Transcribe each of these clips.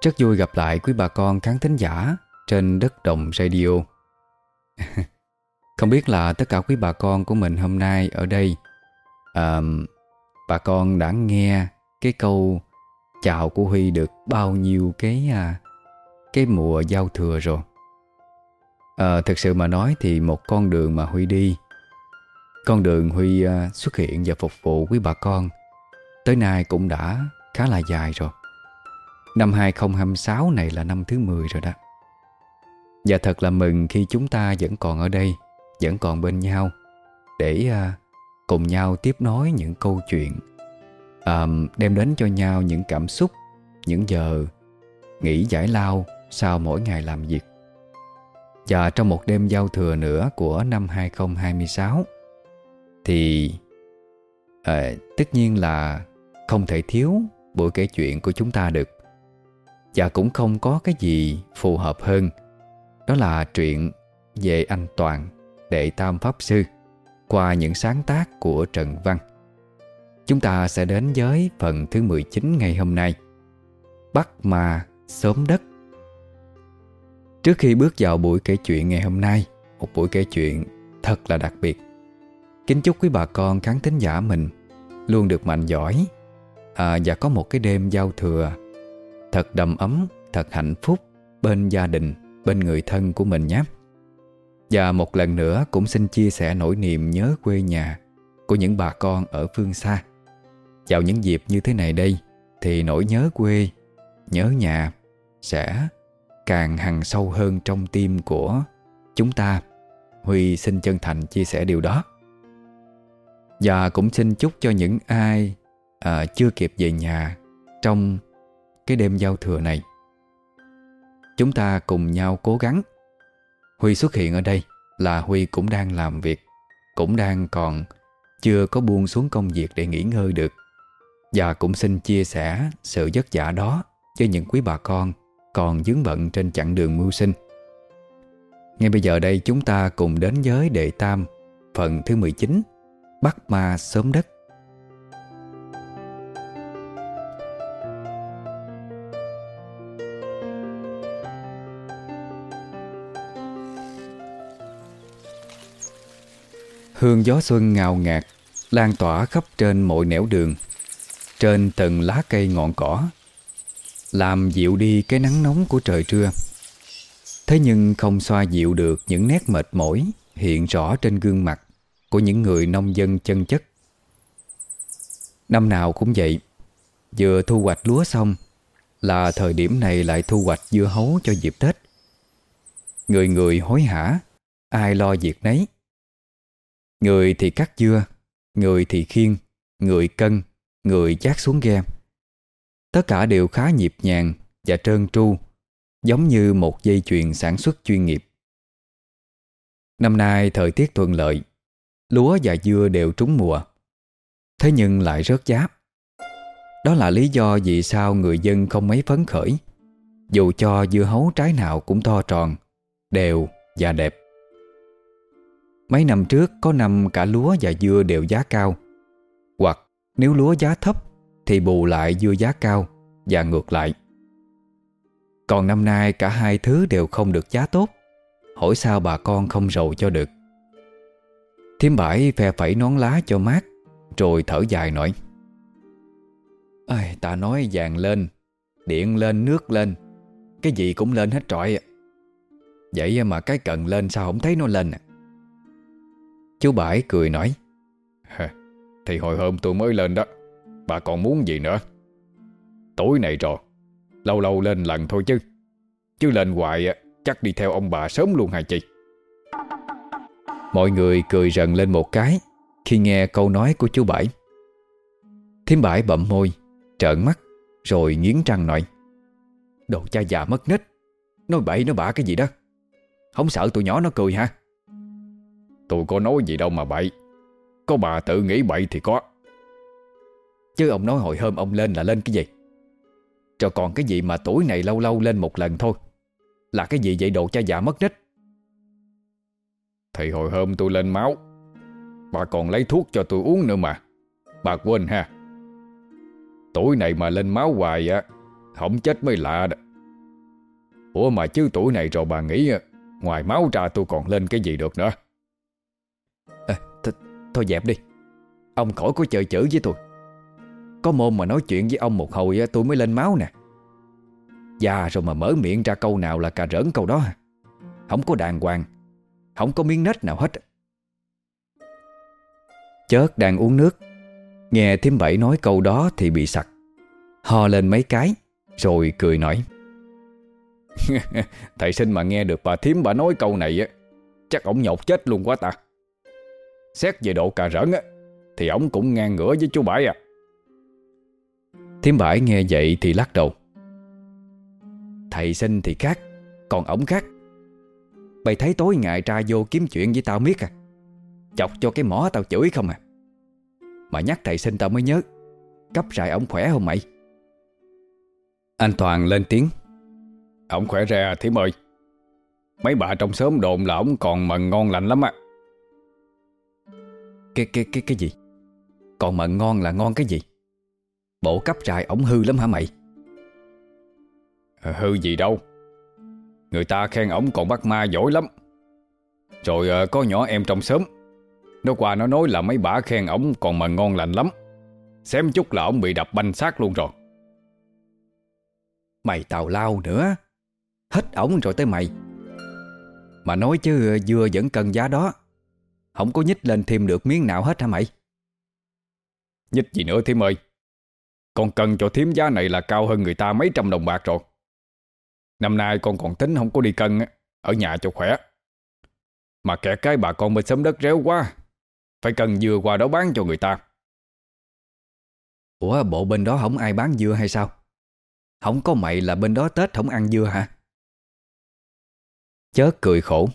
Rất vui gặp lại quý bà con khán thính giả Trên đất đồng radio. Không biết là tất cả quý bà con của mình hôm nay ở đây à, Bà con đã nghe cái câu chào của Huy được bao nhiêu cái à, cái mùa giao thừa rồi. À, Thực sự mà nói thì một con đường mà Huy đi Con đường Huy à, xuất hiện và phục vụ quý bà con Tới nay cũng đã khá là dài rồi. Năm 2026 này là năm thứ 10 rồi đó. Và thật là mừng khi chúng ta vẫn còn ở đây Vẫn còn bên nhau Để à, cùng nhau tiếp nối những câu chuyện à, Đem đến cho nhau những cảm xúc Những giờ nghỉ giải lao sau mỗi ngày làm việc. Và trong một đêm giao thừa nữa của năm 2026 Thì à, tất nhiên là không thể thiếu buổi kể chuyện của chúng ta được. Và cũng không có cái gì phù hợp hơn. Đó là chuyện về anh Toàn, đệ tam pháp sư Qua những sáng tác của Trần Văn. Chúng ta sẽ đến với phần thứ 19 ngày hôm nay. Bắt ma sớm đất. Trước khi bước vào buổi kể chuyện ngày hôm nay Một buổi kể chuyện thật là đặc biệt. Kính chúc quý bà con khán thính giả mình Luôn được mạnh giỏi à, Và có một cái đêm giao thừa Thật đầm ấm, thật hạnh phúc Bên gia đình, bên người thân của mình nhé. Và một lần nữa cũng xin chia sẻ nỗi niềm nhớ quê nhà Của những bà con ở phương xa. Vào những dịp như thế này đây Thì nỗi nhớ quê, nhớ nhà Sẽ càng hằn sâu hơn trong tim của chúng ta. Huy xin chân thành chia sẻ điều đó. Và cũng xin chúc cho những ai à, chưa kịp về nhà trong cái đêm giao thừa này Chúng ta cùng nhau cố gắng Huy xuất hiện ở đây là Huy cũng đang làm việc, Cũng đang còn chưa có buông xuống công việc để nghỉ ngơi được Và cũng xin chia sẻ sự vất vả đó cho những quý bà con còn dướng bận trên chặng đường mưu sinh. Ngay bây giờ đây chúng ta cùng đến với đệ tam phần thứ 19 Bắt ma sớm đất. Hương gió xuân ngào ngạt Lan tỏa khắp trên mọi nẻo đường Trên từng lá cây ngọn cỏ làm dịu đi cái nắng nóng của trời trưa Thế nhưng không xoa dịu được những nét mệt mỏi hiện rõ trên gương mặt của những người nông dân chân chất. Năm nào cũng vậy, vừa thu hoạch lúa xong là thời điểm này lại thu hoạch dưa hấu cho dịp Tết. Người người hối hả, ai lo việc nấy. Người thì cắt dưa, người thì khiêng người cân, người chát xuống ghe. Tất cả đều khá nhịp nhàng và trơn tru, giống như một dây chuyền sản xuất chuyên nghiệp. Năm nay thời tiết thuận lợi, lúa và dưa đều trúng mùa. Thế nhưng lại rớt giá. Đó là lý do vì sao người dân không mấy phấn khởi, dù cho dưa hấu trái nào cũng to tròn, đều và đẹp. Mấy năm trước có năm cả lúa và dưa đều giá cao, hoặc nếu lúa giá thấp thì bù lại dưa giá cao Và ngược lại. Còn năm nay cả hai thứ đều không được giá tốt. Hỏi sao bà con không rầu cho được? Thiếm bãi phe phẩy nón lá cho mát Rồi thở dài nói. Ây, Ta nói vàng lên Điện lên nước lên. Cái gì cũng lên hết trọi Vậy mà cái cần lên sao không thấy nó lên à? Chú Bãi cười nói Thì hồi hôm tôi mới lên đó, Bà còn muốn gì nữa? Tối này rồi Lâu lâu lên lần thôi chứ. Chứ lên hoài chắc đi theo ông bà sớm luôn hả chị? Mọi người cười rần lên một cái Khi nghe câu nói của chú Bảy Thiếm Bảy bậm môi, Trợn mắt, Rồi nghiến răng nói, Đồ cha già mất nết, Nói bậy nó bạ cái gì đó. Không sợ tụi nhỏ nó cười hả? Tôi có nói gì đâu mà bậy Có bà tự nghĩ bậy thì có. Chứ ông nói hồi hôm ông lên là lên cái gì? Cho còn cái gì mà tuổi này lâu lâu lên một lần thôi. Là cái gì vậy đồ cha già mất nít? Thì hồi hôm tôi lên máu, Bà còn lấy thuốc cho tôi uống nữa mà. Bà quên ha. Tuổi này mà lên máu hoài á, Không chết mới lạ đó. Ủa mà chứ tuổi này rồi bà nghĩ Ngoài máu ra tôi còn lên cái gì được nữa? Thôi dẹp đi. Ông khỏi có chờ chữ với tôi. Có môn mà nói chuyện với ông một hồi tôi mới lên máu nè. Già rồi mà mở miệng ra câu nào là cà rỡn câu đó. Không có đàng hoàng. Không có miếng nết nào hết. Chớt đang uống nước, Nghe thím bảy nói câu đó thì bị sặc. Ho lên mấy cái, Rồi cười nói. Thầy sinh mà nghe được bà thím bà nói câu này á, Chắc ổng nhột chết luôn quá ta. Xét về độ cà rỡn á, Thì ổng cũng ngang ngửa với chú Bãi à. Thím bãi nghe vậy thì lắc đầu. Thầy sinh thì khác, Còn ổng khác. Bày thấy tối ngày ra vô kiếm chuyện với tao miết à? Chọc cho cái mỏ tao chửi không à? Mà nhắc thầy sinh tao mới nhớ Cấp rại ổng khỏe không mày? Anh Toàn lên tiếng. Ổng khỏe ra Thiếm ơi. Mấy bà trong xóm đồn là ổng còn mần ngon lành lắm á cái cái cái cái gì? Còn mần ngon là ngon cái gì? Bộ cấp trại ổng hư lắm hả mày? À, Hư gì đâu. Người ta khen ổng còn bắt ma giỏi lắm. Rồi à, có nhỏ em trong xóm. Nó qua nó nói là mấy bà khen ổng còn mần ngon lành lắm. Xém chút là ổng bị đập banh xác luôn rồi. Mày tào lao nữa. Hết ổng rồi tới mày. Mà nói chứ dưa vẫn cần giá đó Không có nhích lên thêm được miếng nào hết hả mày? Nhích gì nữa thím ơi? Con cần cho thím giá này là cao hơn người ta mấy trăm đồng bạc rồi. Năm nay con còn tính không có đi cân Ở nhà cho khỏe. Mà kẻ cái bà con bên xóm đất réo quá Phải cần dưa qua đó bán cho người ta. Ủa bộ bên đó không ai bán dưa hay sao? Không có mày là bên đó Tết không ăn dưa hả? Chớ cười khổ.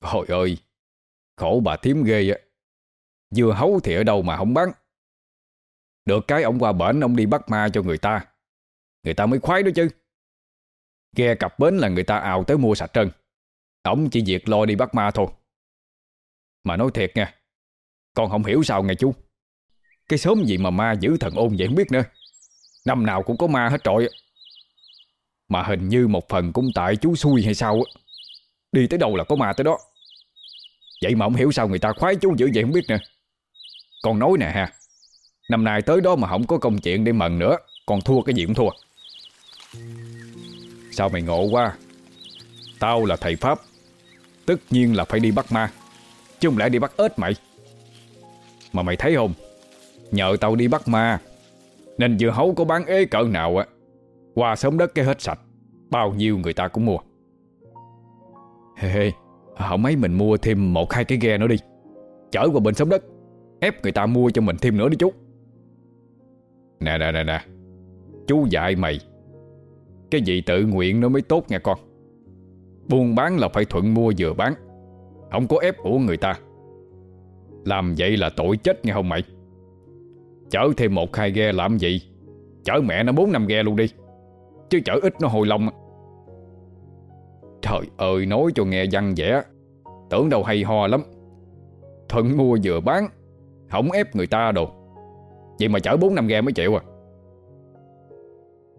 Trời ơi Khổ bà thím ghê á Dưa hấu thì ở đâu mà không bán. Được cái ông qua bển, Ông đi bắt ma cho người ta. Người ta mới khoái đó chứ. Ghe cặp bến là người ta ào tới mua sạch trơn. Ông chỉ việc lo đi bắt ma thôi. Mà nói thiệt nha, Con không hiểu sao nghe chú. Cái xóm gì mà ma giữ thần ôn vậy không biết nữa. Năm nào cũng có ma hết trọi Mà hình như một phần cũng tại chú xui hay sao á. Đi tới đâu là có ma tới đó. Vậy mà không hiểu sao người ta khoái chú dữ vậy không biết nè Con nói nè ha, Năm nay tới đó mà không có công chuyện để mần nữa Còn thua cái gì cũng thua. Sao mày ngộ quá? Tao là thầy Pháp, Tất nhiên là phải đi bắt ma, Chứ không lẽ đi bắt ếch mày? Mà mày thấy không? Nhờ tao đi bắt ma, Nên dưa hấu có bán ế cỡ nào á, Qua sớm đất cái hết sạch, Bao nhiêu người ta cũng mua. Hê hê. Không mấy mình mua thêm một hai cái ghe nữa đi. Chở qua bên sống đất, Ép người ta mua cho mình thêm nữa đi chú. Nè nè nè nè. Chú dạy mày. Cái gì tự nguyện nó mới tốt nha con. Buôn bán là phải thuận mua vừa bán. Không có ép của người ta. Làm vậy là tội chết nghe không mày. Chở thêm một hai ghe làm gì? Chở mẹ nó bốn năm ghe luôn đi. Chứ chở ít nó hồi lòng. Trời ơi, nói cho nghe văn vẻ. Tưởng đâu hay ho lắm. Thuận mua vừa bán, Không ép người ta đồ. Vậy mà chở 4 năm ghe mới chịu à.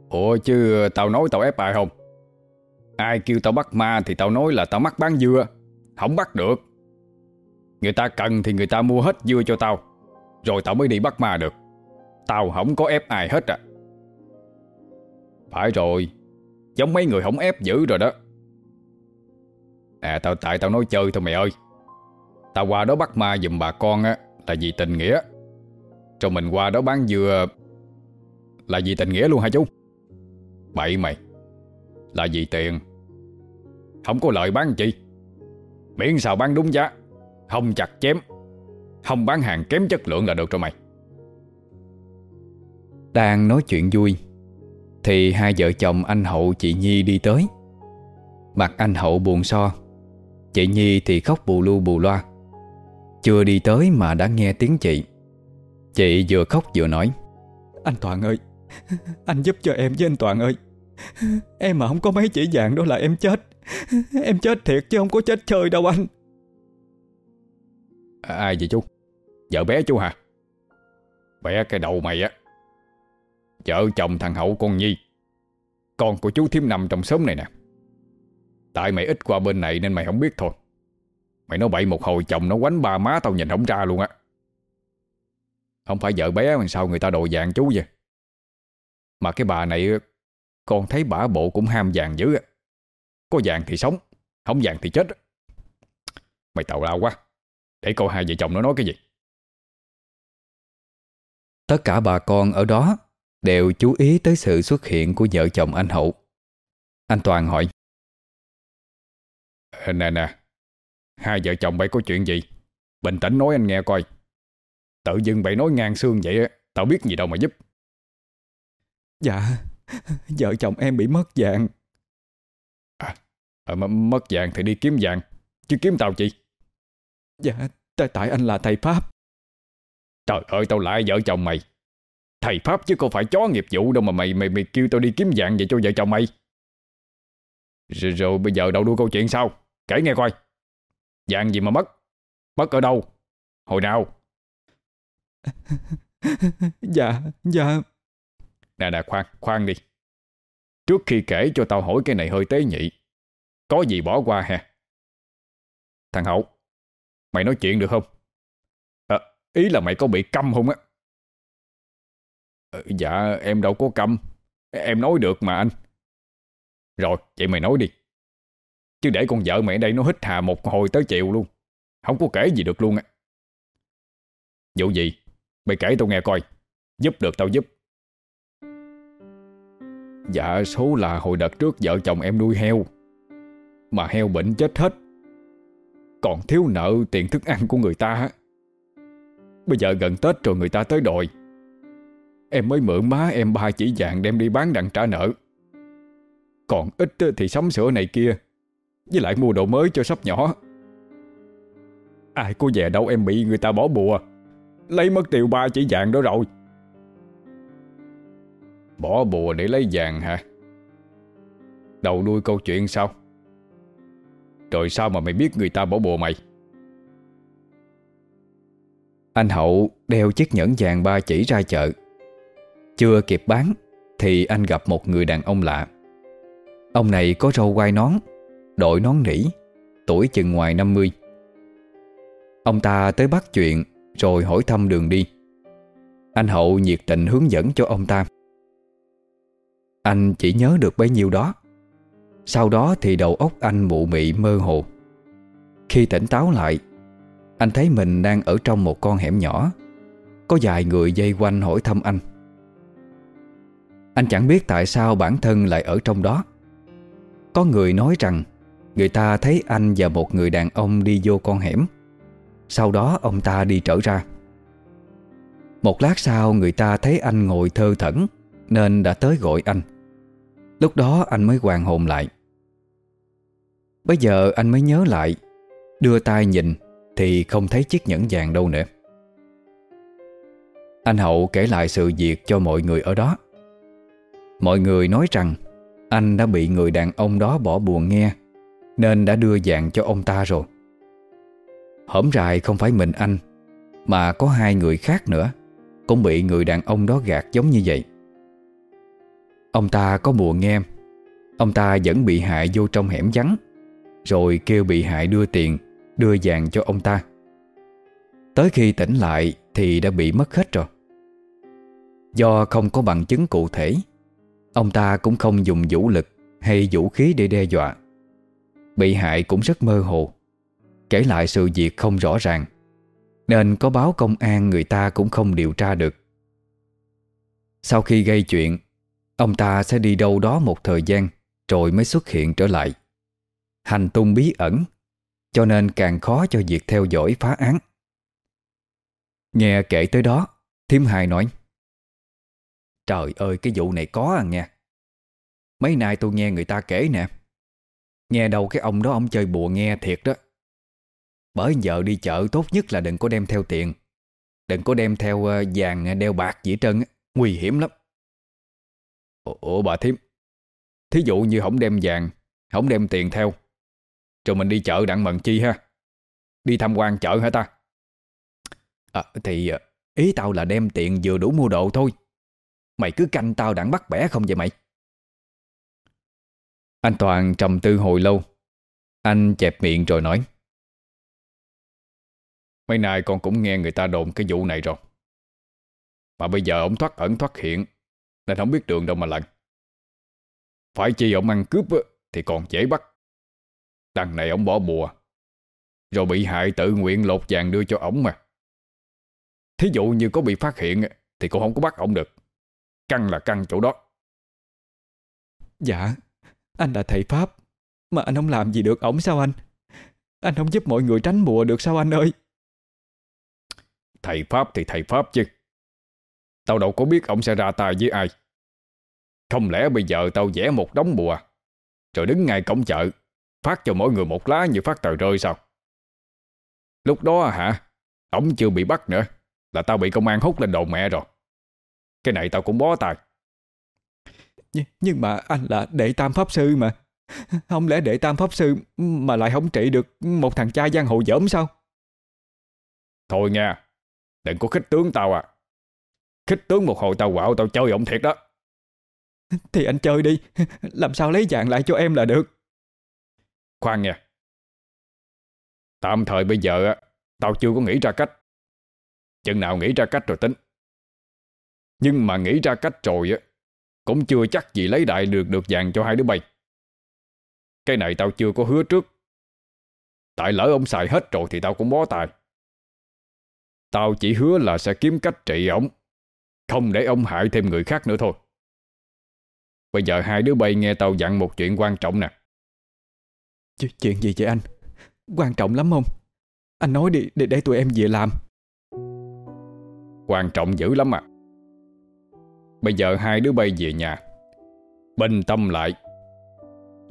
Ủa chứ tao nói tao ép ai không? Ai kêu tao bắt ma Thì tao nói là tao mắc bán dưa, Không bắt được. Người ta cần thì người ta mua hết dưa cho tao, Rồi tao mới đi bắt ma được. Tao không có ép ai hết à. Phải rồi, Giống mấy người không ép dữ rồi đó. À tao, tại tao nói chơi thôi mày ơi. Tao qua đó bắt ma giùm bà con á, Là vì tình nghĩa. Rồi mình qua đó bán dừa Là vì tình nghĩa luôn hả chú? Bậy mày, Là vì tiền. Không có lợi bán chi. Miễn sao bán đúng giá, Không chặt chém, Không bán hàng kém chất lượng là được rồi mày. Đang nói chuyện vui, Thì hai vợ chồng anh Hậu, chị Nhi đi tới. Mặt anh Hậu buồn so. Chị Nhi thì khóc bù lu bù loa. Chưa đi tới mà đã nghe tiếng chị. Chị vừa khóc vừa nói. Anh Toàn ơi Anh giúp cho em với anh Toàn ơi. Em mà không có mấy chỉ vàng đó là em chết. Em chết thiệt chứ không có chết chơi đâu anh. À, Ai vậy chú? Vợ bé chú hả? Bé cái đầu mày á. Vợ chồng thằng Hậu con Nhi. Con của chú thím nằm trong xóm này nè Tại mày ít qua bên này nên mày không biết thôi. Mày nói bậy một hồi chồng nó quánh ba má tao nhìn không ra luôn á. Không phải vợ bé mà sao người ta đồ vàng chú vậy? Mà cái bà này, Con thấy bả bộ cũng ham vàng dữ á. Có vàng thì sống, Không vàng thì chết Mày tào lao quá. Để coi hai vợ chồng nó nói cái gì. Tất cả bà con ở đó Đều chú ý tới sự xuất hiện của vợ chồng anh Hậu. Anh Toàn hỏi Nè nè. Hai vợ chồng bay có chuyện gì? Bình tĩnh nói anh nghe coi. Tự dưng bậy nói ngang xương vậy Tao biết gì đâu mà giúp. Dạ Vợ chồng em bị mất vàng à, à, Mất vàng thì đi kiếm vàng Chứ kiếm tao chi? Dạ tại, tại anh là thầy Pháp. Trời ơi tao lại vợ chồng mày. Thầy Pháp chứ không phải chó nghiệp vụ đâu mà mày mày mày kêu tao đi kiếm vàng vậy cho vợ chồng mày. Rồi, rồi bây giờ đâu đuôi câu chuyện sao Kể nghe coi. Vàng gì mà mất? Mất ở đâu? Hồi nào? Dạ Dạ. Nè nè khoan khoan đi. Trước khi kể cho tao hỏi cái này hơi tế nhị Có gì bỏ qua ha? Thằng Hậu Mày nói chuyện được không? À, Ý là mày có bị câm không á? À, Dạ em đâu có câm. Em nói được mà anh. Rồi vậy mày nói đi Chứ để con vợ mẹ đây nó hít hà một hồi tới chiều luôn. Không có kể gì được luôn á. Vụ gì? Mày kể tao nghe coi. Giúp được tao giúp. Dạ số là hồi đợt trước vợ chồng em nuôi heo. Mà heo bệnh chết hết. Còn thiếu nợ tiền thức ăn của người ta Bây giờ gần Tết rồi người ta tới đòi. Em mới mượn má em ba chỉ vàng đem đi bán đặng trả nợ. Còn ít thì sắm sữa này kia với lại mua đồ mới cho sắp nhỏ. Ai có về đâu em bị người ta bỏ bùa. Lấy mất tiêu ba chỉ vàng đó rồi. Bỏ bùa để lấy vàng hả? Đầu đuôi câu chuyện sao? Rồi sao mà mày biết người ta bỏ bùa mày? Anh Hậu đeo chiếc nhẫn vàng ba chỉ ra chợ. Chưa kịp bán Thì anh gặp một người đàn ông lạ. Ông này có râu quai nón Đội nón nỉ, Tuổi chừng ngoài 50 Ông ta tới bắt chuyện, Rồi hỏi thăm đường đi. Anh Hậu nhiệt tình hướng dẫn cho ông ta. Anh chỉ nhớ được bấy nhiêu đó. Sau đó thì đầu óc anh mụ mị mơ hồ. Khi tỉnh táo lại, Anh thấy mình đang ở trong một con hẻm nhỏ. Có vài người dây quanh hỏi thăm anh. Anh chẳng biết tại sao bản thân lại ở trong đó. Có người nói rằng Người ta thấy anh và một người đàn ông đi vô con hẻm. Sau đó, ông ta đi trở ra. Một lát sau, người ta thấy anh ngồi thơ thẩn, Nên đã tới gọi anh. Lúc đó, anh mới hoàn hồn lại. Bây giờ, anh mới nhớ lại, Đưa tay nhìn Thì không thấy chiếc nhẫn vàng đâu nữa. Anh Hậu kể lại sự việc cho mọi người ở đó. Mọi người nói rằng, Anh đã bị người đàn ông đó bỏ buồn nghe nên đã đưa vàng cho ông ta rồi. Hổm rài không phải mình anh, Mà có hai người khác nữa, Cũng bị người đàn ông đó gạt giống như vậy. Ông ta có mùa nghe, Ông ta vẫn bị hại vô trong hẻm vắng, Rồi kêu bị hại đưa tiền, Đưa vàng cho ông ta. Tới khi tỉnh lại Thì đã bị mất hết rồi. Do không có bằng chứng cụ thể, Ông ta cũng không dùng vũ lực Hay vũ khí để đe dọa. Bị hại cũng rất mơ hồ. Kể lại sự việc không rõ ràng, Nên có báo công an người ta cũng không điều tra được. Sau khi gây chuyện, Ông ta sẽ đi đâu đó một thời gian Rồi mới xuất hiện trở lại. Hành tung bí ẩn, Cho nên càng khó cho việc theo dõi phá án. Nghe kể tới đó Thiếm hài nói, Trời ơi, cái vụ này có à nghe. Mấy nay tôi nghe người ta kể nè. Nghe đâu cái ông đó ông chơi bùa nghe thiệt đó. Bởi giờ đi chợ tốt nhất là đừng có đem theo tiền. Đừng có đem theo ờ, vàng ờ, đeo bạc gì trơn Nguy hiểm lắm. Ủa bà thím Thí dụ như không đem vàng Không đem tiền theo Rồi mình đi chợ đặng mần chi ha? Đi tham quan chợ hả ta? À, Thì ờ, ý tao là đem tiền vừa đủ mua đồ thôi. Mày cứ canh tao đặng bắt bẻ không vậy mày? Anh Toàn trầm tư hồi lâu. Anh chẹp miệng rồi nói. Mấy nay con cũng nghe người ta đồn cái vụ này rồi. Mà bây giờ ông thoát ẩn thoát hiện, Nên không biết đường đâu mà lặn. Phải chi ông ăn cướp Thì còn dễ bắt. Đằng này ông bỏ bùa, Rồi bị hại tự nguyện lột vàng đưa cho ổng mà. Thí dụ như có bị phát hiện Thì cũng không có bắt ổng được. Căng là căng chỗ đó. Dạ. Anh là thầy Pháp. Mà anh không làm gì được ổng sao anh? Anh không giúp mọi người tránh bùa được sao anh ơi? Thầy Pháp thì thầy Pháp chứ. Tao đâu có biết ổng sẽ ra tay với ai. Không lẽ bây giờ tao vẽ một đống bùa, Rồi đứng ngay cổng chợ, Phát cho mỗi người một lá như phát tờ rơi sao? Lúc đó hả Ông chưa bị bắt nữa, Là tao bị công an hút lên đầu mẹ rồi. Cái này tao cũng bó tay. Nh Nhưng mà anh là đệ tam pháp sư mà. Không lẽ đệ tam pháp sư Mà lại không trị được một thằng cha giang hồ dởm sao? Thôi nha Đừng có khích tướng tao à. Khích tướng một hồi tao quạo tao chơi ông thiệt đó. Thì anh chơi đi Làm sao lấy dạng lại cho em là được? Khoan nha. Tạm thời bây giờ Tao chưa có nghĩ ra cách. Chừng nào nghĩ ra cách rồi tính. Nhưng mà nghĩ ra cách rồi á Cũng chưa chắc gì lấy đại được được vàng cho hai đứa bay. Cái này tao chưa có hứa trước. Tại lỡ ông xài hết rồi thì tao cũng bó tài Tao chỉ hứa là sẽ kiếm cách trị ổng Không để ông hại thêm người khác nữa thôi. Bây giờ hai đứa bay nghe tao dặn một chuyện quan trọng nè. Ch Chuyện gì vậy anh? Quan trọng lắm không Anh nói đi để, để tụi em về làm. Quan trọng dữ lắm à Bây giờ hai đứa bay về nhà. Bình tâm lại.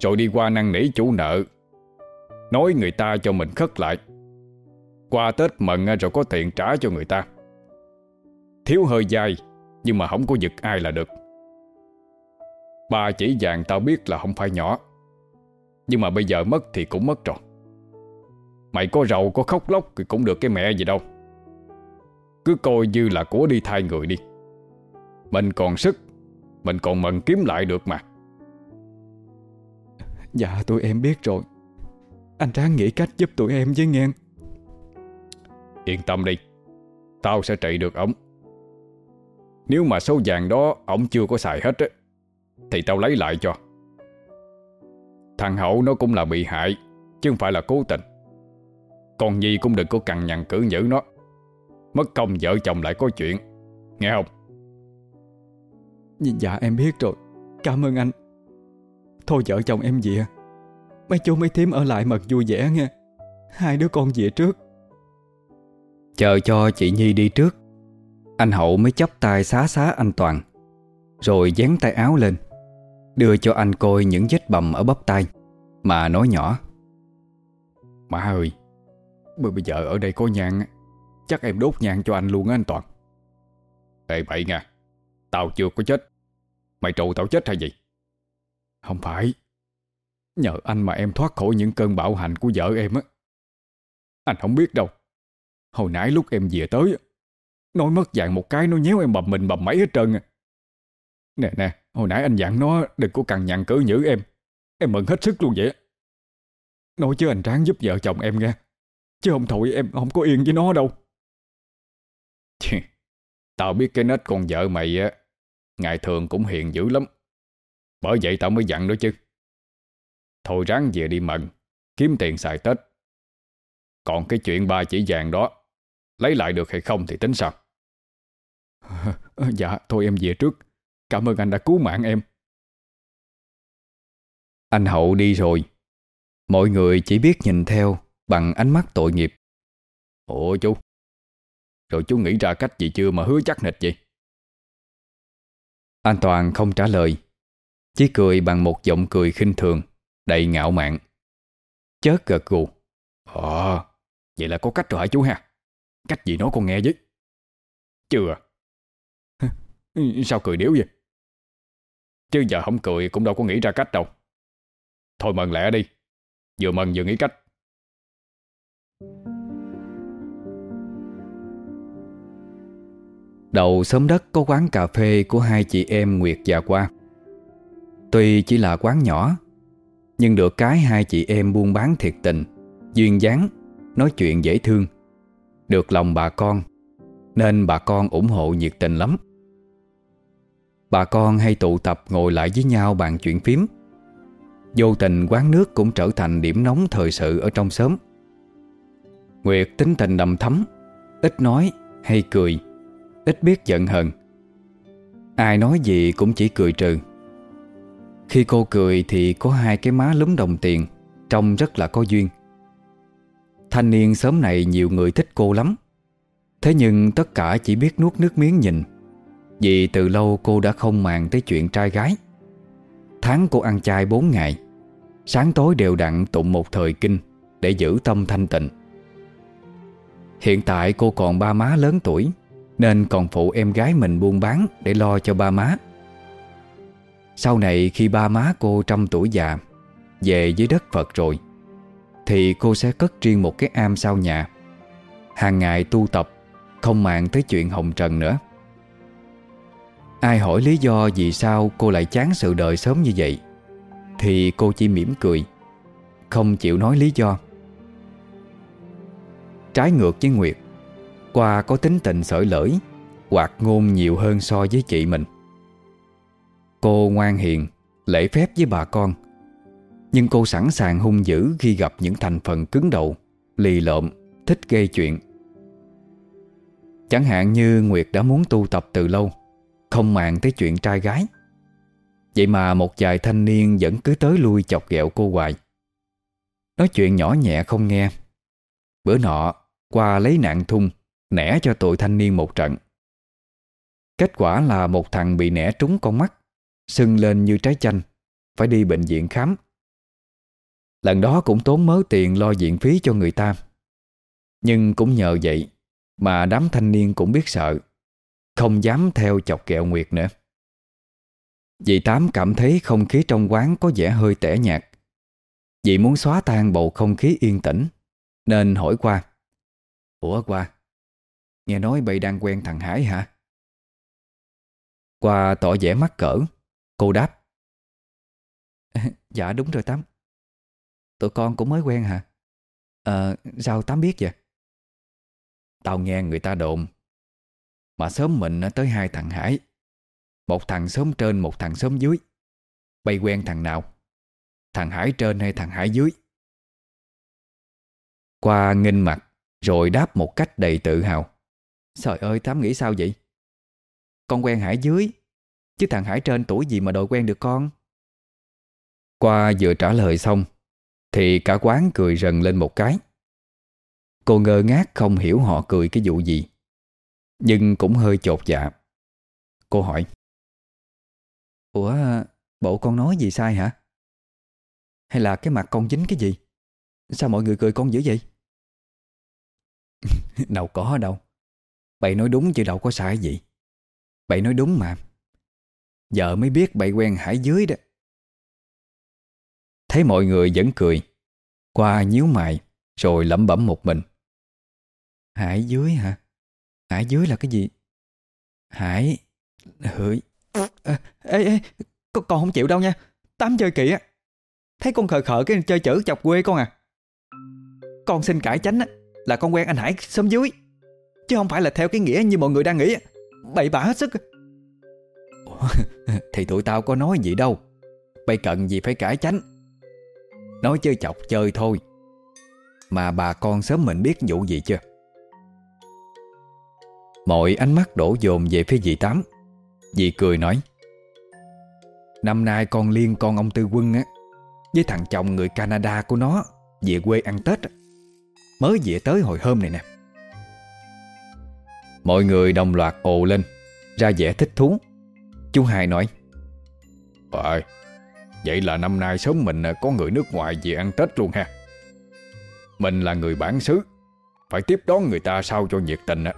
Rồi đi qua năn nỉ chủ nợ. Nói người ta cho mình khất lại. Qua Tết mận rồi có tiền trả cho người ta. Thiếu hơi dai, Nhưng mà không có giật ai là được. Ba chỉ vàng tao biết là không phải nhỏ. Nhưng mà bây giờ mất thì cũng mất rồi. Mày có rầu, có khóc lóc Thì cũng được cái mẹ gì đâu. Cứ coi như là của đi thay người đi. Mình còn sức. Mình còn mận kiếm lại được mà. Dạ tụi em biết rồi. Anh ráng nghĩ cách giúp tụi em với ngang Yên tâm đi. Tao sẽ trị được ổng. Nếu mà số vàng đó Ổng chưa có xài hết á Thì tao lấy lại cho. Thằng Hậu nó cũng là bị hại Chứ không phải là cố tình. Còn gì cũng đừng có cằn nhằn cử nhữ nó. Mất công vợ chồng lại có chuyện Nghe không Dạ em biết rồi. Cảm ơn anh. Thôi vợ chồng em về. Mấy chú mấy thím ở lại mật vui vẻ nghe. Hai đứa con về trước. Chờ cho chị Nhi đi trước. Anh Hậu mới chắp tay xá xá anh Toàn Rồi dán tay áo lên Đưa cho anh coi những vết bầm ở bắp tay Mà nói nhỏ. Má ơi Bây giờ ở đây có nhang Chắc em đốt nhang cho anh luôn á anh Toàn. Ê bậy nha Tao chưa có chết. Mày trù tao chết hay gì? Không phải. Nhờ anh mà em thoát khỏi những cơn bạo hành của vợ em á. Anh không biết đâu. Hồi nãy lúc em về tới Nói mất dạng một cái nó nhéo em bầm mình bầm mấy hết trơn à. Nè nè, Hồi nãy anh dặn nó đừng có cằn nhằn cử nhữ em. Em mừng hết sức luôn vậy Nói chứ anh ráng giúp vợ chồng em nghe. Chứ không thôi em không có yên với nó đâu. Tao biết cái nết con vợ mày á Ngày thường cũng hiền dữ lắm. Bởi vậy tao mới dặn đó chứ. Thôi ráng về đi mận Kiếm tiền xài Tết. Còn cái chuyện ba chỉ vàng đó Lấy lại được hay không thì tính sao? Dạ thôi em về trước. Cảm ơn anh đã cứu mạng em. Anh Hậu đi rồi. Mọi người chỉ biết nhìn theo Bằng ánh mắt tội nghiệp. Ủa chú? Rồi chú nghĩ ra cách gì chưa mà hứa chắc nịch vậy anh Toàn không trả lời. Chỉ cười bằng một giọng cười khinh thường, Đầy ngạo mạn. Chớt gật gù. Ờ Vậy là có cách rồi hả chú ha? Cách gì nói con nghe với Chưa. Sao cười điếu vậy? Chứ giờ không cười cũng đâu có nghĩ ra cách đâu. Thôi mần lẹ đi. Vừa mần vừa nghĩ cách. Đầu xóm đất có quán cà phê của hai chị em Nguyệt và Qua. Tuy chỉ là quán nhỏ, Nhưng được cái hai chị em buôn bán thiệt tình, Duyên dáng, Nói chuyện dễ thương. Được lòng bà con, Nên bà con ủng hộ nhiệt tình lắm. Bà con hay tụ tập ngồi lại với nhau bàn chuyện phím. Vô tình quán nước cũng trở thành điểm nóng thời sự ở trong xóm. Nguyệt tính tình đầm thấm Ít nói hay cười. Ít biết giận hờn. Ai nói gì cũng chỉ cười trừ. Khi cô cười thì có hai cái má lúm đồng tiền, Trông rất là có duyên. Thanh niên sớm này nhiều người thích cô lắm. Thế nhưng tất cả chỉ biết nuốt nước miếng nhìn, Vì từ lâu cô đã không màng tới chuyện trai gái. Tháng cô ăn chay 4 ngày, Sáng tối đều đặn tụng một thời kinh Để giữ tâm thanh tịnh. Hiện tại cô còn ba má lớn tuổi nên còn phụ em gái mình buôn bán Để lo cho ba má. Sau này khi ba má cô trăm tuổi già, Về dưới đất Phật rồi, Thì cô sẽ cất riêng một cái am sau nhà. Hàng ngày tu tập, Không màng tới chuyện hồng trần nữa. Ai hỏi lý do vì sao cô lại chán sự đời sớm như vậy, Thì cô chỉ mỉm cười, Không chịu nói lý do. Trái ngược với Nguyệt qua có tính tình sởi lởi Hoạt ngôn nhiều hơn so với chị mình. Cô ngoan hiền Lễ phép với bà con. Nhưng cô sẵn sàng hung dữ Khi gặp những thành phần cứng đầu Lì lộm, thích gây chuyện. Chẳng hạn như Nguyệt đã muốn tu tập từ lâu Không màng tới chuyện trai gái. Vậy mà một vài thanh niên Vẫn cứ tới lui chọc ghẹo cô hoài. Nói chuyện nhỏ nhẹ không nghe. Bữa nọ qua lấy nạn thung. Nẻ cho tụi thanh niên một trận. Kết quả là một thằng bị nẻ trúng con mắt, Sưng lên như trái chanh, Phải đi bệnh viện khám. Lần đó cũng tốn mớ tiền lo viện phí cho người ta. Nhưng cũng nhờ vậy Mà đám thanh niên cũng biết sợ, Không dám theo chọc kẹo Nguyệt nữa. Dì Tám cảm thấy không khí trong quán có vẻ hơi tẻ nhạt. Dì muốn xóa tan bầu không khí yên tĩnh, Nên hỏi qua, Ủa qua Nghe nói bầy đang quen thằng Hải hả? Qua tỏ vẻ mắc cỡ, Cô đáp. Dạ đúng rồi Tám. Tụi con cũng mới quen hả? Ờ sao Tám biết vậy? Tao nghe người ta đồn Mà sớm mình tới hai thằng Hải. Một thằng sớm trên, một thằng sớm dưới. Bay quen thằng nào? Thằng Hải trên hay thằng Hải dưới? Qua nghênh mặt, rồi đáp một cách đầy tự hào. Trời ơi, Tám nghĩ sao vậy? Con quen Hải dưới. Chứ thằng Hải trên tuổi gì mà đội quen được con? Qua vừa trả lời xong, Thì cả quán cười rần lên một cái. Cô ngơ ngác không hiểu họ cười cái vụ gì, Nhưng cũng hơi chột dạ. Cô hỏi, Ủa, bộ con nói gì sai hả? Hay là cái mặt con dính cái gì? Sao mọi người cười con dữ vậy? Đâu có đâu. Bậy nói đúng chứ đâu có sai gì. Bậy nói đúng mà. Giờ mới biết bậy quen Hải dưới đó. Thấy mọi người vẫn cười Qua nhíu mày Rồi lẩm bẩm một mình. Hải dưới hả? Hải dưới là cái gì? Hải Hửi. À, Ê ê con, con không chịu đâu nha. Tám chơi kỹ á Thấy con khờ khờ cái chơi chữ chọc quê con à. Con xin cải chánh á là con quen anh Hải sớm dưới. Chứ không phải là theo cái nghĩa như mọi người đang nghĩ. Bậy bạ hết sức. Thì tụi tao có nói gì đâu. Bây cần gì phải cãi chánh. Nói chơi chọc chơi thôi. Mà bà con sớm mình biết vụ gì chưa? Mọi ánh mắt đổ dồn về phía dì Tám. Dì cười nói, Năm nay con liên con ông Tư Quân á, Với thằng chồng người Canada của nó Về quê ăn Tết Mới về tới hồi hôm này nè. Mọi người đồng loạt ồ lên, Ra vẻ thích thú. Chú Hai nói Ờ Vậy là năm nay sớm mình có người nước ngoài về ăn Tết luôn ha. Mình là người bản xứ, Phải tiếp đón người ta sao cho nhiệt tình á.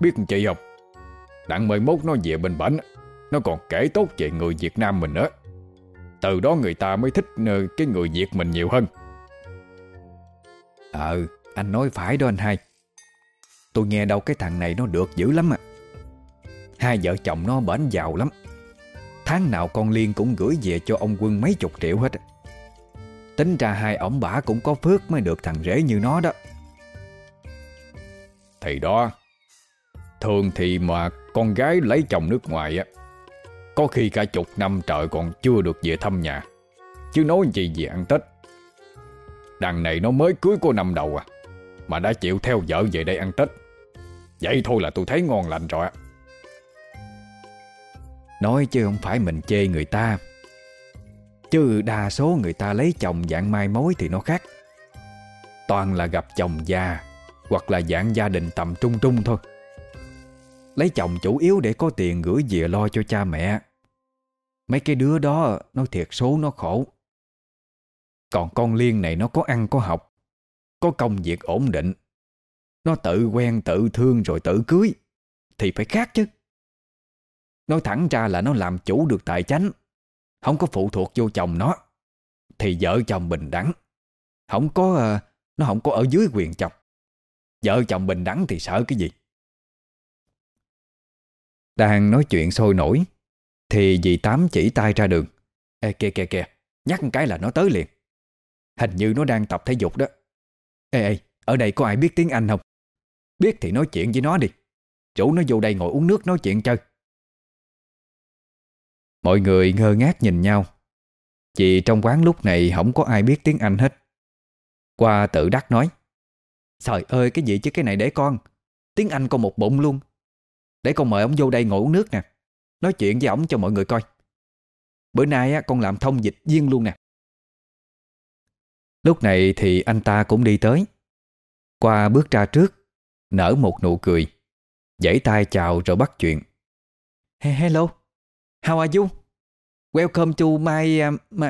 Biết chị không? Đặng mời mốt nó về bên bển, Nó còn kể tốt về người Việt Nam mình nữa. Từ đó người ta mới thích ờ, cái người Việt mình nhiều hơn. Ờ anh nói phải đó anh hai. Tôi nghe đâu cái thằng này nó được dữ lắm à. Hai vợ chồng nó bển giàu lắm. Tháng nào con Liên cũng gửi về cho ông quân mấy chục triệu hết. Tính ra hai ổng bả cũng có phước mới được thằng rể như nó đó. Thì đó, Thường thì mà con gái lấy chồng nước ngoài á, Có khi cả chục năm trời còn chưa được về thăm nhà. Chứ nói gì về ăn Tết. Đằng này nó mới cưới cô năm đầu à Mà đã chịu theo vợ về đây ăn Tết. Vậy thôi là tôi thấy ngon lành rồi Nói chứ không phải mình chê người ta. Chứ đa số người ta lấy chồng dạng mai mối thì nó khác. Toàn là gặp chồng già, Hoặc là dạng gia đình tầm trung trung thôi. Lấy chồng chủ yếu để có tiền gửi về lo cho cha mẹ. Mấy cái đứa đó nó thiệt số nó khổ. Còn con Liên này nó có ăn có học, Có công việc ổn định. Nó tự quen, tự thương rồi tự cưới. Thì phải khác chứ. Nói thẳng ra là nó làm chủ được tài chánh. Không có phụ thuộc vô chồng nó. Thì vợ chồng bình đẳng. Không có ờ, Nó không có ở dưới quyền chồng. Vợ chồng bình đẳng thì sợ cái gì? Đang nói chuyện sôi nổi, Thì dì Tám chỉ tay ra đường. Ê, kìa kìa kìa, Nhắc một cái là nó tới liền. Hình như nó đang tập thể dục đó. Ê ê, Ở đây có ai biết tiếng Anh không? Biết thì nói chuyện với nó đi. Chủ nó vô đây ngồi uống nước nói chuyện chơi. Mọi người ngơ ngác nhìn nhau. Vì trong quán lúc này không có ai biết tiếng Anh hết. Qua tự đắc nói Trời ơi cái gì chứ? Cái này để con. Tiếng Anh con một bụng luôn. Để con mời ông vô đây ngồi uống nước nè. Nói chuyện với ổng cho mọi người coi. Bữa nay á, con làm thông dịch viên luôn nè. Lúc này thì anh ta cũng đi tới. Qua bước ra trước Nở một nụ cười Giãy tay chào rồi bắt chuyện. Hey, Hello. How are you? Welcome to my... Uh, my...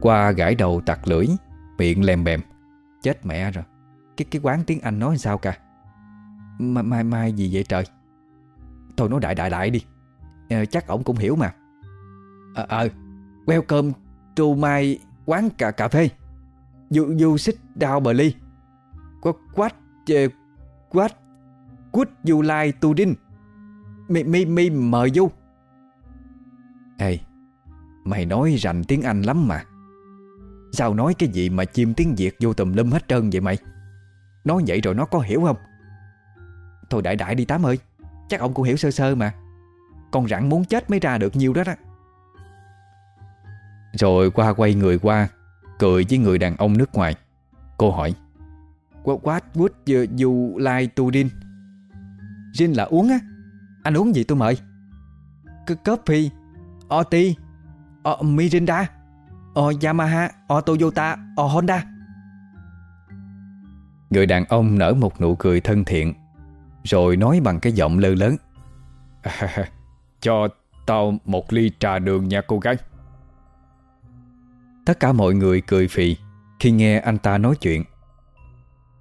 Qua gãi đầu tặc lưỡi Miệng lèm bèm. Chết mẹ rồi. Cái cái quán tiếng Anh nói sao cả? Mai mai, mai gì vậy trời? Thôi nói đại đại đại đi. À, Chắc ổng cũng hiểu mà. Ờ à, à, Welcome to my quán cà cà phê. You, you sit down Berly What What quát What Would Du Lai Tu Đinh. Mi mi mi mờ vô. Ê, Mày nói rành tiếng Anh lắm mà. Sao nói cái gì mà chim tiếng Việt vô tùm lum hết trơn vậy mày? Nói vậy rồi nó có hiểu không? Thôi đại đại đi Tám ơi, Chắc ông cũng hiểu sơ sơ mà. Con rặn muốn chết mới ra được nhiêu đó đó. Rồi qua quay người qua, Cười với người đàn ông nước ngoài. Cô hỏi What would you, you like to drink Gin là uống á. Anh uống gì tôi mời? C Coffee Oti o Mirinda o Yamaha o Toyota o Honda. Người đàn ông nở một nụ cười thân thiện Rồi nói bằng cái giọng lơ lớn à, Cho tao một ly trà đường nha cô gái. Tất cả mọi người cười phì Khi nghe anh ta nói chuyện.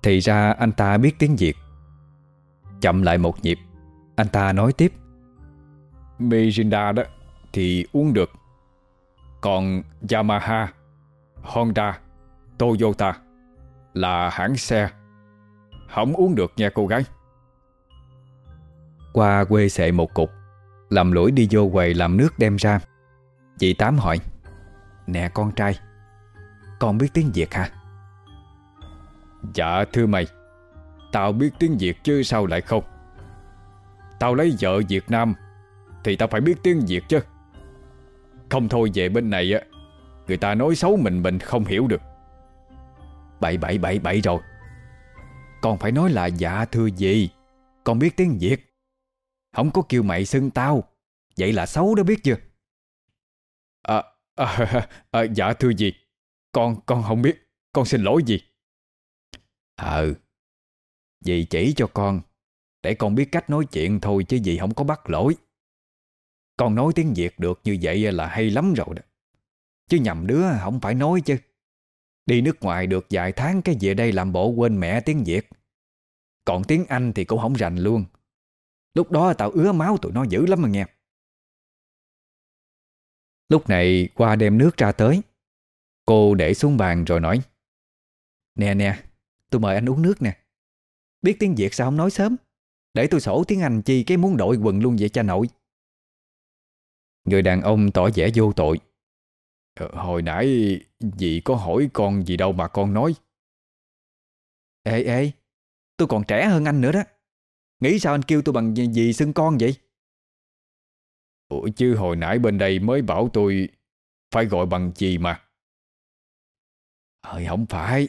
Thì ra anh ta biết tiếng Việt. Chậm lại một nhịp anh ta nói tiếp. Mirinda đó thì uống được. Còn Yamaha, Honda, Toyota là hãng xe. Không uống được nha cô gái. Qua quê xệ một cục Làm lũi đi vô quầy làm nước đem ra. Chị Tám hỏi Nè con trai Con biết tiếng Việt hả? Dạ thưa mày. Tao biết tiếng Việt chứ sao lại không? Tao lấy vợ Việt Nam Thì tao phải biết tiếng Việt chứ. Không thôi về bên này á Người ta nói xấu mình mình không hiểu được. Bậy bậy bậy bậy rồi. Con phải nói là dạ thưa gì? Con biết tiếng Việt. Không có kêu mày xưng tao. Vậy là xấu đó biết chưa? À, à, à dạ thưa gì? Con con không biết. Con xin lỗi gì? Ờ. Dì chỉ cho con, để con biết cách nói chuyện thôi chứ gì không có bắt lỗi. Con nói tiếng Việt được như vậy là hay lắm rồi đó. Chứ nhầm đứa không phải nói chứ. Đi nước ngoài được vài tháng cái về đây làm bộ quên mẹ tiếng Việt. Còn tiếng Anh thì cũng không rành luôn. Lúc đó tao ứa máu tụi nó dữ lắm mà nghe. Lúc này qua đem nước ra tới, Cô để xuống bàn rồi nói, Nè nè Tôi mời anh uống nước nè Biết tiếng Việt sao không nói sớm để tôi sổ tiếng Anh chi cái muốn đội quần luôn vậy cha nội Người đàn ông tỏ vẻ vô tội Ờ, hồi nãy dì có hỏi con gì đâu mà con nói. Ê ê, tôi còn trẻ hơn anh nữa đó. Nghĩ sao anh kêu tôi bằng gì xưng con vậy? Ủa chứ hồi nãy bên đây mới bảo tôi phải gọi bằng gì mà. Ờ không phải.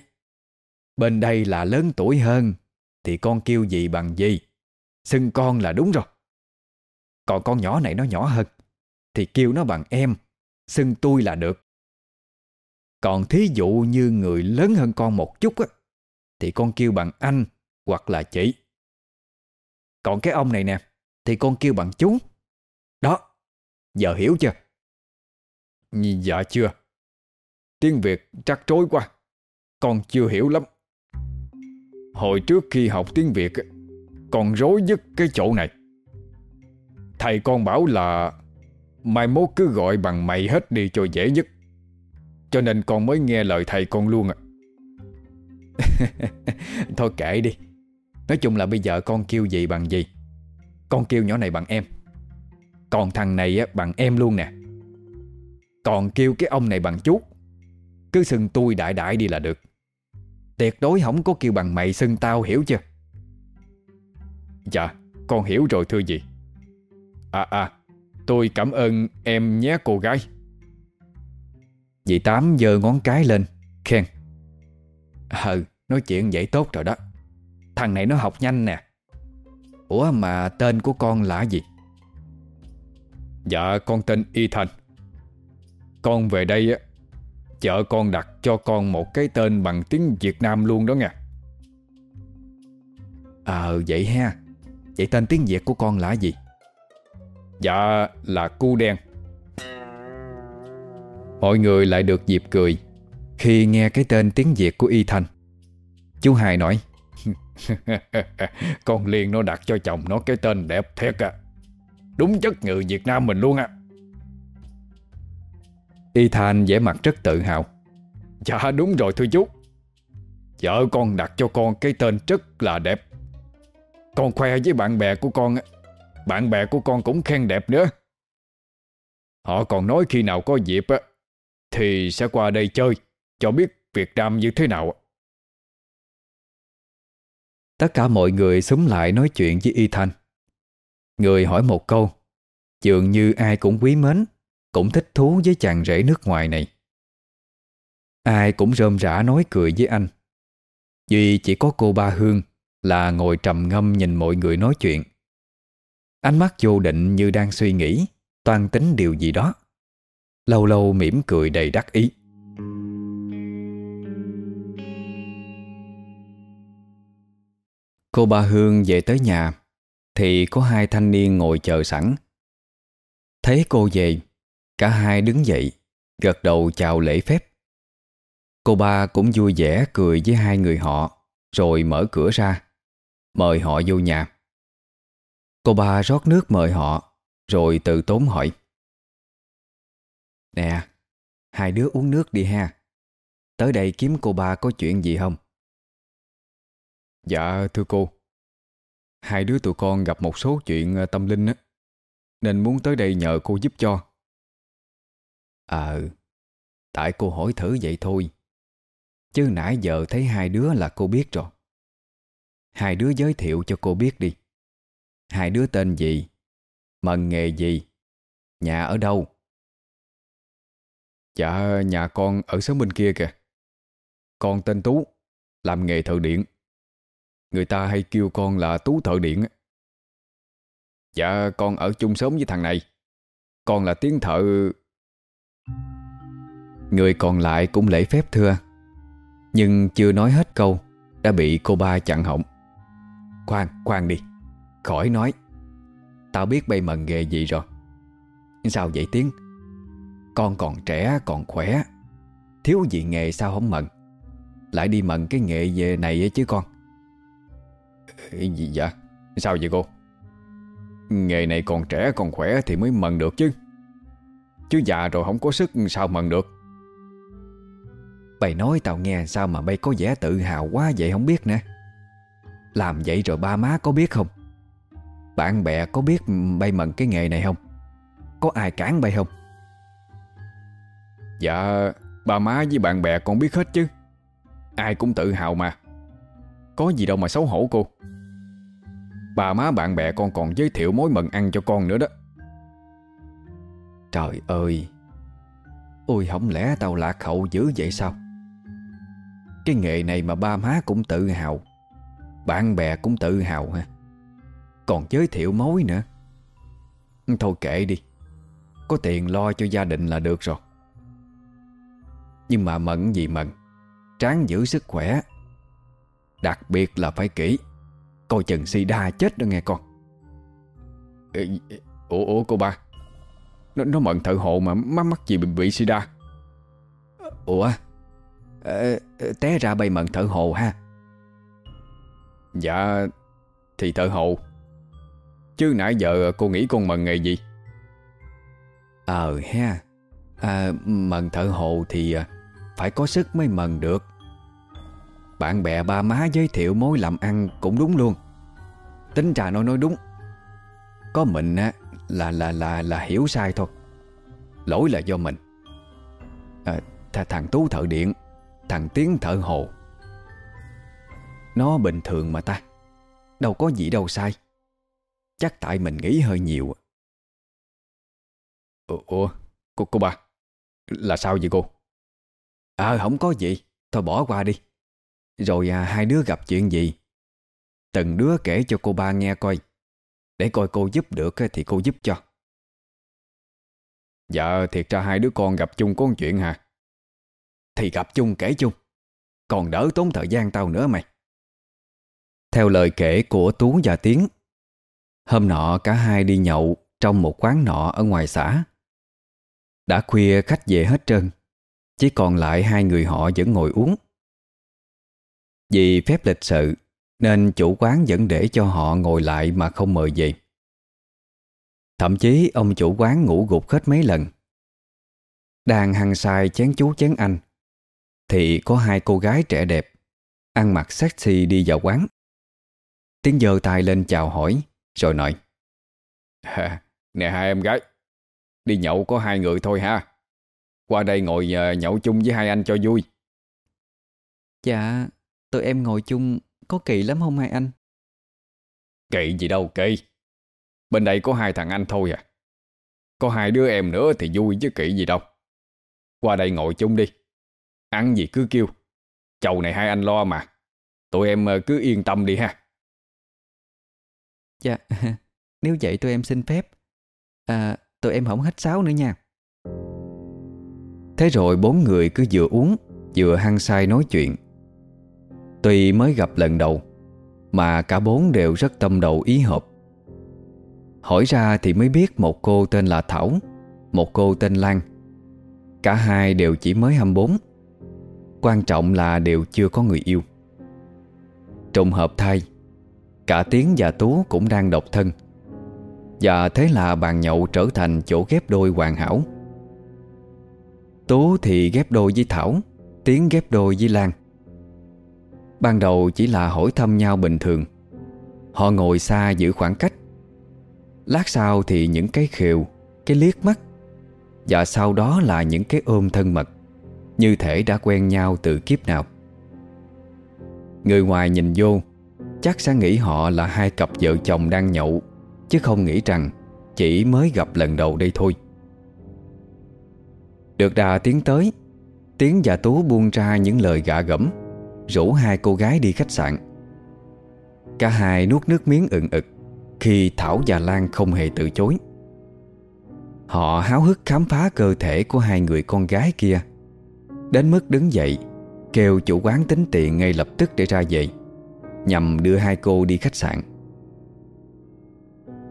Bên đây là lớn tuổi hơn thì con kêu gì bằng gì. Xưng con là đúng rồi. Còn con nhỏ này nó nhỏ hơn thì kêu nó bằng em, xưng tôi là được. Còn thí dụ như người lớn hơn con một chút á, thì con kêu bằng anh hoặc là chị. Còn cái ông này nè, thì con kêu bằng chú. Đó, giờ hiểu chưa? Dạ chưa. Tiếng Việt trắc trối quá. Con chưa hiểu lắm. Hồi trước khi học tiếng Việt, còn rối nhất cái chỗ này. Thầy con bảo là Mai mốt cứ gọi bằng mày hết đi cho dễ nhất. Cho nên con mới nghe lời thầy con luôn à Thôi kệ đi. Nói chung là bây giờ con kêu gì bằng gì. Con kêu nhỏ này bằng em. Còn thằng này á, bằng em luôn nè. Còn kêu cái ông này bằng chú. Cứ xưng tôi đại đại đi là được. Tuyệt đối không có kêu bằng mày xưng tao hiểu chưa? Dạ con hiểu rồi thưa gì À à Tôi cảm ơn em nhé, cô gái. Dì Tám giơ ngón cái lên, Khen. Ừ nói chuyện vậy tốt rồi đó. Thằng này nó học nhanh nè. Ủa mà tên của con là gì? Dạ con tên Y Thành. Con về đây Chợ con đặt cho con một cái tên bằng tiếng Việt Nam luôn đó nha Ờ à, vậy ha. Vậy tên tiếng Việt của con là gì? Dạ là cu đen. Mọi người lại được dịp cười Khi nghe cái tên tiếng Việt của Y Thanh. Chú Hai nói, Con liền nó đặt cho chồng nó cái tên đẹp thiệt à. Đúng chất người Việt Nam mình luôn à. Y Thanh vẻ mặt rất tự hào. Dạ đúng rồi thưa chú. Vợ con đặt cho con cái tên rất là đẹp. Con khoe với bạn bè của con bạn bè của con cũng khen đẹp nữa. Họ còn nói khi nào có dịp á Thì sẽ qua đây chơi Cho biết Việt Nam như thế nào Tất cả mọi người xúm lại nói chuyện với Y Thanh Người hỏi một câu Dường như ai cũng quý mến cũng thích thú với chàng rể nước ngoài này. Ai cũng rơm rã nói cười với anh. Duy chỉ có cô ba Hương Là ngồi trầm ngâm nhìn mọi người nói chuyện. Ánh mắt vô định như đang suy nghĩ, Toan tính điều gì đó. Lâu lâu mỉm cười đầy đắc ý. Cô ba Hương về tới nhà, Thì có hai thanh niên ngồi chờ sẵn. Thấy cô về Cả hai đứng dậy, Gật đầu chào lễ phép. Cô ba cũng vui vẻ cười với hai người họ, Rồi mở cửa ra, Mời họ vô nhà. Cô ba rót nước mời họ, Rồi từ tốn hỏi. Nè, Hai đứa uống nước đi ha. Tới đây kiếm cô ba có chuyện gì không? Dạ thưa cô. Hai đứa tụi con gặp một số chuyện ờ, tâm linh á, Nên muốn tới đây nhờ cô giúp cho. Ờ Tại cô hỏi thử vậy thôi. Chứ nãy giờ thấy hai đứa là cô biết rồi. Hai đứa giới thiệu cho cô biết đi. Hai đứa tên gì? Mần nghề gì? Nhà ở đâu? Dạ nhà con ở xóm bên kia kìa. Con tên Tú, Làm nghề thợ điện. Người ta hay kêu con là Tú thợ điện Dạ con ở chung sớm với thằng này. Con là tiếng thợ Người còn lại cũng lễ phép thưa. Nhưng chưa nói hết câu Đã bị cô ba chặn họng. Khoan, khoan đi. Khỏi nói. Tao biết bây mần nghề gì rồi. Sao vậy Tiến? Con còn trẻ còn khỏe. Thiếu gì nghề sao không mận? Lại đi mận cái nghề về này chứ con. Gì dạ Sao vậy cô? Nghề này còn trẻ còn khỏe thì mới mần được chứ. Chứ già rồi không có sức sao mần được. Bày nói tao nghe sao mà bay có vẻ tự hào quá vậy không biết nè Làm vậy rồi ba má có biết không? Bạn bè có biết bay mận cái nghề này không? Có ai cản bay không? Dạ Ba má với bạn bè con biết hết chứ. Ai cũng tự hào mà. Có gì đâu mà xấu hổ cô. Bà má bạn bè con còn giới thiệu mối mần ăn cho con nữa đó. Trời ơi! Ôi không lẽ tao lạc hậu dữ vậy sao cái nghề này mà ba má cũng tự hào Bạn bè cũng tự hào ha Còn giới thiệu mối nữa. Thôi kệ đi Có tiền lo cho gia đình là được rồi. Nhưng mà mận gì mận Tráng giữ sức khỏe. Đặc biệt là phải kỹ Coi chừng si đa chết đó nghe con. Ê, Ủa, ủa cô ba Nó, nó mận thợ hộ mà mắc mắc gì bị, bị sida? Ủa? Ờ, ờ, té ra bay mận thợ hồ ha. Dạ Thì thợ hồ. Chứ nãy giờ cô nghĩ con mận nghề gì? Ờ ha. Ờ, à, Mần thợ hồ thì Phải có sức mới mần được. Bạn bè ba má giới thiệu mối làm ăn cũng đúng luôn. Tính trà nói nói đúng. Có mình á là là là là hiểu sai thôi. Lỗi là do mình. À, th Thằng Tú thợ điện Thằng Tiến thợ hồ Nó bình thường mà ta. Đâu có gì đâu sai. Chắc tại mình nghĩ hơi nhiều. Ủa, ủa cô, cô ba Là sao vậy cô? Ờ không có gì. Thôi bỏ qua đi. Rồi à, hai đứa gặp chuyện gì? Từng đứa kể cho cô ba nghe coi. Để coi cô giúp được thì cô giúp cho. Dạ thiệt ra hai đứa con gặp chung có chuyện hả? Thì gặp chung kể chung. Còn đỡ tốn thời gian tao nữa mày. Theo lời kể của Tú và Tiến, Hôm nọ cả hai đi nhậu Trong một quán nọ ở ngoài xã. Đã khuya khách về hết trơn, Chỉ còn lại hai người họ vẫn ngồi uống. Vì phép lịch sự Nên chủ quán vẫn để cho họ ngồi lại mà không mời về. Thậm chí ông chủ quán ngủ gục hết mấy lần. Đang hăng sai chén chú chén anh thì có hai cô gái trẻ đẹp Ăn mặc sexy đi vào quán. Tiến giơ tay lên chào hỏi Rồi nói Nè hai em gái Đi nhậu có hai người thôi ha. Qua đây ngồi uh, nhậu chung với hai anh cho vui. Dạ Tụi em ngồi chung Có kỳ lắm không hai anh? Kỳ gì đâu kỳ. Bên đây có hai thằng anh thôi à. Có hai đứa em nữa thì vui chứ kỳ gì đâu. Qua đây ngồi chung đi Ăn gì cứ kêu, Chầu này hai anh lo mà, Tụi em ờ, cứ yên tâm đi ha. Dạ Nếu vậy tụi em xin phép. À tụi em không hết sáo nữa nha. Thế rồi bốn người cứ vừa uống, Vừa hăng say nói chuyện. Tuy mới gặp lần đầu, Mà cả bốn đều rất tâm đầu ý hợp. Hỏi ra thì mới biết một cô tên là Thảo, Một cô tên Lan. Cả hai đều chỉ mới 24 Quan trọng là đều chưa có người yêu. Trùng hợp thay, Cả Tiến và Tú cũng đang độc thân. Và thế là bàn nhậu trở thành chỗ ghép đôi hoàn hảo. Tú thì ghép đôi với Thảo, Tiến ghép đôi với Lan. Ban đầu chỉ là hỏi thăm nhau bình thường. Họ ngồi xa giữ khoảng cách. Lát sau thì những cái khều, Cái liếc mắt. Và sau đó là những cái ôm thân mật. Như thể đã quen nhau từ kiếp nào. Người ngoài nhìn vô, Chắc sẽ nghĩ họ là hai cặp vợ chồng đang nhậu, Chứ không nghĩ rằng Chỉ mới gặp lần đầu đây thôi. Được đà tiến tới, Tiến và Tú buông ra những lời gạ gẫm, Rủ hai cô gái đi khách sạn. Cả hai nuốt nước miếng ựng ực Khi Thảo và Lan không hề từ chối. Họ háo hức khám phá cơ thể của hai người con gái kia. Đến mức đứng dậy, Kêu chủ quán tính tiền ngay lập tức để ra về, Nhằm đưa hai cô đi khách sạn.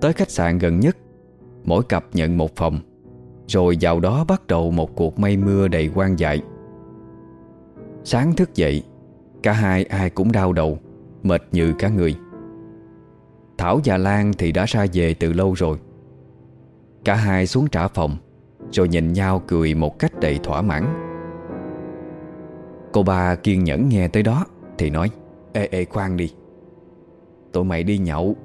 Tới khách sạn gần nhất, Mỗi cặp nhận một phòng, Rồi vào đó bắt đầu một cuộc mây mưa đầy quan dại. Sáng thức dậy, Cả hai ai cũng đau đầu, Mệt như cả người. Thảo và Lan thì đã ra về từ lâu rồi. Cả hai xuống trả phòng, Rồi nhìn nhau cười một cách đầy thỏa mãn. Cô ba kiên nhẫn nghe tới đó, Thì nói, Ê ê, khoan đi. Tụi mày đi nhậu,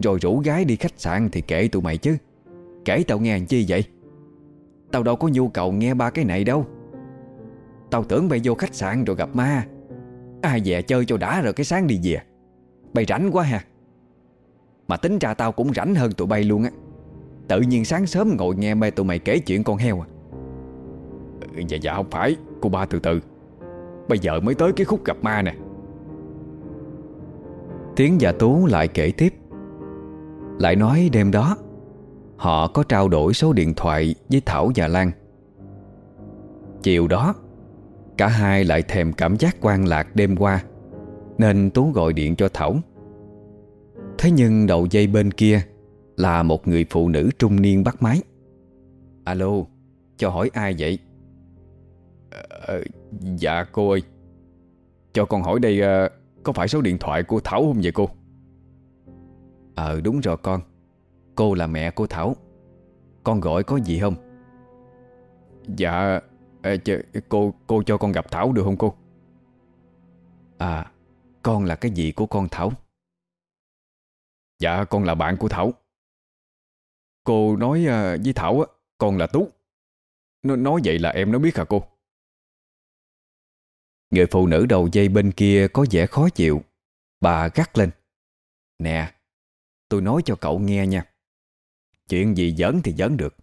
Rồi rủ gái đi khách sạn thì kể tụi mày chứ. Kể tao nghe làm chi vậy? Tao đâu có nhu cầu nghe ba cái này đâu. Tao tưởng bay vô khách sạn rồi gặp ma. Ai về chơi cho đã rồi cái sáng đi về. Bay rảnh quá ha. Mà tính ra tao cũng rảnh hơn tụi bay luôn á. Tự nhiên sáng sớm ngồi nghe mê tụi mày kể chuyện con heo à. Ừ, dạ dạ không phải. Cô ba từ từ. Bây giờ mới tới cái khúc gặp ma nè. Tiến và Tú lại kể tiếp. Lại nói đêm đó, Họ có trao đổi số điện thoại với Thảo và Lan. Chiều đó, Cả hai lại thèm cảm giác quan lạc đêm qua, Nên Tú gọi điện cho Thảo. Thế nhưng đầu dây bên kia Là một người phụ nữ trung niên bắt máy. Alo, Cho hỏi ai vậy? Ờ, Dạ cô ơi. Cho con hỏi đây uh, Có phải số điện thoại của Thảo không vậy cô? Ờ đúng rồi con. Cô là mẹ của Thảo. Con gọi có gì không? Dạ ờ, à, ch- Cô cô cho con gặp Thảo được không cô? À Con là cái gì của con Thảo? Dạ con là bạn của Thảo. Cô nói ờ, với Thảo á Con là Tú. Nó Nói vậy là em nó biết hả cô? Người phụ nữ đầu dây bên kia có vẻ khó chịu. Bà gắt lên. Nè, Tôi nói cho cậu nghe nha. Chuyện gì giỡn thì giỡn được.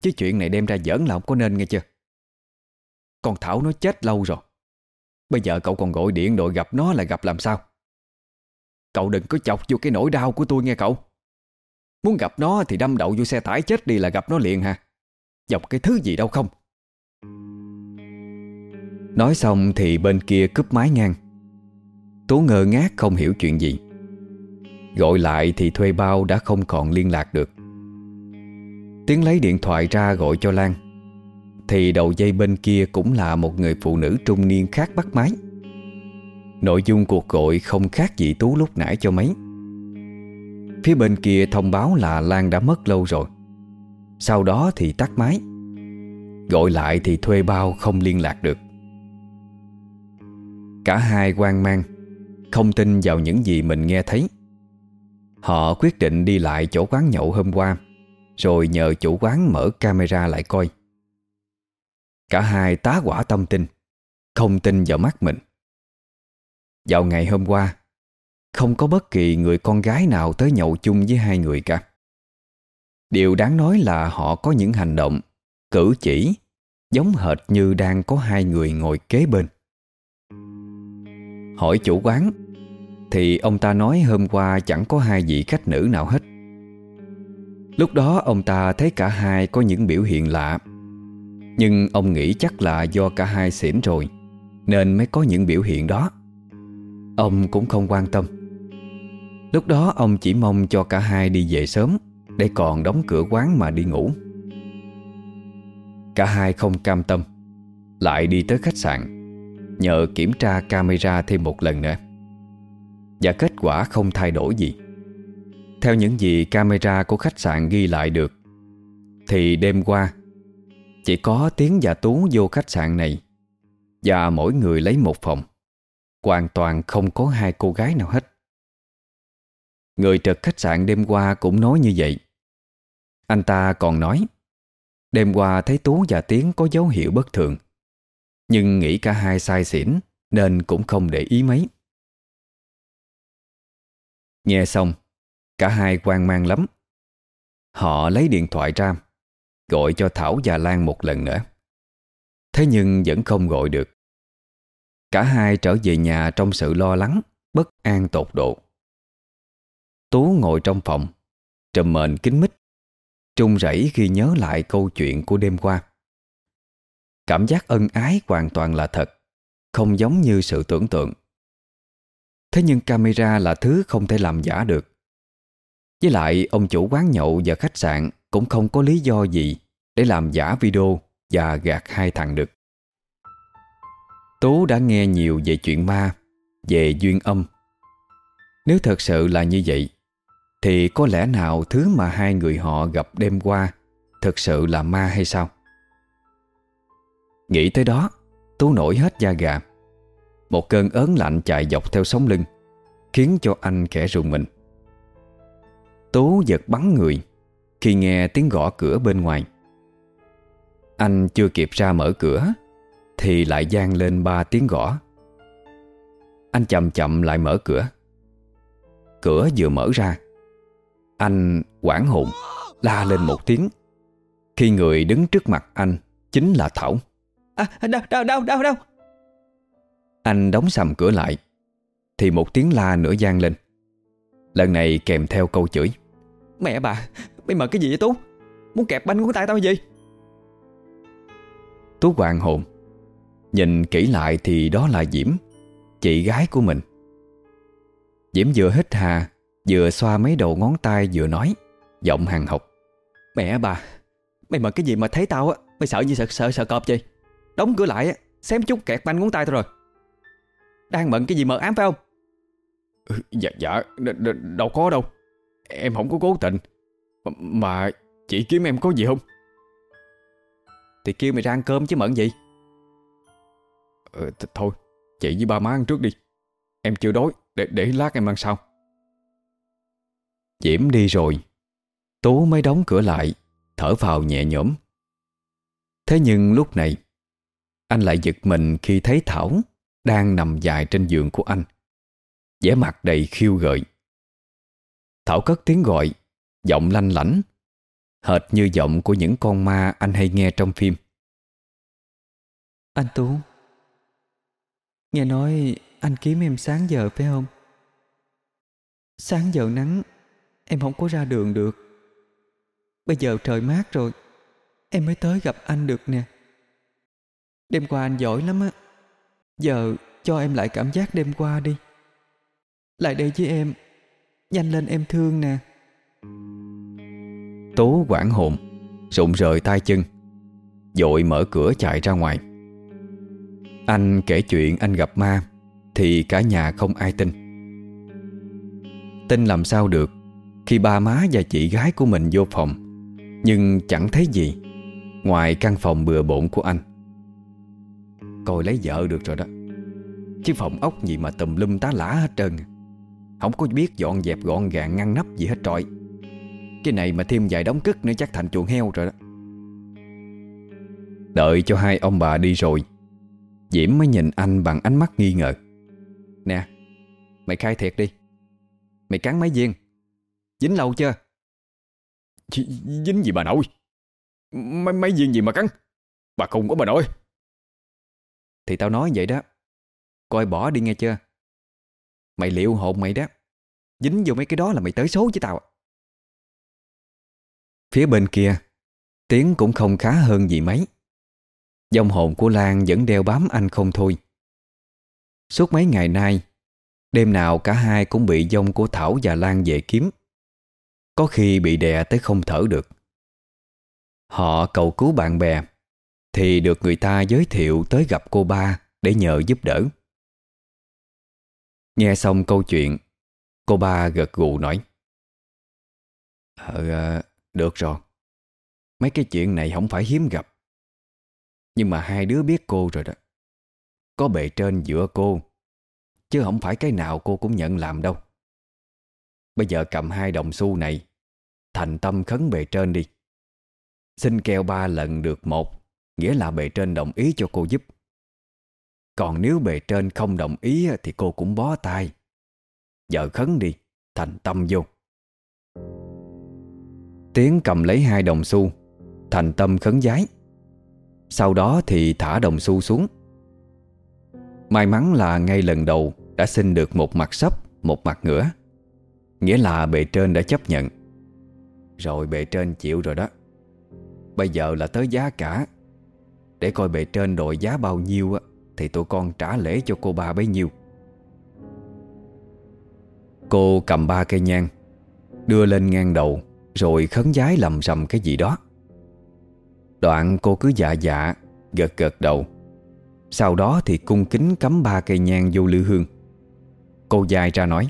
Chứ chuyện này đem ra giỡn là không có nên nghe chưa? Con Thảo nó chết lâu rồi. Bây giờ cậu còn gọi điện đội gặp nó là gặp làm sao? Cậu đừng có chọc vô cái nỗi đau của tôi nghe cậu. Muốn gặp nó thì đâm đậu vô xe tải chết đi là gặp nó liền hả? Dọc cái thứ gì đâu không? Nói xong thì bên kia cúp máy ngang. Tú ngơ ngác không hiểu chuyện gì. Gọi lại thì thuê bao đã không còn liên lạc được. Tiến lấy điện thoại ra gọi cho Lan. Thì đầu dây bên kia cũng là một người phụ nữ trung niên khác bắt máy. Nội dung cuộc gọi không khác gì Tú lúc nãy cho mấy. Phía bên kia thông báo là Lan đã mất lâu rồi. Sau đó thì tắt máy. Gọi lại thì thuê bao không liên lạc được. Cả hai quan mang, Không tin vào những gì mình nghe thấy. Họ quyết định đi lại chỗ quán nhậu hôm qua, Rồi nhờ chủ quán mở camera lại coi. Cả hai tá quả tâm tin Không tin vào mắt mình. Vào ngày hôm qua, Không có bất kỳ người con gái nào tới nhậu chung với hai người cả. Điều đáng nói là họ có những hành động Cử chỉ, Giống hệt như đang có hai người ngồi kế bên. Hỏi chủ quán. Thì ông ta nói hôm qua chẳng có hai vị khách nữ nào hết. Lúc đó ông ta thấy cả hai có những biểu hiện lạ. Nhưng ông nghĩ chắc là do cả hai xỉn rồi, Nên mới có những biểu hiện đó. Ông cũng không quan tâm. Lúc đó ông chỉ mong cho cả hai đi về sớm, Để còn đóng cửa quán mà đi ngủ. Cả hai không cam tâm, Lại đi tới khách sạn. Nhờ kiểm tra camera thêm một lần nữa. Và kết quả không thay đổi gì. Theo những gì camera của khách sạn ghi lại được, Thì đêm qua, Chỉ có Tiến và Tú vô khách sạn này, Và mỗi người lấy một phòng. Hoàn toàn không có hai cô gái nào hết. Người trực khách sạn đêm qua cũng nói như vậy. Anh ta còn nói, Đêm qua thấy Tú và Tiến có dấu hiệu bất thường. Nhưng nghĩ cả hai sai xỉn, Nên cũng không để ý mấy. Nghe xong, Cả hai quan mang lắm. Họ lấy điện thoại ra, Gọi cho Thảo và Lan một lần nữa. Thế nhưng vẫn không gọi được. Cả hai trở về nhà trong sự lo lắng, Bất an tột độ. Tú ngồi trong phòng, Trầm mền kính mít Trung rẩy khi nhớ lại câu chuyện của đêm qua. Cảm giác ân ái hoàn toàn là thật, Không giống như sự tưởng tượng. Thế nhưng camera là thứ không thể làm giả được. Với lại, ông chủ quán nhậu và khách sạn Cũng không có lý do gì Để làm giả video Và gạt hai thằng được. Tú đã nghe nhiều về chuyện ma, Về duyên âm. Nếu thật sự là như vậy, Thì có lẽ nào thứ mà hai người họ gặp đêm qua Thực sự là ma hay sao? Nghĩ tới đó, Tú nổi hết da gà. Một cơn ớn lạnh chạy dọc theo sống lưng, Khiến cho anh khẽ rùng mình. Tú giật bắn người Khi nghe tiếng gõ cửa bên ngoài. Anh chưa kịp ra mở cửa Thì lại gian lên ba tiếng gõ. Anh chậm chậm lại mở cửa. Cửa vừa mở ra, Anh quảng hồn, La lên một tiếng. Khi người đứng trước mặt anh Chính là Thảo. À đâu đâu đâu đâu Anh đóng sầm cửa lại Thì một tiếng la nữa gian lên. Lần này kèm theo câu chửi. Mẹ bà Mày mở cái gì vậy Tú? Muốn kẹp banh của tay tao gì Tú hoàng hồn. Nhìn kỹ lại thì đó là Diễm Chị gái của mình. Diễm vừa hít hà Vừa xoa mấy đầu ngón tay vừa nói Giọng hàng học Mẹ bà Mày mở cái gì mà thấy tao á? Mày sợ gì sợ sợ sợ cọp gì Đóng cửa lại Xém chút kẹt banh ngón tay tao rồi. Đang bận cái gì mờ ám phải không? Ừ, Dạ dạ Đâu có đâu. Em không có cố tình. Mà chị kiếm em có gì không? Thì kêu mày ra ăn cơm chứ mận gì. Ừ, th- Thôi Chị với ba má ăn trước đi. Em chưa đói Để, để lát em ăn sau. Diễm đi rồi. Tú mới đóng cửa lại Thở vào nhẹ nhõm. Thế nhưng lúc này anh lại giật mình khi thấy Thảo Đang nằm dài trên giường của anh. Vẻ mặt đầy khiêu gợi. Thảo cất tiếng gọi, Giọng lanh lảnh, Hệt như giọng của những con ma anh hay nghe trong phim. Anh Tú, Nghe nói anh kiếm em sáng giờ phải không? Sáng giờ nắng, Em không có ra đường được. Bây giờ trời mát rồi, Em mới tới gặp anh được nè. Đêm qua anh giỏi lắm á. Giờ cho em lại cảm giác đêm qua đi. Lại đây với em. Nhanh lên em thương nè. Tố quảng hồn, Rụng rời tay chân, Dội mở cửa chạy ra ngoài. Anh kể chuyện anh gặp ma, Thì cả nhà không ai tin. Tin làm sao được, Khi ba má và chị gái của mình vô phòng. Nhưng chẳng thấy gì, Ngoài căn phòng bừa bộn của anh. Coi lấy vợ được rồi đó. Chứ phòng ốc gì mà tùm lum tá lả hết trơn. Không có biết dọn dẹp gọn gàng ngăn nắp gì hết trọi. Cái này mà thêm vài đóng cất nữa chắc thành chuồng heo rồi đó. Đợi cho hai ông bà đi rồi Diễm mới nhìn anh bằng ánh mắt nghi ngờ. Nè Mày khai thiệt đi. Mày cắn mấy viên Dính lâu chưa? D Dính gì bà nội? Mấy, mấy viên gì mà cắn? Bà không có bà nội. Thì tao nói vậy đó. Coi bỏ đi nghe chưa? Mày liệu hồn mày đó. Dính vô mấy cái đó là mày tới số với tao à. Phía bên kia, Tiếng cũng không khá hơn gì mấy. Dòng hồn của Lan vẫn đeo bám anh không thôi. Suốt mấy ngày nay, Đêm nào cả hai cũng bị dông của Thảo và Lan về kiếm. Có khi bị đè tới không thở được. Họ cầu cứu bạn bè thì được người ta giới thiệu tới gặp cô ba Để nhờ giúp đỡ. Nghe xong câu chuyện Cô ba gật gù nói ờ, ờ, được rồi. Mấy cái chuyện này không phải hiếm gặp. Nhưng mà hai đứa biết cô rồi đó. Có bề trên giữa cô Chứ không phải cái nào cô cũng nhận làm đâu. Bây giờ cầm hai đồng xu này Thành tâm khấn bề trên đi. Xin keo ba lần được một. Nghĩa là bề trên đồng ý cho cô giúp. Còn nếu bề trên không đồng ý Thì cô cũng bó tay. Giờ khấn đi, Thành tâm vô. Tiến cầm lấy hai đồng xu, Thành tâm khấn giái. Sau đó thì thả đồng xu xuống. May mắn là ngay lần đầu Đã xin được một mặt sấp Một mặt ngửa. Nghĩa là bề trên đã chấp nhận. Rồi bề trên chịu rồi đó. Bây giờ là tới giá cả. Để coi bề trên đội giá bao nhiêu Thì tụi con trả lễ cho cô ba bấy nhiêu. Cô cầm ba cây nhang, Đưa lên ngang đầu, Rồi khấn giái lầm rầm cái gì đó. Đoạn cô cứ dạ dạ Gật gật đầu. Sau đó thì cung kính cắm ba cây nhang vô lư hương. Cô dài ra nói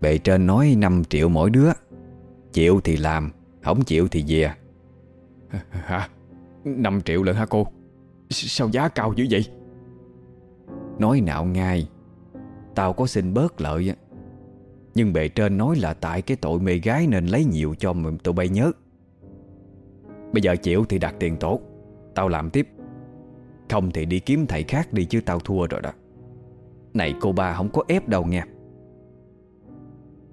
Bệ trên nói 5 triệu mỗi đứa, Chịu thì làm, Không chịu thì về. Hả? 5 triệu lần hả cô? Sao giá cao dữ vậy? Nói nạo ngay Tao có xin bớt lợi Nhưng bề trên nói là tại cái tội mê gái Nên lấy nhiều cho tụi bay nhớ. Bây giờ chịu thì đặt tiền tốt Tao làm tiếp. Không thì đi kiếm thầy khác đi chứ tao thua rồi đó. Này cô ba không có ép đâu nha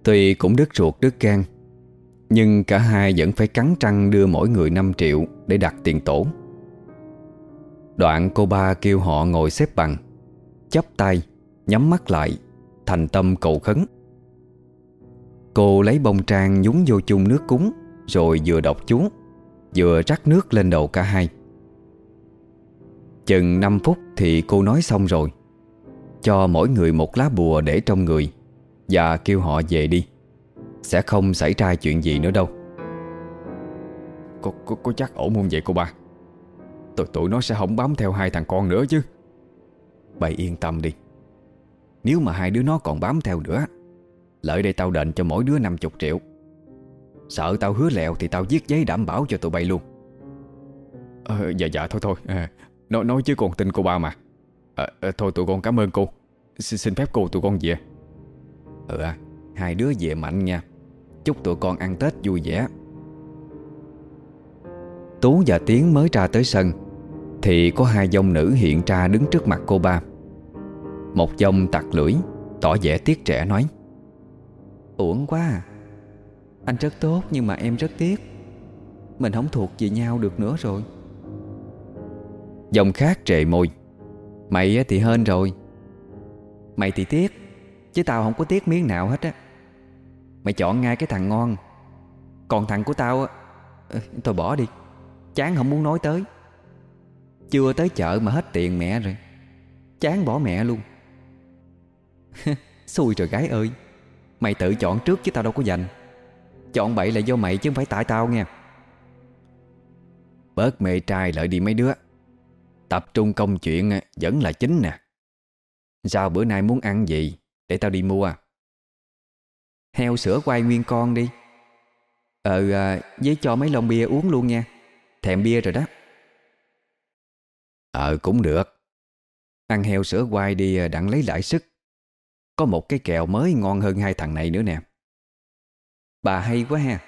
Tuy cũng đứt ruột đứt gan Nhưng cả hai vẫn phải cắn trăng đưa mỗi người 5 triệu để đặt tiền tổ. Đoạn cô ba kêu họ ngồi xếp bằng, chắp tay, Nhắm mắt lại, Thành tâm cầu khấn. Cô lấy bông trang nhúng vô chung nước cúng, Rồi vừa đọc chú, Vừa rắc nước lên đầu cả hai. Chừng 5 phút thì cô nói xong rồi, Cho mỗi người một lá bùa để trong người, Và kêu họ về đi. Sẽ không xảy ra chuyện gì nữa đâu. Có, có, có chắc ổn không vậy cô ba? Tụi tụi nó sẽ không bám theo hai thằng con nữa chứ. Bày yên tâm đi. Nếu mà hai đứa nó còn bám theo nữa Lợi đây tao đền cho mỗi đứa 50 triệu. Sợ tao hứa lẹo Thì tao viết giấy đảm bảo cho tụi bay luôn. Ờ, Dạ dạ thôi thôi. À, nói, nói chứ còn tin cô ba mà. À, à, Thôi tụi con cảm ơn cô. Xin, xin phép cô tụi con về. Ừ à Hai đứa về mạnh nha. Chúc tụi con ăn Tết vui vẻ. Tú và Tiến mới ra tới sân, Thì có hai dông nữ hiện ra đứng trước mặt cô ba. Một dông tặc lưỡi, Tỏ vẻ tiếc trẻ nói, Uổng quá à. Anh rất tốt nhưng mà em rất tiếc. Mình không thuộc về nhau được nữa rồi. Dòng khác trề môi, Mày thì hên rồi. Mày thì tiếc, Chứ tao không có tiếc miếng nào hết á. Mày chọn ngay cái thằng ngon, Còn thằng của tao á ờ, Thôi bỏ đi. Chán không muốn nói tới. Chưa tới chợ mà hết tiền mẹ rồi. Chán bỏ mẹ luôn. Xui rồi gái ơi. Mày tự chọn trước chứ tao đâu có dành Chọn bậy là do mày chứ không phải tại tao nghe. Bớt mê trai lại đi mấy đứa. Tập trung công chuyện vẫn là chính nè. Sao bữa nay muốn ăn gì Để tao đi mua? Heo sữa quay nguyên con đi. Ờ à, với cho mấy lon bia uống luôn nha. Thèm bia rồi đó. Ờ cũng được. Ăn heo sữa quay đi ờ, đặng lấy lại sức Có một cái kẹo mới ngon hơn hai thằng này nữa nè. Bà hay quá ha.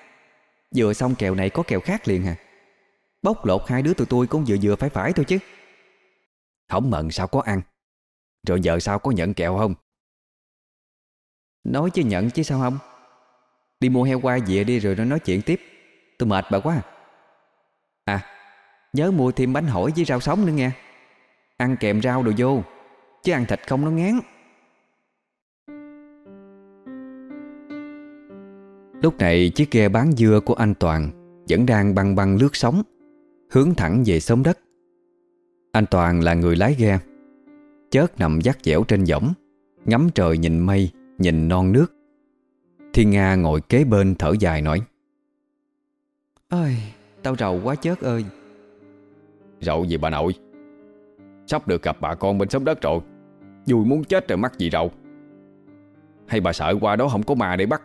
Vừa xong kẹo này có kẹo khác liền hả? Bóc lột hai đứa tụi tôi cũng vừa vừa phải phải thôi chứ. Không mận sao có ăn. Rồi giờ sao có nhận kẹo không? Nói chứ nhận chứ sao không? Đi mua heo quay về đi rồi nó nói chuyện tiếp. Tôi mệt bà quá À à Nhớ mua thêm bánh hỏi với rau sống nữa nghe Ăn kèm rau đồ vô, Chứ ăn thịt không nó ngán. Lúc này chiếc ghe bán dưa của anh Toàn Vẫn đang băng băng lướt sóng, Hướng thẳng về xóm đất. Anh Toàn là người lái ghe, Chớt nằm dắt dẻo trên võng, Ngắm trời nhìn mây, Nhìn non nước. Thiên Nga ngồi kế bên thở dài nói Ơi Tao rầu quá chớt ơi. Rậu gì bà nội? Sắp được gặp bà con bên xóm đất rồi. Vui muốn chết rồi mắc gì rậu Hay bà sợ qua đó không có mà để bắt?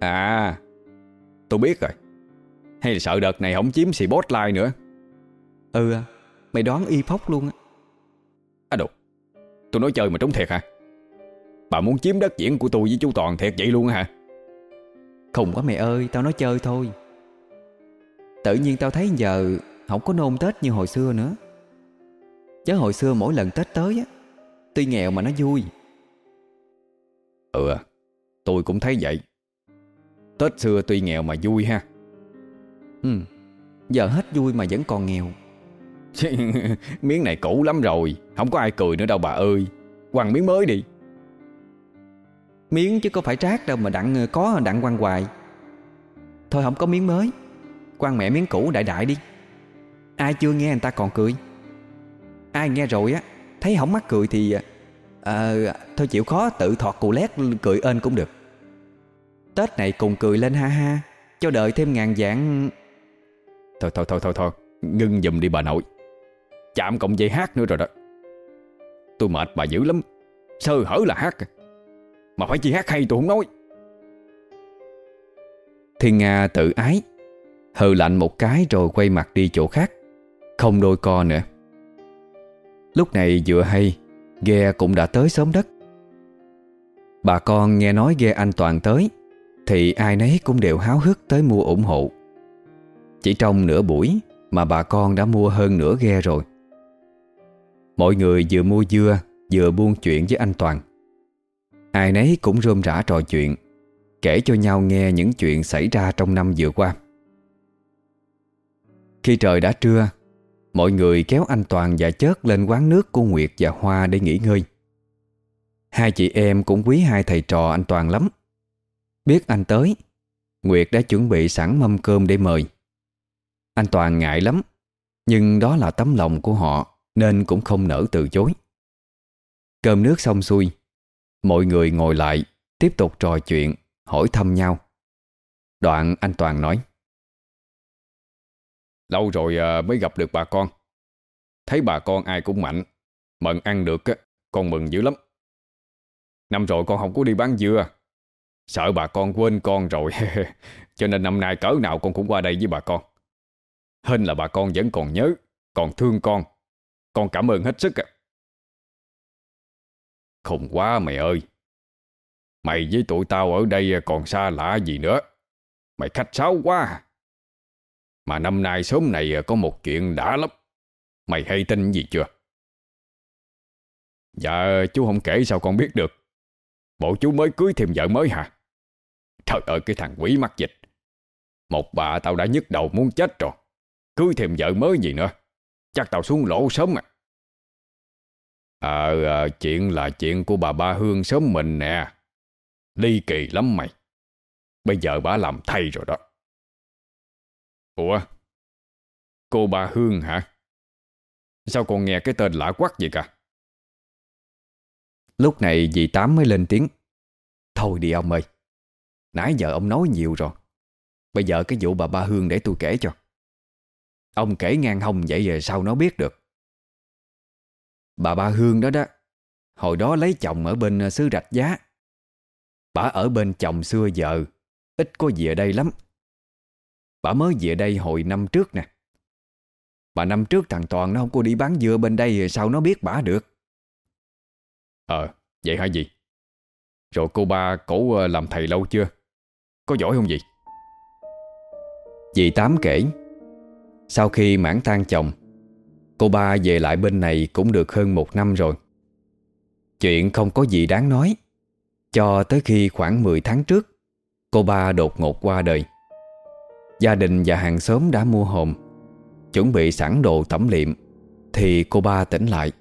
À Tôi biết rồi. Hay là sợ đợt này không chiếm xì spotlight nữa. Ừ à Mày đoán y phóc luôn á. À đồ Tôi nói chơi mà trúng thiệt hả? Bà muốn chiếm đất diễn của tôi với chú Toàn thiệt vậy luôn hả? Khùng quá mẹ ơi Tao nói chơi thôi Tự nhiên tao thấy giờ Không có nôn Tết như hồi xưa nữa. Chứ hồi xưa mỗi lần Tết tới á Tuy nghèo mà nó vui. Ừ Tôi cũng thấy vậy. Tết xưa tuy nghèo mà vui ha. Ừ Giờ hết vui mà vẫn còn nghèo. Miếng này cũ lắm rồi Không có ai cười nữa đâu bà ơi. Quăng miếng mới đi. Miếng chứ có phải trác đâu mà đặng có đặng quăng hoài. Thôi không có miếng mới Quăng mẹ miếng cũ đại đại đi. Ai chưa nghe người ta còn cười. Ai nghe rồi á Thấy không mắc cười thì à, Thôi chịu khó tự thọt cù lét cười ên cũng được. Tết này cùng cười lên ha ha Cho đợi thêm ngàn dạng Thôi thôi thôi thôi thôi Ngưng giùm đi bà nội. Chạm cộng dây hát nữa rồi đó. Tôi mệt bà dữ lắm. Sơ hở là hát Mà phải chi hát hay tôi không nói. Thiên Nga tự ái Hừ lạnh một cái rồi quay mặt đi chỗ khác. Không đôi co nữa. Lúc này vừa hay, Ghe cũng đã tới sớm đất. Bà con nghe nói ghe anh Toàn tới, Thì ai nấy cũng đều háo hức tới mua ủng hộ. Chỉ trong nửa buổi Mà bà con đã mua hơn nửa ghe rồi. Mọi người vừa mua dưa, Vừa buôn chuyện với anh Toàn. Ai nấy cũng rôm rã trò chuyện, Kể cho nhau nghe những chuyện xảy ra trong năm vừa qua. Khi trời đã trưa, Mọi người kéo anh Toàn và Chớt lên quán nước của Nguyệt và Hoa để nghỉ ngơi. Hai chị em cũng quý hai thầy trò anh Toàn lắm. Biết anh tới, Nguyệt đã chuẩn bị sẵn mâm cơm để mời. Anh Toàn ngại lắm, Nhưng đó là tấm lòng của họ Nên cũng không nỡ từ chối. Cơm nước xong xuôi, Mọi người ngồi lại Tiếp tục trò chuyện, Hỏi thăm nhau. Đoạn anh Toàn nói. Lâu rồi à, mới gặp được bà con. Thấy bà con ai cũng mạnh, Mận ăn được Con mừng dữ lắm. Năm rồi con không có đi bán dưa. Sợ bà con quên con rồi. Cho nên năm nay cỡ nào con cũng qua đây với bà con. Hên là bà con vẫn còn nhớ, Còn thương con. Con cảm ơn hết sức không Khùng quá mày ơi. Mày với tụi tao ở đây còn xa lạ gì nữa. Mày khách sáo quá à. Mà năm nay sớm này à, có một chuyện đã lắm. Mày hay tin gì chưa? Dạ chú không kể sao con biết được. Bộ chú mới cưới thêm vợ mới hả? Trời ơi cái thằng quỷ mắc dịch. Một bà tao đã nhức đầu muốn chết rồi. Cưới thêm vợ mới gì nữa? Chắc tao xuống lỗ sớm à. Ờ à, chuyện là chuyện của bà ba Hương sớm mình nè. Ly kỳ lắm mày. Bây giờ bà làm thay rồi đó. Ủa? Cô bà Hương hả? Sao còn nghe cái tên lạ quắc vậy cả? Lúc này dì Tám mới lên tiếng. Thôi đi ông ơi, Nãy giờ ông nói nhiều rồi. Bây giờ cái vụ bà Ba Hương để tôi kể cho. Ông kể ngang hông vậy giờ sao nó biết được. Bà Ba Hương đó đó, Hồi đó lấy chồng ở bên ờ, xứ Rạch Giá. Bà ở bên chồng xưa giờ, Ít có gì ở đây lắm. Bà mới về đây hồi năm trước nè. Mà năm trước thằng Toàn nó không có đi bán dưa bên đây, Sao nó biết bà được? Ờ vậy hả gì Rồi cô ba, cổ ờ, làm thầy lâu chưa? Có giỏi không gì Dì Tám kể. Sau khi mãn tan chồng, Cô ba về lại bên này cũng được hơn một năm rồi. Chuyện không có gì đáng nói. Cho tới khi khoảng 10 tháng trước, Cô ba đột ngột qua đời. Gia đình và hàng xóm đã mua hồn Chuẩn bị sẵn đồ tẩm liệm, Thì cô ba tỉnh lại.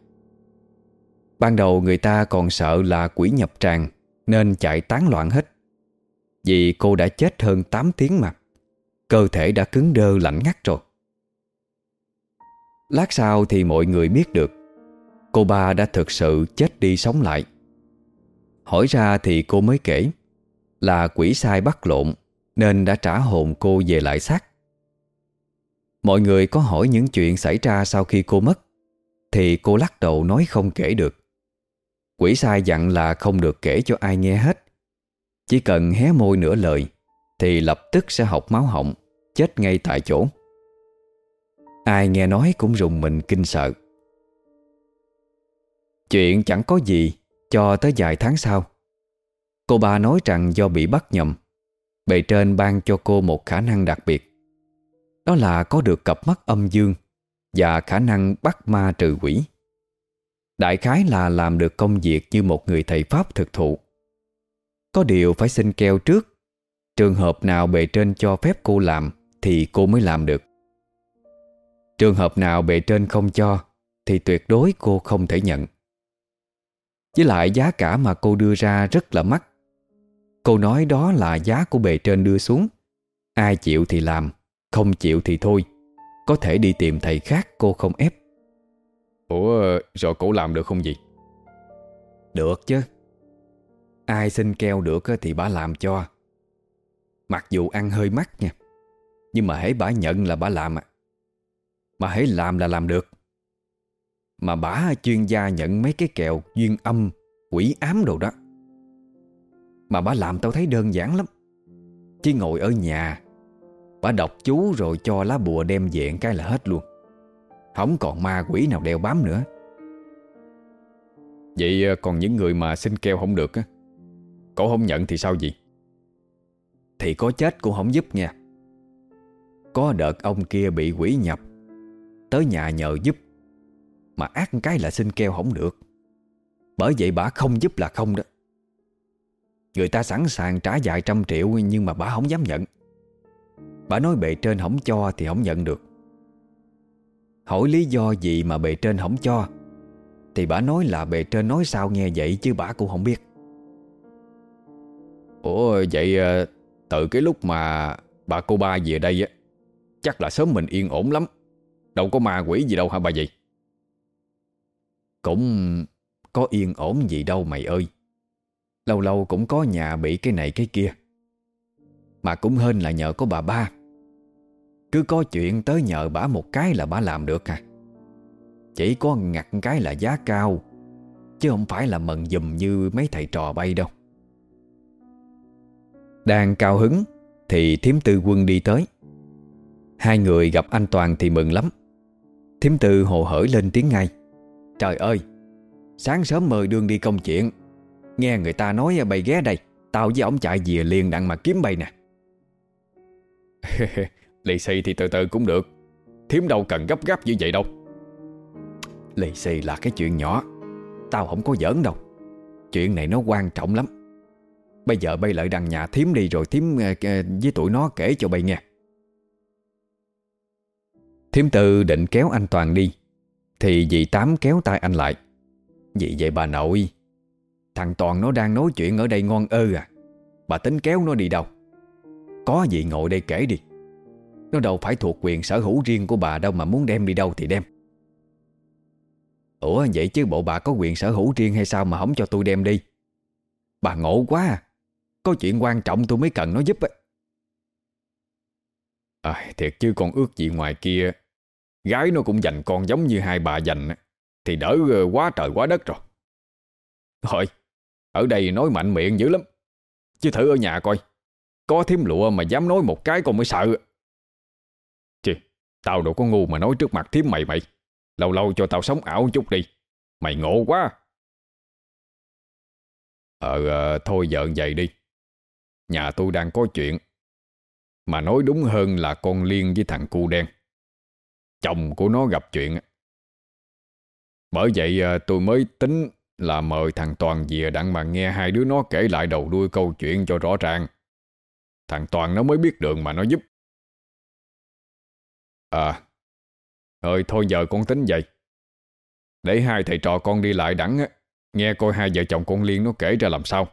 Ban đầu người ta còn sợ là quỷ nhập tràng, Nên chạy tán loạn hết. Vì cô đã chết hơn 8 tiếng mà Cơ thể đã cứng đơ lạnh ngắt rồi. Lát sau thì mọi người biết được, Cô ba đã thực sự chết đi sống lại. Hỏi ra thì cô mới kể Là quỷ sai bắt lộn nên đã trả hồn cô về lại xác. Mọi người có hỏi những chuyện xảy ra sau khi cô mất, Thì cô lắc đầu nói không kể được. Quỷ sai dặn là không được kể cho ai nghe hết. Chỉ cần hé môi nửa lời, Thì lập tức sẽ học máu họng, Chết ngay tại chỗ. Ai nghe nói cũng rùng mình kinh sợ. Chuyện chẳng có gì Cho tới vài tháng sau. Cô ba nói rằng do bị bắt nhầm Bề trên ban cho cô một khả năng đặc biệt. Đó là có được cặp mắt âm dương Và khả năng bắt ma trừ quỷ. Đại khái là làm được công việc như một người thầy Pháp thực thụ. Có điều phải xin keo trước, Trường hợp nào bề trên cho phép cô làm Thì cô mới làm được. Trường hợp nào bề trên không cho Thì tuyệt đối cô không thể nhận. Với lại giá cả mà cô đưa ra rất là mắc. Cô nói đó là giá của bề trên đưa xuống. Ai chịu thì làm Không chịu thì thôi. Có thể đi tìm thầy khác cô không ép. Ủa rồi cổ làm được không gì Được chứ. Ai xin keo được thì bà làm cho. Mặc dù ăn hơi mắc nha Nhưng mà hãy bà nhận là bà làm à Mà hãy làm là làm được. Mà bà chuyên gia nhận mấy cái kẹo duyên âm Quỷ ám đồ đó mà bà làm tao thấy đơn giản lắm. Chỉ ngồi ở nhà, Bà đọc chú rồi cho lá bùa đem diện cái là hết luôn. Không còn ma quỷ nào đeo bám nữa. Vậy ờ, còn những người mà xin keo không được á cổ không nhận thì sao gì Thì có chết cũng không giúp nha. Có đợt ông kia bị quỷ nhập, Tới nhà nhờ giúp, Mà ác cái là xin keo không được. Bởi vậy bà không giúp là không đó. Người ta sẵn sàng trả vài trăm triệu Nhưng mà bà không dám nhận. Bà nói bề trên không cho thì không nhận được. Hỏi lý do gì mà bề trên không cho? Thì bà nói là bề trên nói sao nghe vậy Chứ bà cũng không biết. Ủa vậy ờ, từ cái lúc mà bà cô ba về đây á Chắc là sớm mình yên ổn lắm. Đâu có ma quỷ gì đâu hả bà vậy? Cũng có yên ổn gì đâu mày ơi Lâu lâu cũng có nhà bị cái này cái kia. Mà cũng hên là nhờ có bà ba. Cứ có chuyện tới nhờ bà một cái là bà làm được à. Chỉ có ngặt cái là giá cao, Chứ không phải là mần dùm như mấy thầy trò bay đâu. Đang cao hứng Thì thiếm tư quân đi tới. Hai người gặp anh Toàn thì mừng lắm. Thiếm tư hồ hởi lên tiếng ngay. Trời ơi, Sáng sớm mời đương đi công chuyện. Nghe người ta nói à, bày ghé đây. Tao với ổng chạy về liền đặng mà kiếm bay nè. Lì xì thì từ từ cũng được. Thiếm đâu cần gấp gáp như vậy đâu. Lì xì là cái chuyện nhỏ. Tao không có giỡn đâu. Chuyện này nó quan trọng lắm. Bây giờ bay lại đằng nhà thím đi Rồi thím à, à, với tụi nó kể cho bay nghe. Thím tư định kéo anh Toàn đi. Thì dì Tám kéo tay anh lại. Vậy vậy bà nội Thằng Toàn nó đang nói chuyện ở đây ngon ơ à. Bà tính kéo nó đi đâu? Có gì ngồi đây kể đi. Nó đâu phải thuộc quyền sở hữu riêng của bà đâu Mà muốn đem đi đâu thì đem. Ủa vậy chứ bộ bà có quyền sở hữu riêng hay sao Mà không cho tôi đem đi? Bà ngộ quá à. Có chuyện quan trọng tôi mới cần nó giúp ấy. à, Thiệt chứ con ước gì ngoài kia. Gái nó cũng dành con giống như hai bà dành Thì đỡ ờ, quá trời quá đất rồi. Thôi ở đây nói mạnh miệng dữ lắm. Chứ thử ở nhà coi. Có thím lụa mà dám nói một cái con mới sợ. Chị, Tao đâu có ngu mà nói trước mặt thím mày mày. Lâu lâu cho tao sống ảo chút đi. Mày ngộ quá. Ờ, ờ thôi vợ vậy đi. Nhà tôi đang có chuyện. Mà nói đúng hơn là con Liên với thằng cu đen. Chồng của nó gặp chuyện. Bởi vậy ờ, tôi mới tính là mời thằng Toàn về đặng mà nghe hai đứa nó kể lại đầu đuôi câu chuyện cho rõ ràng. Thằng Toàn nó mới biết đường mà nó giúp. À, thôi thôi giờ con tính vậy. Để hai thầy trò con đi lại đẳng nghe coi hai vợ chồng con Liên nó kể ra làm sao.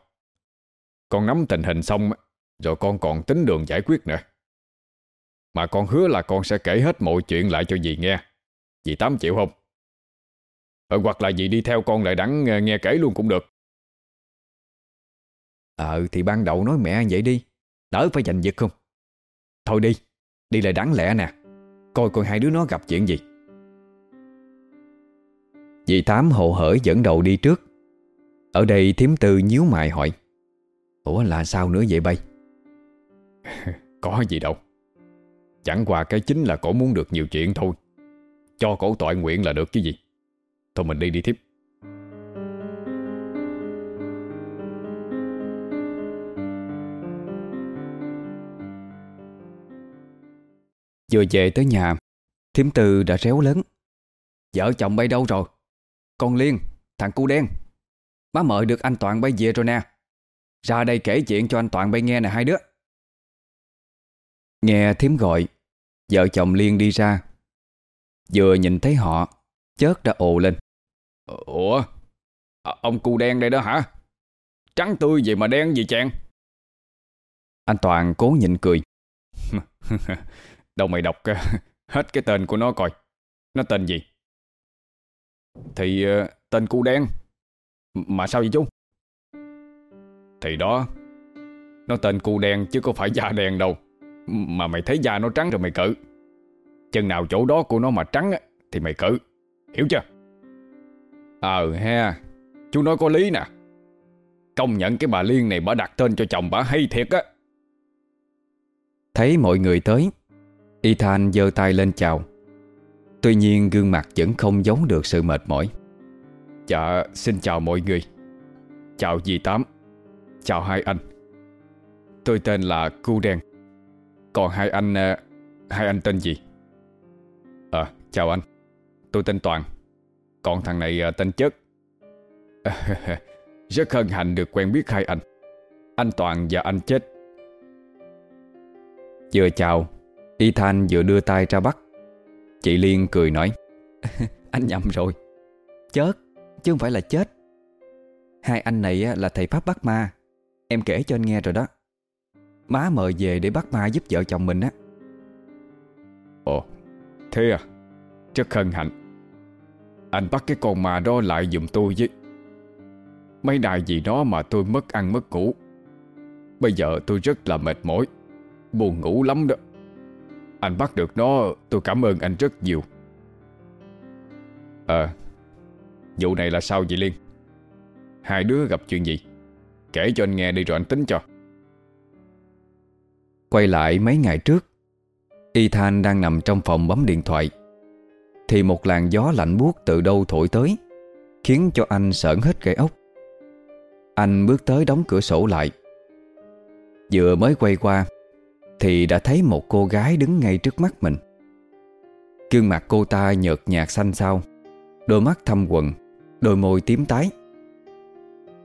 Con nắm tình hình xong rồi con còn tính đường giải quyết nữa. Mà con hứa là con sẽ kể hết mọi chuyện lại cho dì nghe. Dì Tám chịu không? Ờ, hoặc là dì đi theo con lại đắng ờ, nghe, kể luôn cũng được. Ờ thì ban đầu nói mẹ vậy đi Đỡ phải giành giật không? Thôi đi Đi lại đáng lẽ nè Coi coi hai đứa nó gặp chuyện gì. Dì Tám hồ hởi dẫn đầu đi trước. Ở đây thiếm tư nhíu mày hỏi Ủa là sao nữa vậy bay? Có gì đâu. Chẳng qua cái chính là cổ muốn được nhiều chuyện thôi. Cho cổ tội nguyện là được chứ gì. Thôi mình đi đi tiếp. Vừa về tới nhà Thiếm tư đã réo lớn. Vợ chồng bay đâu rồi? Con Liên, thằng cu đen. Má mời được anh Toàn bay về rồi nè. Ra đây kể chuyện cho anh Toàn bay nghe nè hai đứa. Nghe thiếm gọi Vợ chồng Liên đi ra. Vừa nhìn thấy họ Chớt đã ồ lên. Ủa? À, Ông cu đen đây đó hả? Trắng tươi vậy mà đen gì chàng? Anh Toàn cố nhịn cười. Đâu mày đọc hết cái tên của nó coi. Nó tên gì? Thì uh, tên cu đen. Mà sao vậy chú? Thì đó Nó tên cu đen chứ có phải da đen đâu. Mà mày thấy da nó trắng rồi mày cự Chân nào chỗ đó của nó mà trắng Thì mày cự Hiểu chưa? Ờ ha. Chú nói có lý nè. Công nhận cái bà Liên này bà đặt tên cho chồng bà hay thiệt á. Thấy mọi người tới Ethan giơ tay lên chào. Tuy nhiên gương mặt vẫn không giấu được sự mệt mỏi. Dạ xin chào mọi người. Chào dì Tám. Chào hai anh. Tôi tên là Cu Đen. Còn hai anh ờ, Hai anh tên gì? À chào anh Tôi tên Toàn. Còn thằng này à, tên Chất. Rất hân hạnh được quen biết hai anh. Anh Toàn và anh Chết. Vừa chào. Y Thanh vừa đưa tay ra bắt. Chị Liên cười nói, Anh nhầm rồi. Chết chứ không phải là chết. Hai anh này à, là thầy Pháp bắt ma. Em kể cho anh nghe rồi đó. Má mời về để bắt ma giúp vợ chồng mình á. Ồ, Thế à? Rất hân hạnh. Anh bắt cái con mà đó lại giùm tôi với. Mấy đại gì đó mà tôi mất ăn mất ngủ. Bây giờ tôi rất là mệt mỏi, Buồn ngủ lắm đó. Anh bắt được nó, Tôi cảm ơn anh rất nhiều. Ờ Vụ này là sao vậy Liên? Hai đứa gặp chuyện gì? Kể cho anh nghe đi rồi anh tính cho. Quay lại mấy ngày trước, Ethan đang nằm trong phòng bấm điện thoại. Thì một làn gió lạnh buốt từ đâu thổi tới Khiến cho anh sởn hết gai ốc. Anh bước tới đóng cửa sổ lại. Vừa mới quay qua Thì đã thấy một cô gái đứng ngay trước mắt mình. Gương mặt cô ta nhợt nhạt xanh xao Đôi mắt thâm quần Đôi môi tím tái.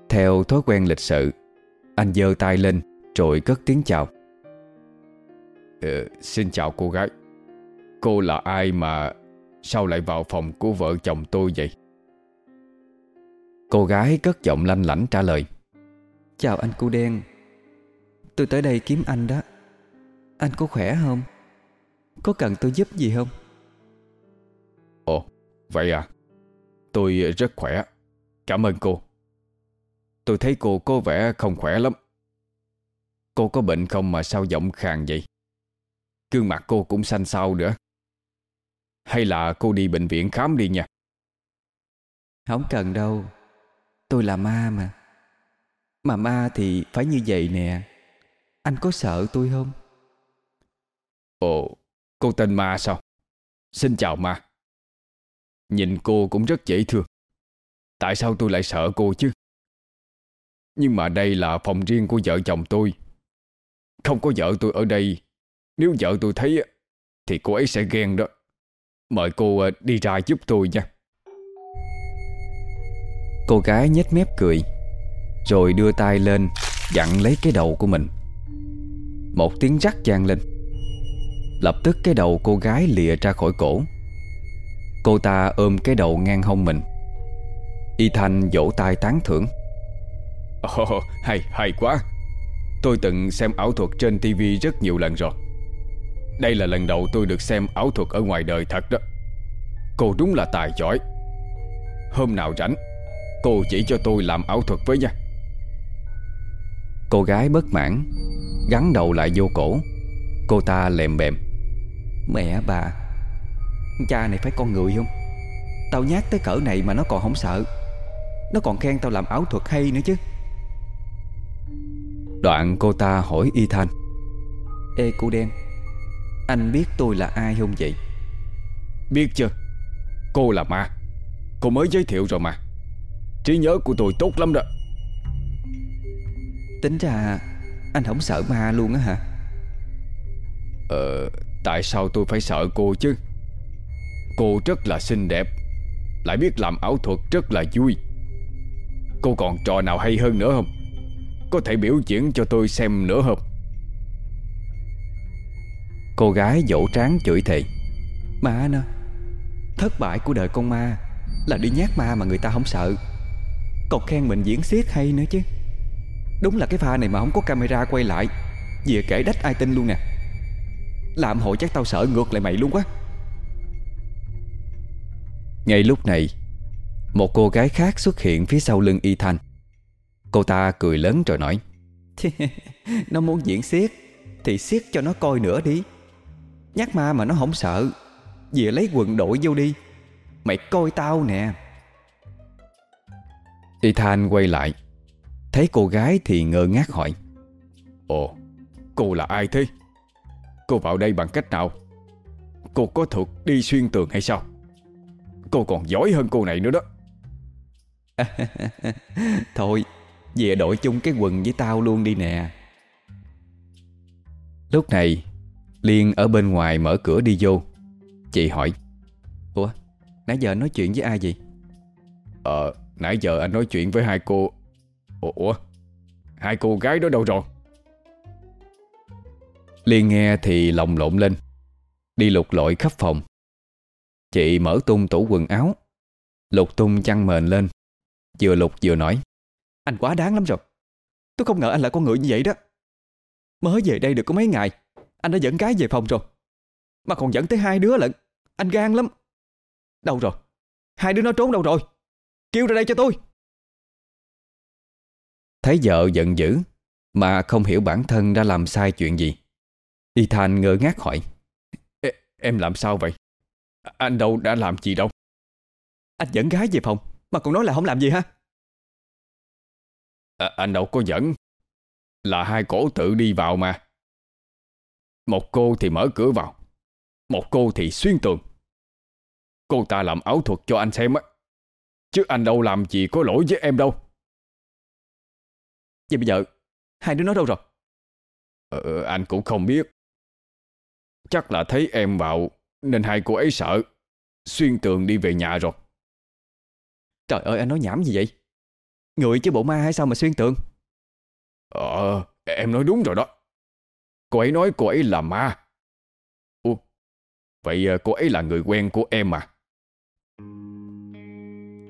Theo thói quen lịch sự Anh giơ tay lên Rồi cất tiếng chào. Ờ, Xin chào cô gái. Cô là ai mà Sao lại vào phòng của vợ chồng tôi vậy? Cô gái cất giọng lanh lảnh trả lời. Chào anh cu đen. Tôi tới đây kiếm anh đó. Anh có khỏe không? Có cần tôi giúp gì không? Ồ, vậy à? Tôi rất khỏe. Cảm ơn cô. Tôi thấy cô có vẻ không khỏe lắm. Cô có bệnh không mà sao giọng khàn vậy? Gương mặt cô cũng xanh xao nữa Hay là cô đi bệnh viện khám đi nha? Không cần đâu. Tôi là ma mà. Mà ma thì phải như vậy nè. Anh có sợ tôi không? Ồ, cô tên Ma sao? Xin chào Ma. Nhìn cô cũng rất dễ thương. Tại sao tôi lại sợ cô chứ? Nhưng mà đây là phòng riêng của vợ chồng tôi. Không có vợ tôi ở đây. Nếu vợ tôi thấy Thì cô ấy sẽ ghen đó Mời cô ờ, đi ra giúp tôi nha. Cô gái nhếch mép cười Rồi đưa tay lên Dặn lấy cái đầu của mình. Một tiếng rắc vang lên. Lập tức cái đầu cô gái lìa ra khỏi cổ. Cô ta ôm cái đầu ngang hông mình. Y Thanh vỗ tay tán thưởng. Ồ, hay, hay quá. Tôi từng xem ảo thuật trên TV rất nhiều lần rồi. Đây là lần đầu tôi được xem ảo thuật ở ngoài đời thật đó. Cô đúng là tài giỏi. Hôm nào rảnh Cô chỉ cho tôi làm ảo thuật với nha. Cô gái bất mãn Gắn đầu lại vô cổ. Cô ta lèm bèm. Mẹ bà Cha này phải con người không? Tao nhát tới cỡ này mà nó còn không sợ. Nó còn khen tao làm ảo thuật hay nữa chứ. Đoạn cô ta hỏi Y Thanh Ê cô đen Anh biết tôi là ai không vậy? Biết chưa Cô là ma. Cô mới giới thiệu rồi mà. Trí nhớ của tôi tốt lắm đó. Tính ra Anh không sợ ma luôn á hả? Ờ Tại sao tôi phải sợ cô chứ? Cô rất là xinh đẹp. Lại biết làm ảo thuật rất là vui. Cô còn trò nào hay hơn nữa không? Có thể biểu diễn cho tôi xem nữa không Cô gái dỗ tráng chửi thề. Mà nó Thất bại của đời con ma Là đi nhát ma mà người ta không sợ. Còn khen mình diễn xiết hay nữa chứ. Đúng là cái pha này mà không có camera quay lại Về kể đách ai tin luôn nè. Làm hội chắc tao sợ ngược lại mày luôn quá. Ngay lúc này, Một cô gái khác xuất hiện phía sau lưng Y Thanh Cô ta cười lớn rồi nói, Nó muốn diễn xiết, Thì xiết cho nó coi nữa đi. Nhát ma mà nó không sợ. Về lấy quần đội vô đi. Mày coi tao nè. Y quay lại. Thấy cô gái thì ngơ ngác hỏi. Ồ, Cô là ai thế? Cô vào đây bằng cách nào? Cô có thuộc đi xuyên tường hay sao? Cô còn giỏi hơn cô này nữa đó. Thôi, Về đội chung cái quần với tao luôn đi nè. Lúc này Liên ở bên ngoài mở cửa đi vô. Chị hỏi, Ủa, nãy giờ nói chuyện với ai vậy? Ờ nãy giờ anh nói chuyện với hai cô. Ủa Hai cô gái đó đâu rồi? Liên nghe thì lòng lộn lên, Đi lục lội khắp phòng. Chị mở tung tủ quần áo, Lục tung chăn mền lên, Vừa lục vừa nói, Anh quá đáng lắm rồi. Tôi không ngờ anh là con người như vậy đó. Mới về đây được có mấy ngày anh đã dẫn gái về phòng rồi. Mà còn dẫn tới hai đứa lận. Anh gan lắm. Đâu rồi? Hai đứa nó trốn đâu rồi? Kêu ra đây cho tôi. Thấy vợ giận dữ Mà không hiểu bản thân đã làm sai chuyện gì. Ethan ngơ ngác hỏi Em làm sao vậy? Anh đâu đã làm gì đâu? Anh dẫn gái về phòng Mà còn nói là không làm gì ha? À, Anh đâu có dẫn. Là hai cổ tự đi vào mà một cô thì mở cửa vào. Một cô thì xuyên tường. Cô ta làm ảo thuật cho anh xem á. Chứ anh đâu làm gì có lỗi với em đâu. Vậy bây giờ, Hai đứa nó đâu rồi? Ờ anh cũng không biết. Chắc là thấy em vào, Nên hai cô ấy sợ. Xuyên tường đi về nhà rồi. Trời ơi, anh nói nhảm gì vậy? Người chứ bộ ma hay sao mà xuyên tường? Ờ em nói đúng rồi đó. Cô ấy nói cô ấy là ma. Ủa Vậy ờ, cô ấy là người quen của em à?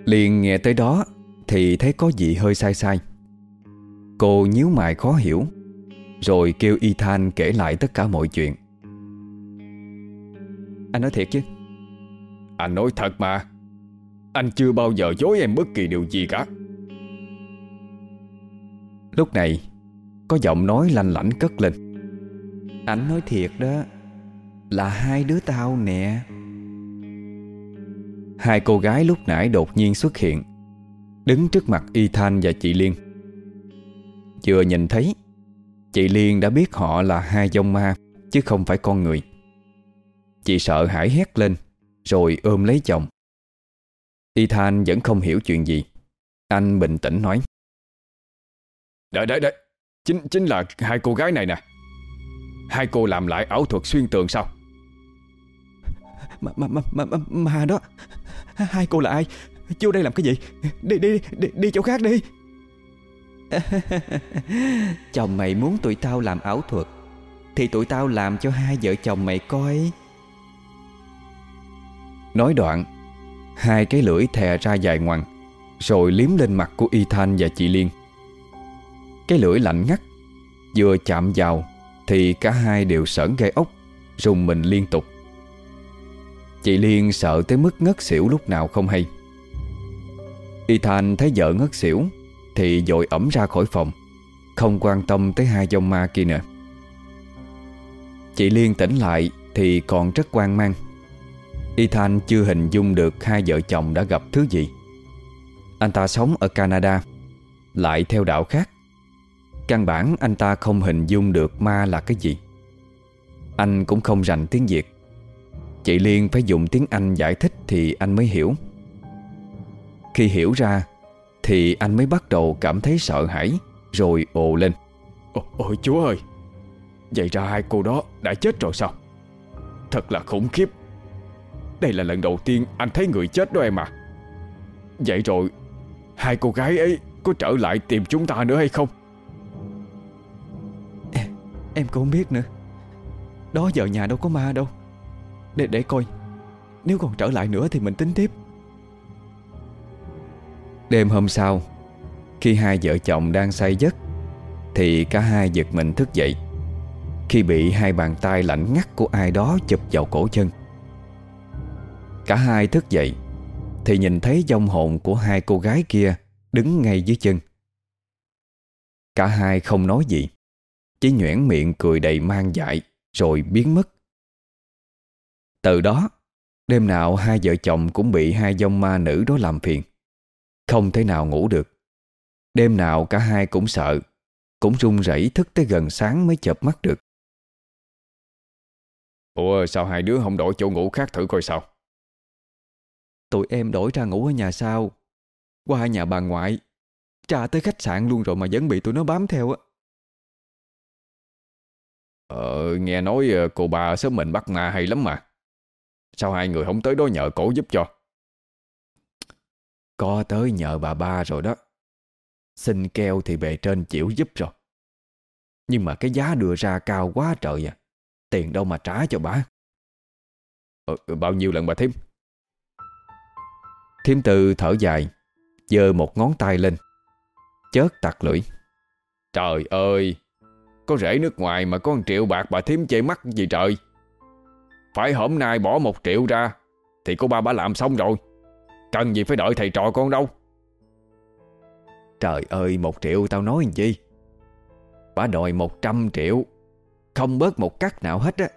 Liền nghe tới đó Thì thấy có gì hơi sai sai. Cô nhíu mày khó hiểu Rồi kêu Ethan kể lại tất cả mọi chuyện. Anh nói thiệt chứ? Anh nói thật mà. Anh chưa bao giờ dối em bất kỳ điều gì cả. Lúc này Có giọng nói lanh lảnh cất lên anh nói thiệt đó, Là hai đứa tao nè. Hai cô gái lúc nãy đột nhiên xuất hiện, Đứng trước mặt y thanh và chị Liên. Chưa nhìn thấy, Chị Liên đã biết họ là hai dông ma, Chứ không phải con người. Chị sợ hãi hét lên, Rồi ôm lấy chồng. Y thanh vẫn không hiểu chuyện gì. Anh bình tĩnh nói. Đợi đợi đợi. Chính chính là hai cô gái này nè. Hai cô làm lại ảo thuật xuyên tường sao? Mà, mà, mà, mà, mà, mà đó. Hai cô là ai? Vô đây làm cái gì? Đi đi đi, đi chỗ khác đi. Chồng mày muốn tụi tao làm ảo thuật Thì tụi tao làm cho hai vợ chồng mày coi. Nói đoạn Hai cái lưỡi thè ra dài ngoằng Rồi liếm lên mặt của Ethan và chị Liên. Cái lưỡi lạnh ngắt Vừa chạm vào thì cả hai đều sởn gai ốc, Rùng mình liên tục. Chị Liên sợ tới mức ngất xỉu lúc nào không hay. Ethan thấy vợ ngất xỉu Thì dội ẩm ra khỏi phòng, Không quan tâm tới hai dòng ma kia nữa. Chị Liên tỉnh lại Thì còn rất quan mang. Ethan chưa hình dung được Hai vợ chồng đã gặp thứ gì. Anh ta sống ở Canada, Lại theo đạo khác. Căn bản anh ta không hình dung được ma là cái gì. Anh cũng không rành tiếng Việt. Chị Liên phải dùng tiếng Anh giải thích Thì anh mới hiểu. Khi hiểu ra Thì anh mới bắt đầu cảm thấy sợ hãi Rồi ồ lên. Ôi, ôi chúa ơi Vậy ra hai cô đó đã chết rồi sao? Thật là khủng khiếp. Đây là lần đầu tiên anh thấy người chết đó em à. Vậy rồi Hai cô gái ấy có trở lại tìm chúng ta nữa hay không? Em, cũng không biết nữa. Đó giờ nhà đâu có ma đâu. Để để coi. Nếu còn trở lại nữa thì mình tính tiếp. Đêm hôm sau Khi hai vợ chồng đang say giấc Thì cả hai giật mình thức dậy. Khi bị hai bàn tay lạnh ngắt của ai đó chụp vào cổ chân. Cả hai thức dậy Thì nhìn thấy dông hồn của hai cô gái kia Đứng ngay dưới chân. Cả hai không nói gì. Chỉ nhoẻn miệng cười đầy mang dại Rồi biến mất. Từ đó Đêm nào hai vợ chồng cũng bị hai dông ma nữ đó làm phiền. Không thể nào ngủ được. Đêm nào cả hai cũng sợ Cũng run rẩy thức tới gần sáng mới chợp mắt được. Ủa sao hai đứa không đổi chỗ ngủ khác thử coi sao? Tụi em đổi ra ngủ ở nhà sau. Qua nhà bà ngoại Tra tới khách sạn luôn rồi mà vẫn bị tụi nó bám theo á Ờ nghe nói ờ, cô bà sớm mình bắt ma hay lắm mà. Sao hai người không tới đó nhờ cổ giúp cho? Có tới nhờ bà ba rồi đó. Xin keo thì bề trên chịu giúp rồi Nhưng mà cái giá đưa ra cao quá trời à. Tiền đâu mà trả cho bà. Ờ, Bao nhiêu lần bà thêm? Thiêm từ thở dài giơ một ngón tay lên. Chớt tặc lưỡi. Trời ơi! Có rễ nước ngoài mà có 1 triệu bạc bà thím chê mắt gì trời? Phải hôm nay bỏ một triệu ra, Thì cô ba bà làm xong rồi. Cần gì phải đợi thầy trò con đâu. Trời ơi, một triệu tao nói gì Bà đòi một trăm triệu, Không bớt một cắt nào hết á.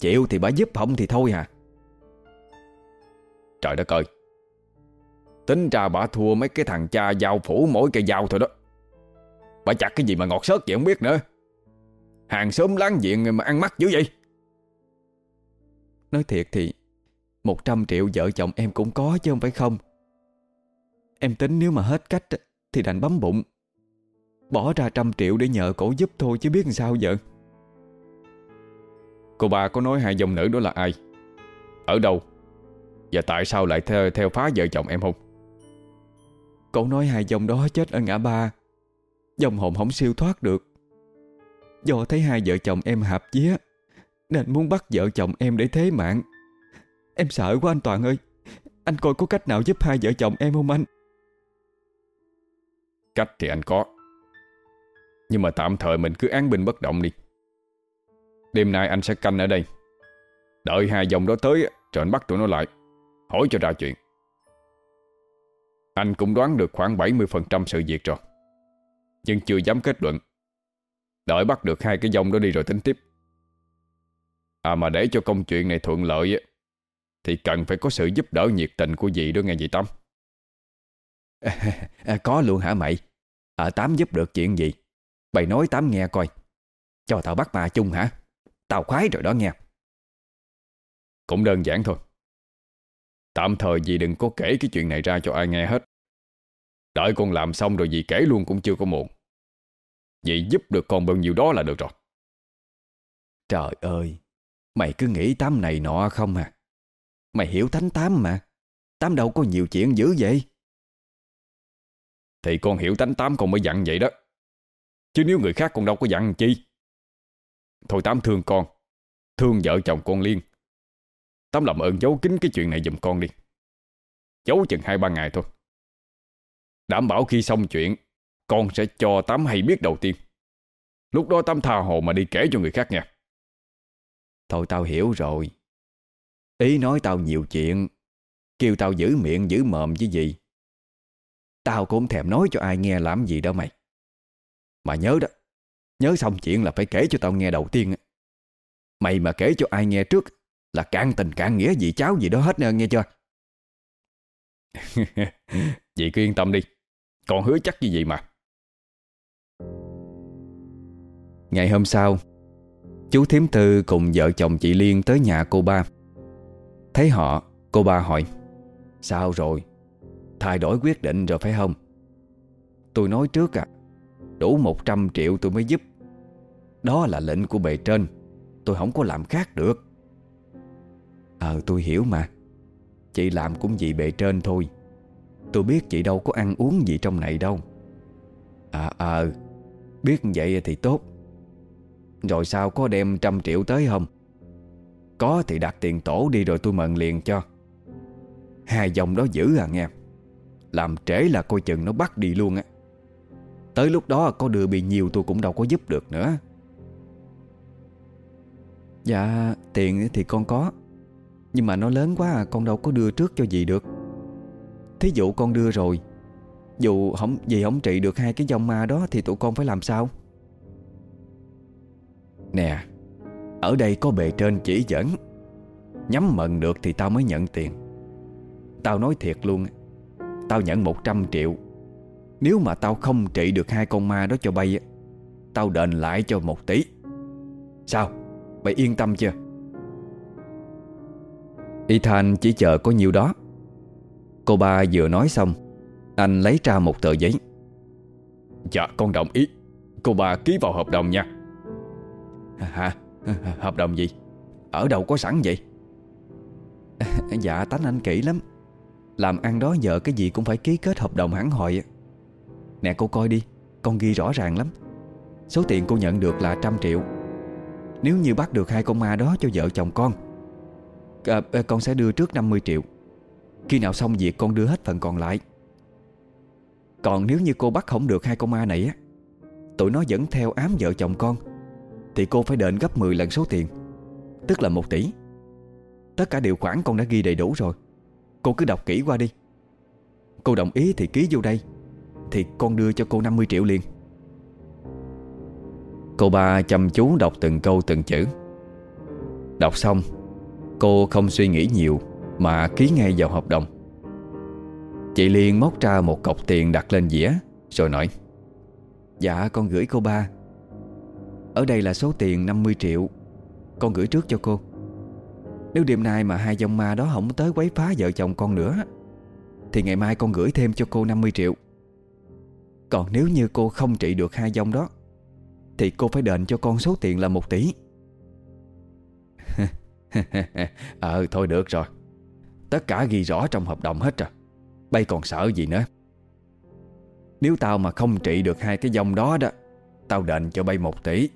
Chịu thì bà giúp, không thì thôi à. Trời đất ơi! Tính ra bà thua mấy cái thằng cha giao phủ mỗi cây dao thôi đó. Bà chặt cái gì mà ngọt sớt vậy không biết nữa. Hàng xóm láng giềng mà ăn mắt dữ vậy? Nói thiệt thì 100 triệu vợ chồng em cũng có chứ không phải không. Em tính nếu mà hết cách Thì đành bấm bụng. Bỏ ra trăm triệu để nhờ cổ giúp thôi chứ biết làm sao vợ. Cô bà có nói hai dòng nữ đó là ai? Ở đâu? Và tại sao lại theo, theo phá vợ chồng em không? Cậu nói hai dòng đó chết ở ngã ba. Dòng hồn không siêu thoát được. Do thấy hai vợ chồng em hạp vía, Nên muốn bắt vợ chồng em để thế mạng. Em sợ quá anh Toàn ơi. Anh coi có cách nào giúp hai vợ chồng em không anh? Cách thì anh có. Nhưng mà tạm thời mình cứ án binh bất động đi. Đêm nay anh sẽ canh ở đây. Đợi hai dòng đó tới Rồi anh bắt tụi nó lại. Hỏi cho ra chuyện. Anh cũng đoán được khoảng 70% sự việc rồi. Nhưng chưa dám kết luận. Đợi bắt được hai cái dòng đó đi rồi tính tiếp. À mà để cho công chuyện này thuận lợi Thì cần phải có sự giúp đỡ nhiệt tình của dì đó nghe dì Tâm à, Có luôn hả mày? À, Tám giúp được chuyện gì? Bày nói Tám nghe coi. Cho tao bắt mà chung hả? Tao khoái rồi đó nghe. Cũng đơn giản thôi. Tạm thời dì đừng có kể cái chuyện này ra cho ai nghe hết. Đợi con làm xong rồi dì kể luôn cũng chưa có muộn Dì giúp được con bao nhiêu đó là được rồi. Trời ơi Mày cứ nghĩ Tám này nọ không à. Mày hiểu thánh Tám mà. Tám đâu có nhiều chuyện dữ vậy? Thì con hiểu tánh Tám con mới dặn vậy đó. Chứ nếu người khác con đâu có dặn chi? Thôi Tám thương con. Thương vợ chồng con Liên Tám làm ơn giấu kín cái chuyện này giùm con đi. Giấu chừng hai ba ngày thôi. Đảm bảo khi xong chuyện Con sẽ cho Tám hay biết đầu tiên. Lúc đó Tám tha hồ mà đi kể cho người khác nghe. Thôi tao hiểu rồi. Ý nói tao nhiều chuyện Kêu tao giữ miệng giữ mồm chứ gì. Tao cũng thèm nói cho ai nghe làm gì đâu mày. Mà nhớ đó Nhớ xong chuyện là phải kể cho tao nghe đầu tiên Mày mà kể cho ai nghe trước Là cạn tình cạn nghĩa gì cháu gì đó hết nè nghe chưa? Chị cứ yên tâm đi. Con hứa chắc như vậy mà Ngày hôm sau, Chú Thiếm Tư cùng vợ chồng chị Liên tới nhà cô ba. Thấy họ, Cô ba hỏi, Sao rồi? Thay đổi quyết định rồi phải không? Tôi nói trước à Đủ 100 triệu tôi mới giúp. Đó là lệnh của bề trên, Tôi không có làm khác được. Ờ tôi hiểu mà. Chị làm cũng vì bề trên thôi. Tôi biết chị đâu có ăn uống gì trong này đâu. À ờ Biết vậy thì tốt. Rồi sao có đem trăm triệu tới không? Có thì đặt tiền tổ đi rồi tôi mận liền cho. Hai dòng đó giữ à nghe. Làm trễ là coi chừng nó bắt đi luôn á. Tới lúc đó có đưa bị nhiều tôi cũng đâu có giúp được nữa. Dạ tiền thì con có. Nhưng mà nó lớn quá à Con đâu có đưa trước cho gì được. Thí dụ con đưa rồi, Dù không gì không trị được hai cái dòng ma đó Thì tụi con phải làm sao? Nè, Ở đây có bề trên chỉ dẫn. Nhắm mận được thì tao mới nhận tiền. Tao nói thiệt luôn, Tao nhận 100 triệu. Nếu mà tao không trị được hai con ma đó cho bay Tao đền lại cho một tỷ. Sao? Mày yên tâm chưa? Ethan chỉ chờ có nhiêu đó. Cô ba vừa nói xong, Anh lấy ra một tờ giấy. Dạ con đồng ý. Cô ba ký vào hợp đồng nha. Hả? Hợp đồng gì? Ở đâu có sẵn vậy? Dạ tánh anh kỹ lắm. Làm ăn đó giờ cái gì cũng phải ký kết hợp đồng hẳn hội Nè, cô coi đi. Con ghi rõ ràng lắm. Số tiền cô nhận được là trăm triệu. Nếu như bắt được hai con ma đó cho vợ chồng con à, à Con sẽ đưa trước 50 triệu. Khi nào xong việc, con đưa hết phần còn lại. Còn nếu như cô bắt không được hai con ma này á, Tụi nó vẫn theo ám vợ chồng con. Thì cô phải đền gấp 10 lần số tiền, Tức là 1 tỷ. Tất cả điều khoản con đã ghi đầy đủ rồi. Cô cứ đọc kỹ qua đi. Cô đồng ý thì ký vô đây, Thì con đưa cho cô 50 triệu liền. Cô ba chăm chú đọc từng câu từng chữ. Đọc xong, Cô không suy nghĩ nhiều Mà ký ngay vào hợp đồng. Chị Liên móc ra một cọc tiền đặt lên dĩa, Rồi nói Dạ con gửi cô ba. Ở đây là số tiền 50 triệu. Con gửi trước cho cô. Nếu đêm nay mà hai dòng ma đó không tới quấy phá vợ chồng con nữa, Thì ngày mai con gửi thêm cho cô 50 triệu. Còn nếu như cô không trị được hai dòng đó, Thì cô phải đền cho con số tiền là 1 tỷ. Ờ thôi được rồi. Tất cả ghi rõ trong hợp đồng hết rồi. Bây còn sợ gì nữa? Nếu tao mà không trị được hai cái dòng đó đó, Tao đền cho bay một tỷ.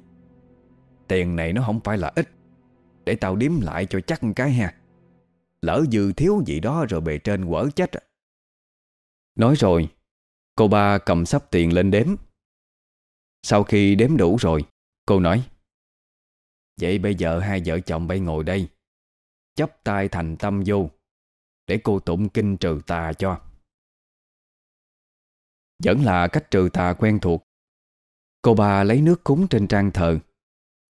Tiền này nó không phải là ít. Để tao điếm lại cho chắc cái ha. Lỡ dư thiếu gì đó rồi bề trên quở chết. Nói rồi, Cô ba cầm sắp tiền lên đếm. Sau khi đếm đủ rồi, Cô nói, Vậy bây giờ hai vợ chồng bay ngồi đây Chấp tay thành tâm vô, Để cô tụng kinh trừ tà cho. Vẫn là cách trừ tà quen thuộc, Cô ba lấy nước cúng trên trang thờ.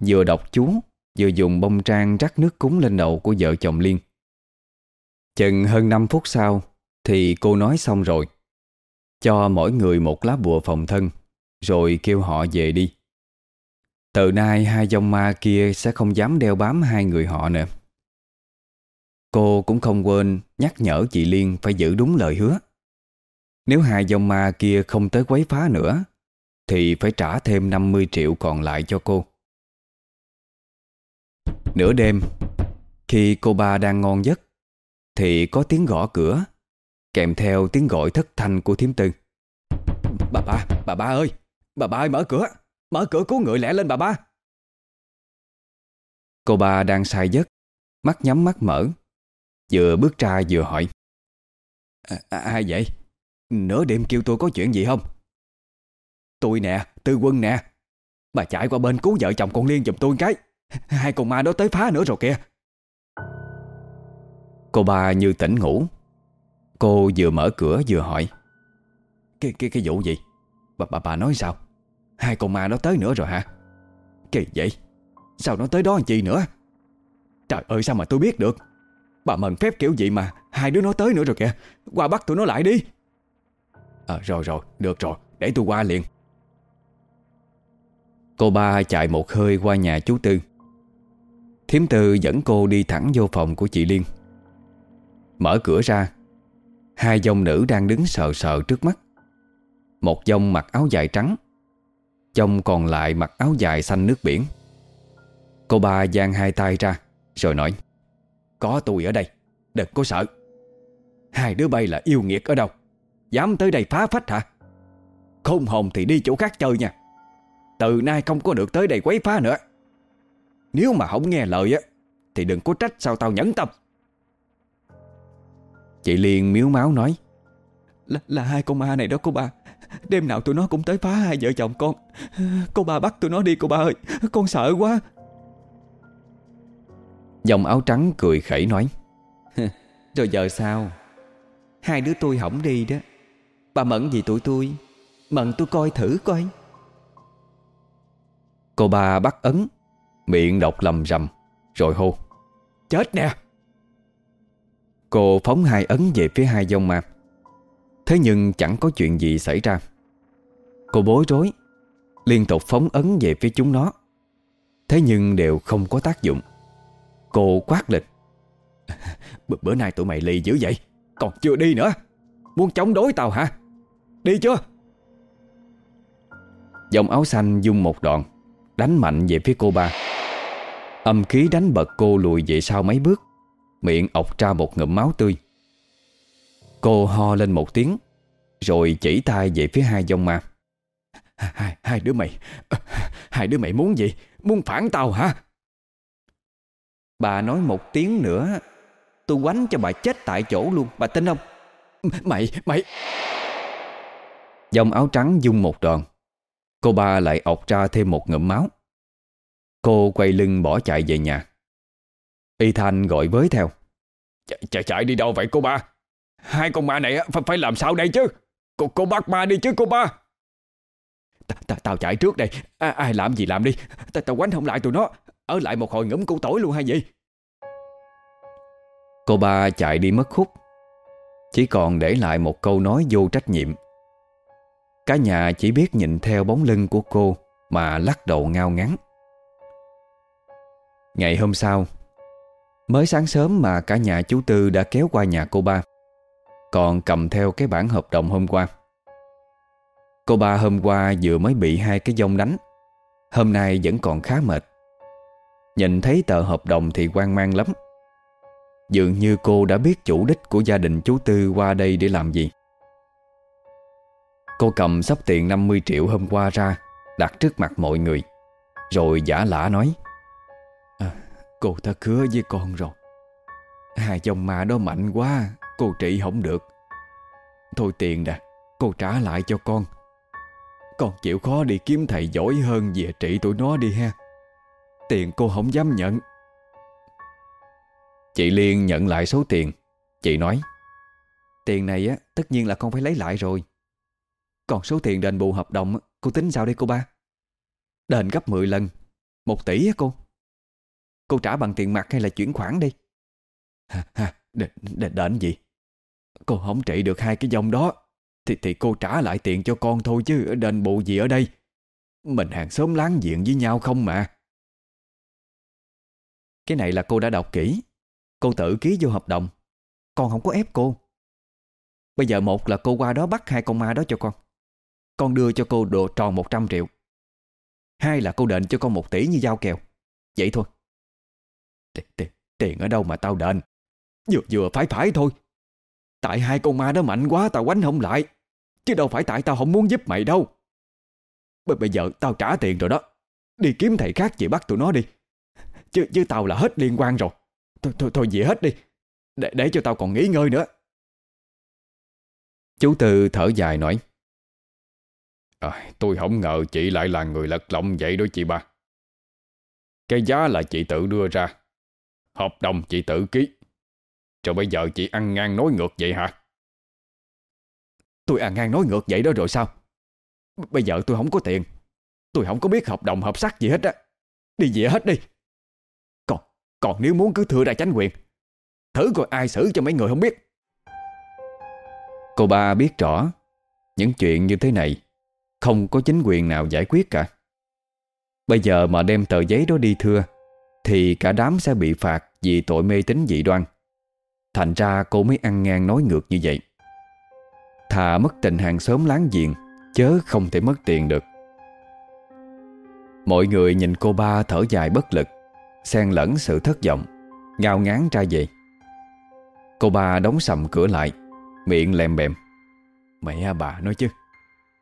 Vừa đọc chú, Vừa dùng bông trang rắc nước cúng lên đầu của vợ chồng Liên. Chừng hơn 5 phút sau, Thì cô nói xong rồi. Cho mỗi người một lá bùa phòng thân, Rồi kêu họ về đi. Từ nay hai dòng ma kia Sẽ không dám đeo bám hai người họ nữa. Cô cũng không quên nhắc nhở chị Liên phải giữ đúng lời hứa. Nếu hai dòng ma kia không tới quấy phá nữa, Thì phải trả thêm 50 triệu còn lại cho cô. Nửa đêm. Khi cô ba đang ngon giấc Thì có tiếng gõ cửa Kèm theo tiếng gọi thất thanh của thiếm tư. Bà ba, bà ba ơi Bà ba ơi mở cửa Mở cửa cứu người lẹ lên bà ba. Cô ba đang say giấc Mắt nhắm mắt mở Vừa bước ra vừa hỏi. À, à, Ai vậy? Nửa đêm kêu tôi có chuyện gì không? Tôi nè Tư quân nè. Bà chạy qua bên cứu vợ chồng con Liên giùm tôi cái. Hai con ma đó tới phá nữa rồi kìa. Cô ba như tỉnh ngủ. Cô vừa mở cửa vừa hỏi. Cái cái cái vụ gì? Bà bà bà nói sao? Hai con ma nó tới nữa rồi hả? Kỳ vậy? Sao nó tới đó làm chi nữa? Trời ơi sao mà tôi biết được? Bà mần phép kiểu gì mà Hai đứa nó tới nữa rồi kìa? Qua bắt tụi nó lại đi. À rồi rồi, được rồi, để tôi qua liền. Cô ba chạy một hơi qua nhà chú Tư. Thiếm Tư dẫn cô đi thẳng vô phòng của chị Liên. Mở cửa ra, Hai dòng nữ đang đứng sờ sờ trước mắt. Một dòng mặc áo dài trắng, Dòng còn lại mặc áo dài xanh nước biển. Cô ba giang hai tay ra, Rồi nói, Có tôi ở đây, Đừng có sợ. Hai đứa bay là yêu nghiệt ở đâu? Dám tới đây phá phách hả? Không hồn thì đi chỗ khác chơi nha. Từ nay không có được tới đây quấy phá nữa. Nếu mà không nghe lời á Thì đừng có trách sao tao nhẫn tâm. Chị Liên miếu máu nói. Là, là hai con ma này đó cô ba. Đêm nào tụi nó cũng tới phá hai vợ chồng con. Cô ba bắt tụi nó đi cô ba ơi. Con sợ quá. Dòng áo trắng cười khẩy nói. Rồi giờ sao? Hai đứa tôi hỏng đi đó. Bà mận gì tụi tôi. Mận tôi coi thử coi. Cô ba bắt ấn Miệng đọc lầm rầm, Rồi hô, Chết nè! Cô phóng hai ấn về phía hai dông ma Thế nhưng chẳng có chuyện gì xảy ra. Cô bối rối, Liên tục phóng ấn về phía chúng nó. Thế nhưng đều không có tác dụng. Cô quát lịch Bữa nay tụi mày lì dữ vậy, Còn chưa đi nữa. Muốn chống đối tao hả? Đi chưa? Dòng áo xanh dung một đoạn, Đánh mạnh về phía cô ba. Âm khí đánh bật cô lùi về sau mấy bước. Miệng ọc ra một ngụm máu tươi. Cô ho lên một tiếng Rồi chỉ tay về phía hai dông ma. Hai, hai đứa mày Hai đứa mày muốn gì? Muốn phản tao hả? Bà nói một tiếng nữa Tôi quánh cho bà chết tại chỗ luôn Bà tin không? Mày, mày. Dòng áo trắng dung một đòn. Cô ba lại ọc ra thêm một ngụm máu. Cô quay lưng bỏ chạy về nhà. Y Thanh gọi với theo. Chạy, chạy, chạy đi đâu vậy cô ba? Hai con ma này phải, phải làm sao đây chứ? Cô, cô bắt ma đi chứ cô ba? T Tao chạy trước đây. À, Ai làm gì làm đi? Tao tao quánh không lại tụi nó. Ở lại một hồi ngấm củ tỏi luôn hay gì? Cô ba chạy đi mất khúc. Chỉ còn để lại một câu nói vô trách nhiệm. Cả nhà chỉ biết nhìn theo bóng lưng của cô Mà lắc đầu ngao ngắn Ngày hôm sau, Mới sáng sớm mà cả nhà chú Tư đã kéo qua nhà cô ba. Còn cầm theo cái bản hợp đồng hôm qua. Cô ba hôm qua vừa mới bị hai cái dông đánh. Hôm nay vẫn còn khá mệt. Nhìn thấy tờ hợp đồng thì quan mang lắm. Dường như cô đã biết chủ đích của gia đình chú Tư qua đây để làm gì. Cô cầm sắp tiền 50 triệu hôm qua ra, Đặt trước mặt mọi người, Rồi giả lả nói. Cô ta khứa với con rồi. Hai chồng ma đó mạnh quá, Cô trị không được. Thôi tiền nè, Cô trả lại cho con. Con chịu khó đi kiếm thầy giỏi hơn Về trị tụi nó đi ha. Tiền cô không dám nhận. Chị Liên nhận lại số tiền. Chị nói, Tiền này á, tất nhiên là con phải lấy lại rồi. Còn số tiền đền bù hợp đồng Cô tính sao đây cô ba? Đền gấp 10 lần. Một tỷ á cô. Cô trả bằng tiền mặt hay là chuyển khoản đi? Ha, ha, đền, đền, đền gì? Cô không trị được hai cái dòng đó thì, thì cô trả lại tiền cho con thôi chứ Đền bù gì ở đây? Mình hàng xóm láng giềng với nhau không mà. Cái này là cô đã đọc kỹ. Cô tự ký vô hợp đồng. Con không có ép cô. Bây giờ một là cô qua đó bắt hai con ma đó cho con. Con đưa cho cô đồ tròn 100 triệu. Hai là cô đền cho con một tỷ như giao kèo. Vậy thôi Tiền, tiền ở đâu mà tao đền? Vừa vừa phải phải thôi. Tại hai con ma đó mạnh quá tao quánh không lại. Chứ đâu phải tại tao không muốn giúp mày đâu. B Bây giờ tao trả tiền rồi đó. Đi kiếm thầy khác về bắt tụi nó đi. Chứ chứ tao là hết liên quan rồi. Thôi thôi, thôi về hết đi. Để, để cho tao còn nghỉ ngơi nữa. Chú Tư thở dài nói. À, Tôi không ngờ chị lại là người lật lọng vậy đó chị ba. Cái giá là chị tự đưa ra. Hợp đồng chị tự ký. Rồi bây giờ chị ăn ngang nói ngược vậy hả? Tôi ăn ngang nói ngược vậy đó rồi sao? Bây giờ tôi không có tiền. Tôi không có biết hợp đồng hợp sắc gì hết á. Đi về hết đi. Còn, còn nếu muốn cứ thưa ra chánh quyền Thử coi ai xử cho mấy người không biết. Cô ba biết rõ Những chuyện như thế này Không có chính quyền nào giải quyết cả. Bây giờ mà đem tờ giấy đó đi thưa thì cả đám sẽ bị phạt Vì tội mê tín dị đoan. Thành ra cô mới ăn ngang nói ngược như vậy. Thà mất tình hàng xóm láng giềng, Chớ không thể mất tiền được. Mọi người nhìn cô ba thở dài bất lực, xen lẫn sự thất vọng, Ngao ngán ra về. Cô ba đóng sầm cửa lại, Miệng lèm bèm. Mẹ bà nói chứ,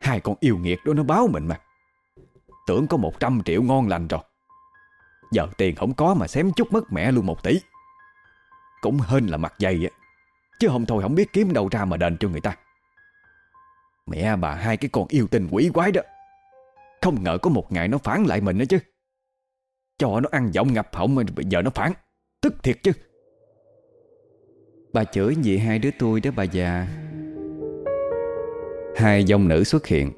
Hai con yêu nghiệt đó nó báo mình mà. Tưởng có 100 triệu ngon lành rồi. Giờ tiền không có mà xém chút mất mẹ luôn một tỷ. Cũng hên là mặt dày á, Chứ không thôi không biết kiếm đâu ra mà đền cho người ta. Mẹ bà hai cái con yêu tình quỷ quái đó, Không ngờ có một ngày nó phản lại mình nữa chứ. Cho nó ăn giọng ngập họng mà bây giờ nó phản, Tức thiệt chứ. Bà chửi gì hai đứa tôi đó bà già. Hai dòng nữ xuất hiện,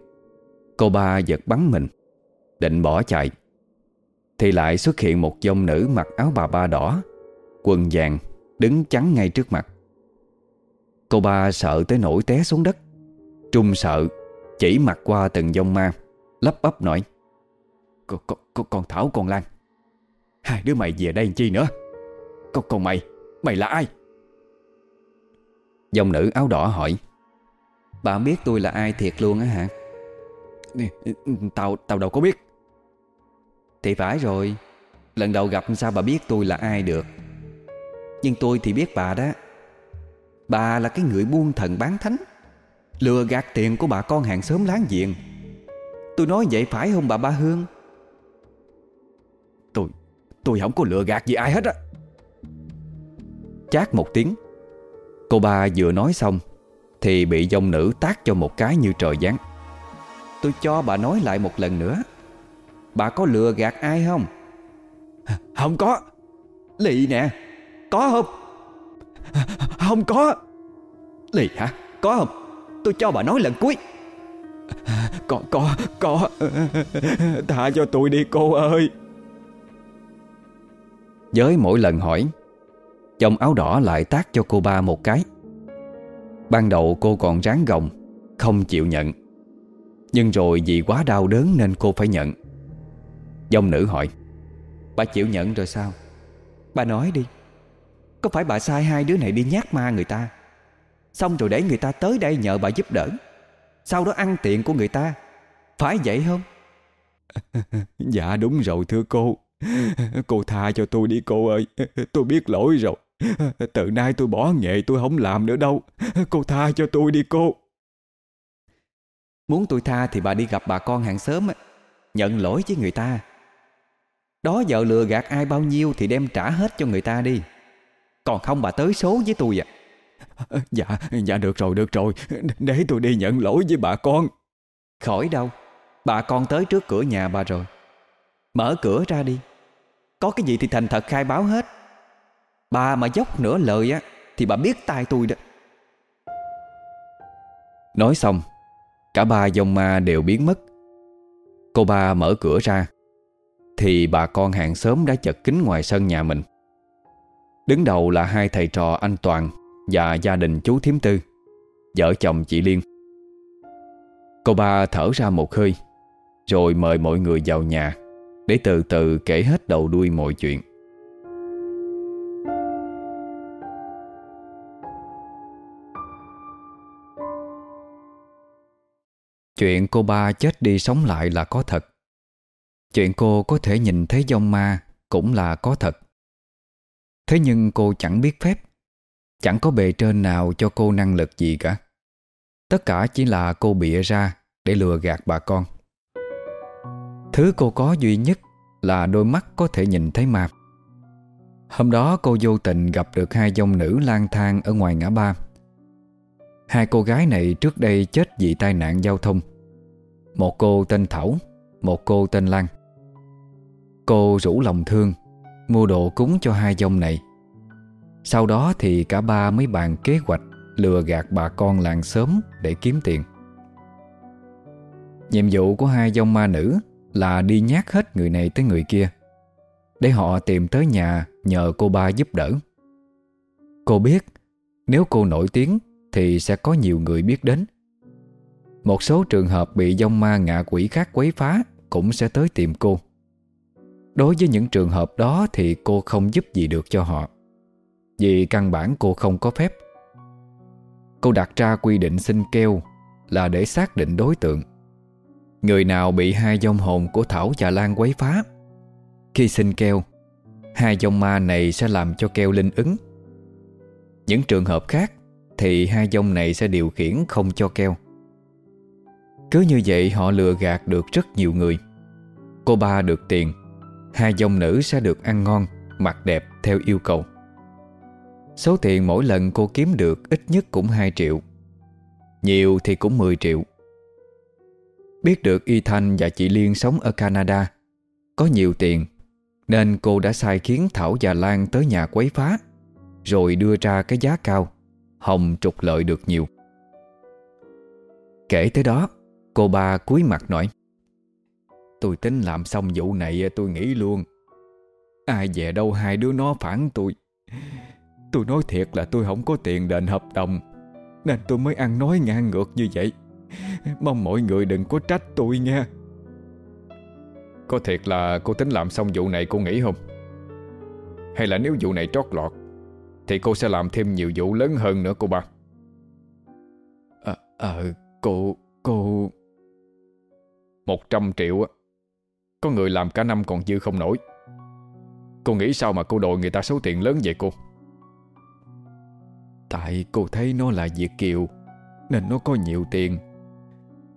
Cô ba giật bắn mình, Định bỏ chạy. Thì lại xuất hiện một dòng nữ mặc áo bà ba đỏ Quần vàng Đứng chắn ngay trước mặt. Cô ba sợ tới nổi té xuống đất Trung sợ Chỉ mặt qua từng dông ma Lấp bắp nói con, con, con Thảo con Lan. Hai đứa mày về đây chi nữa? Con, con mày Mày là ai? Dòng nữ áo đỏ hỏi Bà biết tôi là ai thiệt luôn á hả? Tao tao đâu có biết thì phải rồi. Lần đầu gặp sao bà biết tôi là ai được? Nhưng tôi thì biết bà đó. Bà là cái người buôn thần bán thánh. Lừa gạt tiền của bà con hàng xóm láng giềng. Tôi nói vậy phải không bà Ba Hương? Tôi Tôi không có lừa gạt gì ai hết á. Chát một tiếng, Cô ba vừa nói xong Thì bị dông nữ tác cho một cái như trời giáng. Tôi cho bà nói lại một lần nữa. Bà có lừa gạt ai không? Không có. Lị nè Có không? Không có. Lì hả? Có không? Tôi cho bà nói lần cuối. Có có có. Tha cho tôi đi cô ơi. Với mỗi lần hỏi Dòng áo đỏ lại tác cho cô ba một cái. Ban đầu cô còn ráng gồng Không chịu nhận. Nhưng rồi vì quá đau đớn nên cô phải nhận Dòng nữ hỏi Bà chịu nhận rồi sao? Bà nói đi Có phải bà sai hai đứa này đi nhát ma người ta? Xong rồi để người ta tới đây nhờ bà giúp đỡ. Sau đó ăn tiền của người ta Phải vậy không? Dạ đúng rồi thưa cô. Cô tha cho tôi đi cô ơi. Tôi biết lỗi rồi. Từ nay tôi bỏ nghề tôi không làm nữa đâu. Cô tha cho tôi đi cô. Muốn tôi tha thì bà đi gặp bà con hàng xóm Nhận lỗi với người ta đó vợ lừa gạt ai bao nhiêu Thì đem trả hết cho người ta đi. Còn không bà tới số với tôi à? Dạ, dạ được rồi, được rồi. Để tôi đi nhận lỗi với bà con. Khỏi đâu Bà con tới trước cửa nhà bà rồi. Mở cửa ra đi. Có cái gì thì thành thật khai báo hết. Bà mà dốc nửa lời á Thì bà biết tay tôi đó. Nói xong Cả ba dòng ma đều biến mất. Cô ba mở cửa ra. Thì bà con hàng xóm đã chật kín ngoài sân nhà mình. Đứng đầu là hai thầy trò anh Toàn Và gia đình chú Thiếm Tư, Vợ chồng chị Liên. Cô ba thở ra một hơi, Rồi mời mọi người vào nhà Để từ từ kể hết đầu đuôi mọi chuyện. Chuyện cô ba chết đi sống lại là có thật. Chuyện cô có thể nhìn thấy dông ma Cũng là có thật. Thế nhưng cô chẳng biết phép, Chẳng có bề trên nào cho cô năng lực gì cả. Tất cả chỉ là cô bịa ra Để lừa gạt bà con. Thứ cô có duy nhất Là đôi mắt có thể nhìn thấy ma. Hôm đó cô vô tình gặp được hai dông nữ lang thang Ở ngoài ngã ba. Hai cô gái này trước đây chết vì tai nạn giao thông. Một cô tên Thảo, Một cô tên Lan. Cô rủ lòng thương, Mua đồ cúng cho hai dông này. Sau đó thì cả ba mới bàn kế hoạch Lừa gạt bà con làng sớm Để kiếm tiền. Nhiệm vụ của hai dông ma nữ Là đi nhát hết người này tới người kia, Để họ tìm tới nhà Nhờ cô ba giúp đỡ. Cô biết Nếu cô nổi tiếng Thì sẽ có nhiều người biết đến. Một số trường hợp bị dông ma ngạ quỷ khác quấy phá Cũng sẽ tới tìm cô. Đối với những trường hợp đó Thì cô không giúp gì được cho họ. Vì căn bản cô không có phép. Cô đặt ra quy định xin keo Là để xác định đối tượng. Người nào bị hai dông hồn của Thảo và Lan quấy phá, Khi xin keo Hai dông ma này sẽ làm cho keo linh ứng. Những trường hợp khác Thì hai dông này sẽ điều khiển không cho keo Cứ như vậy họ lừa gạt được rất nhiều người. Cô ba được tiền Hai dòng nữ sẽ được ăn ngon, Mặc đẹp theo yêu cầu. Số tiền mỗi lần cô kiếm được Ít nhất cũng 2 triệu. Nhiều thì cũng 10 triệu. Biết được Y Thanh và chị Liên sống ở Canada, Có nhiều tiền, Nên cô đã sai khiến Thảo và Lan tới nhà quấy phá, Rồi đưa ra cái giá cao, Hồng trục lợi được nhiều. Kể tới đó, Cô ba cúi mặt nói Tôi tính làm xong vụ này tôi nghĩ luôn. Ai về đâu hai đứa nó phản tôi. Tôi nói thiệt là tôi không có tiền đền hợp đồng Nên tôi mới ăn nói ngang ngược như vậy. Mong mọi người đừng có trách tôi nha. Có thiệt là cô tính làm xong vụ này cô nghĩ không? Hay là nếu vụ này trót lọt Thì cô sẽ làm thêm nhiều vụ lớn hơn nữa cô ba? À, ờ, à, à, cô, cô... 100 triệu á. Có người làm cả năm còn dư không nổi. Cô nghĩ sao mà cô đội người ta số tiền lớn vậy cô? Tại cô thấy nó là Việt Kiều Nên nó có nhiều tiền.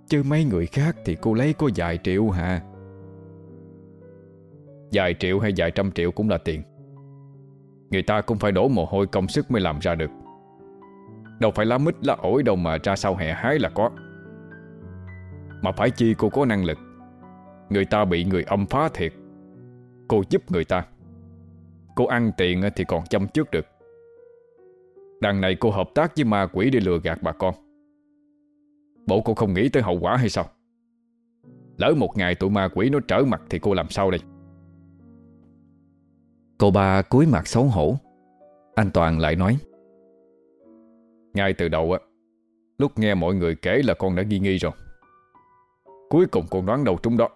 Chứ mấy người khác thì cô lấy có vài triệu hả? Vài triệu hay vài trăm triệu cũng là tiền. Người ta cũng phải đổ mồ hôi công sức mới làm ra được. Đâu phải lá mít lá ổi đâu mà ra sau hè hái là có. Mà phải chi cô có năng lực Người ta bị người âm phá thiệt. Cô giúp người ta. Cô ăn tiền thì còn chăm trước được. Đằng này cô hợp tác với ma quỷ để lừa gạt bà con. Bộ cô không nghĩ tới hậu quả hay sao? Lỡ một ngày tụi ma quỷ nó trở mặt Thì cô làm sao đây? Cô ba cúi mặt xấu hổ. Anh Toàn lại nói. Ngay từ đầu á Lúc nghe mọi người kể là con đã nghi nghi rồi. Cuối cùng con đoán đầu trúng đó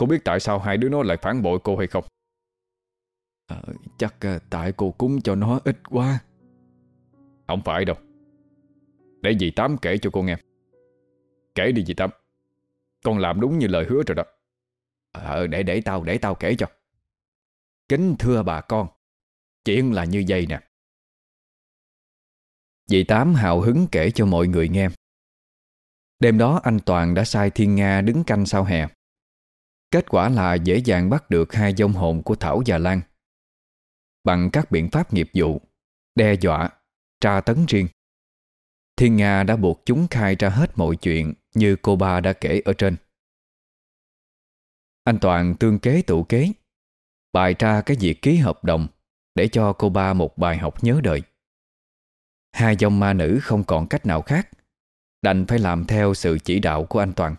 Cô biết tại sao hai đứa nó lại phản bội cô hay không? À, Chắc uh, tại cô cúng cho nó ít quá. Không phải đâu. Để dì Tám kể cho cô nghe. Kể đi dì Tám. Con làm đúng như lời hứa rồi đó. Ờ để để tao để tao kể cho. Kính thưa bà con Chuyện là như vậy nè. Dì Tám hào hứng kể cho mọi người nghe. Đêm đó anh Toàn đã sai Thiên Nga đứng canh sau hè Kết quả là dễ dàng bắt được hai dông hồn của Thảo và Lan. Bằng các biện pháp nghiệp vụ, Đe dọa, Tra tấn riêng. Thiên Nga đã buộc chúng khai ra hết mọi chuyện Như cô ba đã kể ở trên. Anh Toàn tương kế tụ kế Bài ra cái việc ký hợp đồng Để cho cô ba một bài học nhớ đời. Hai dòng ma nữ không còn cách nào khác, Đành phải làm theo sự chỉ đạo của anh Toàn.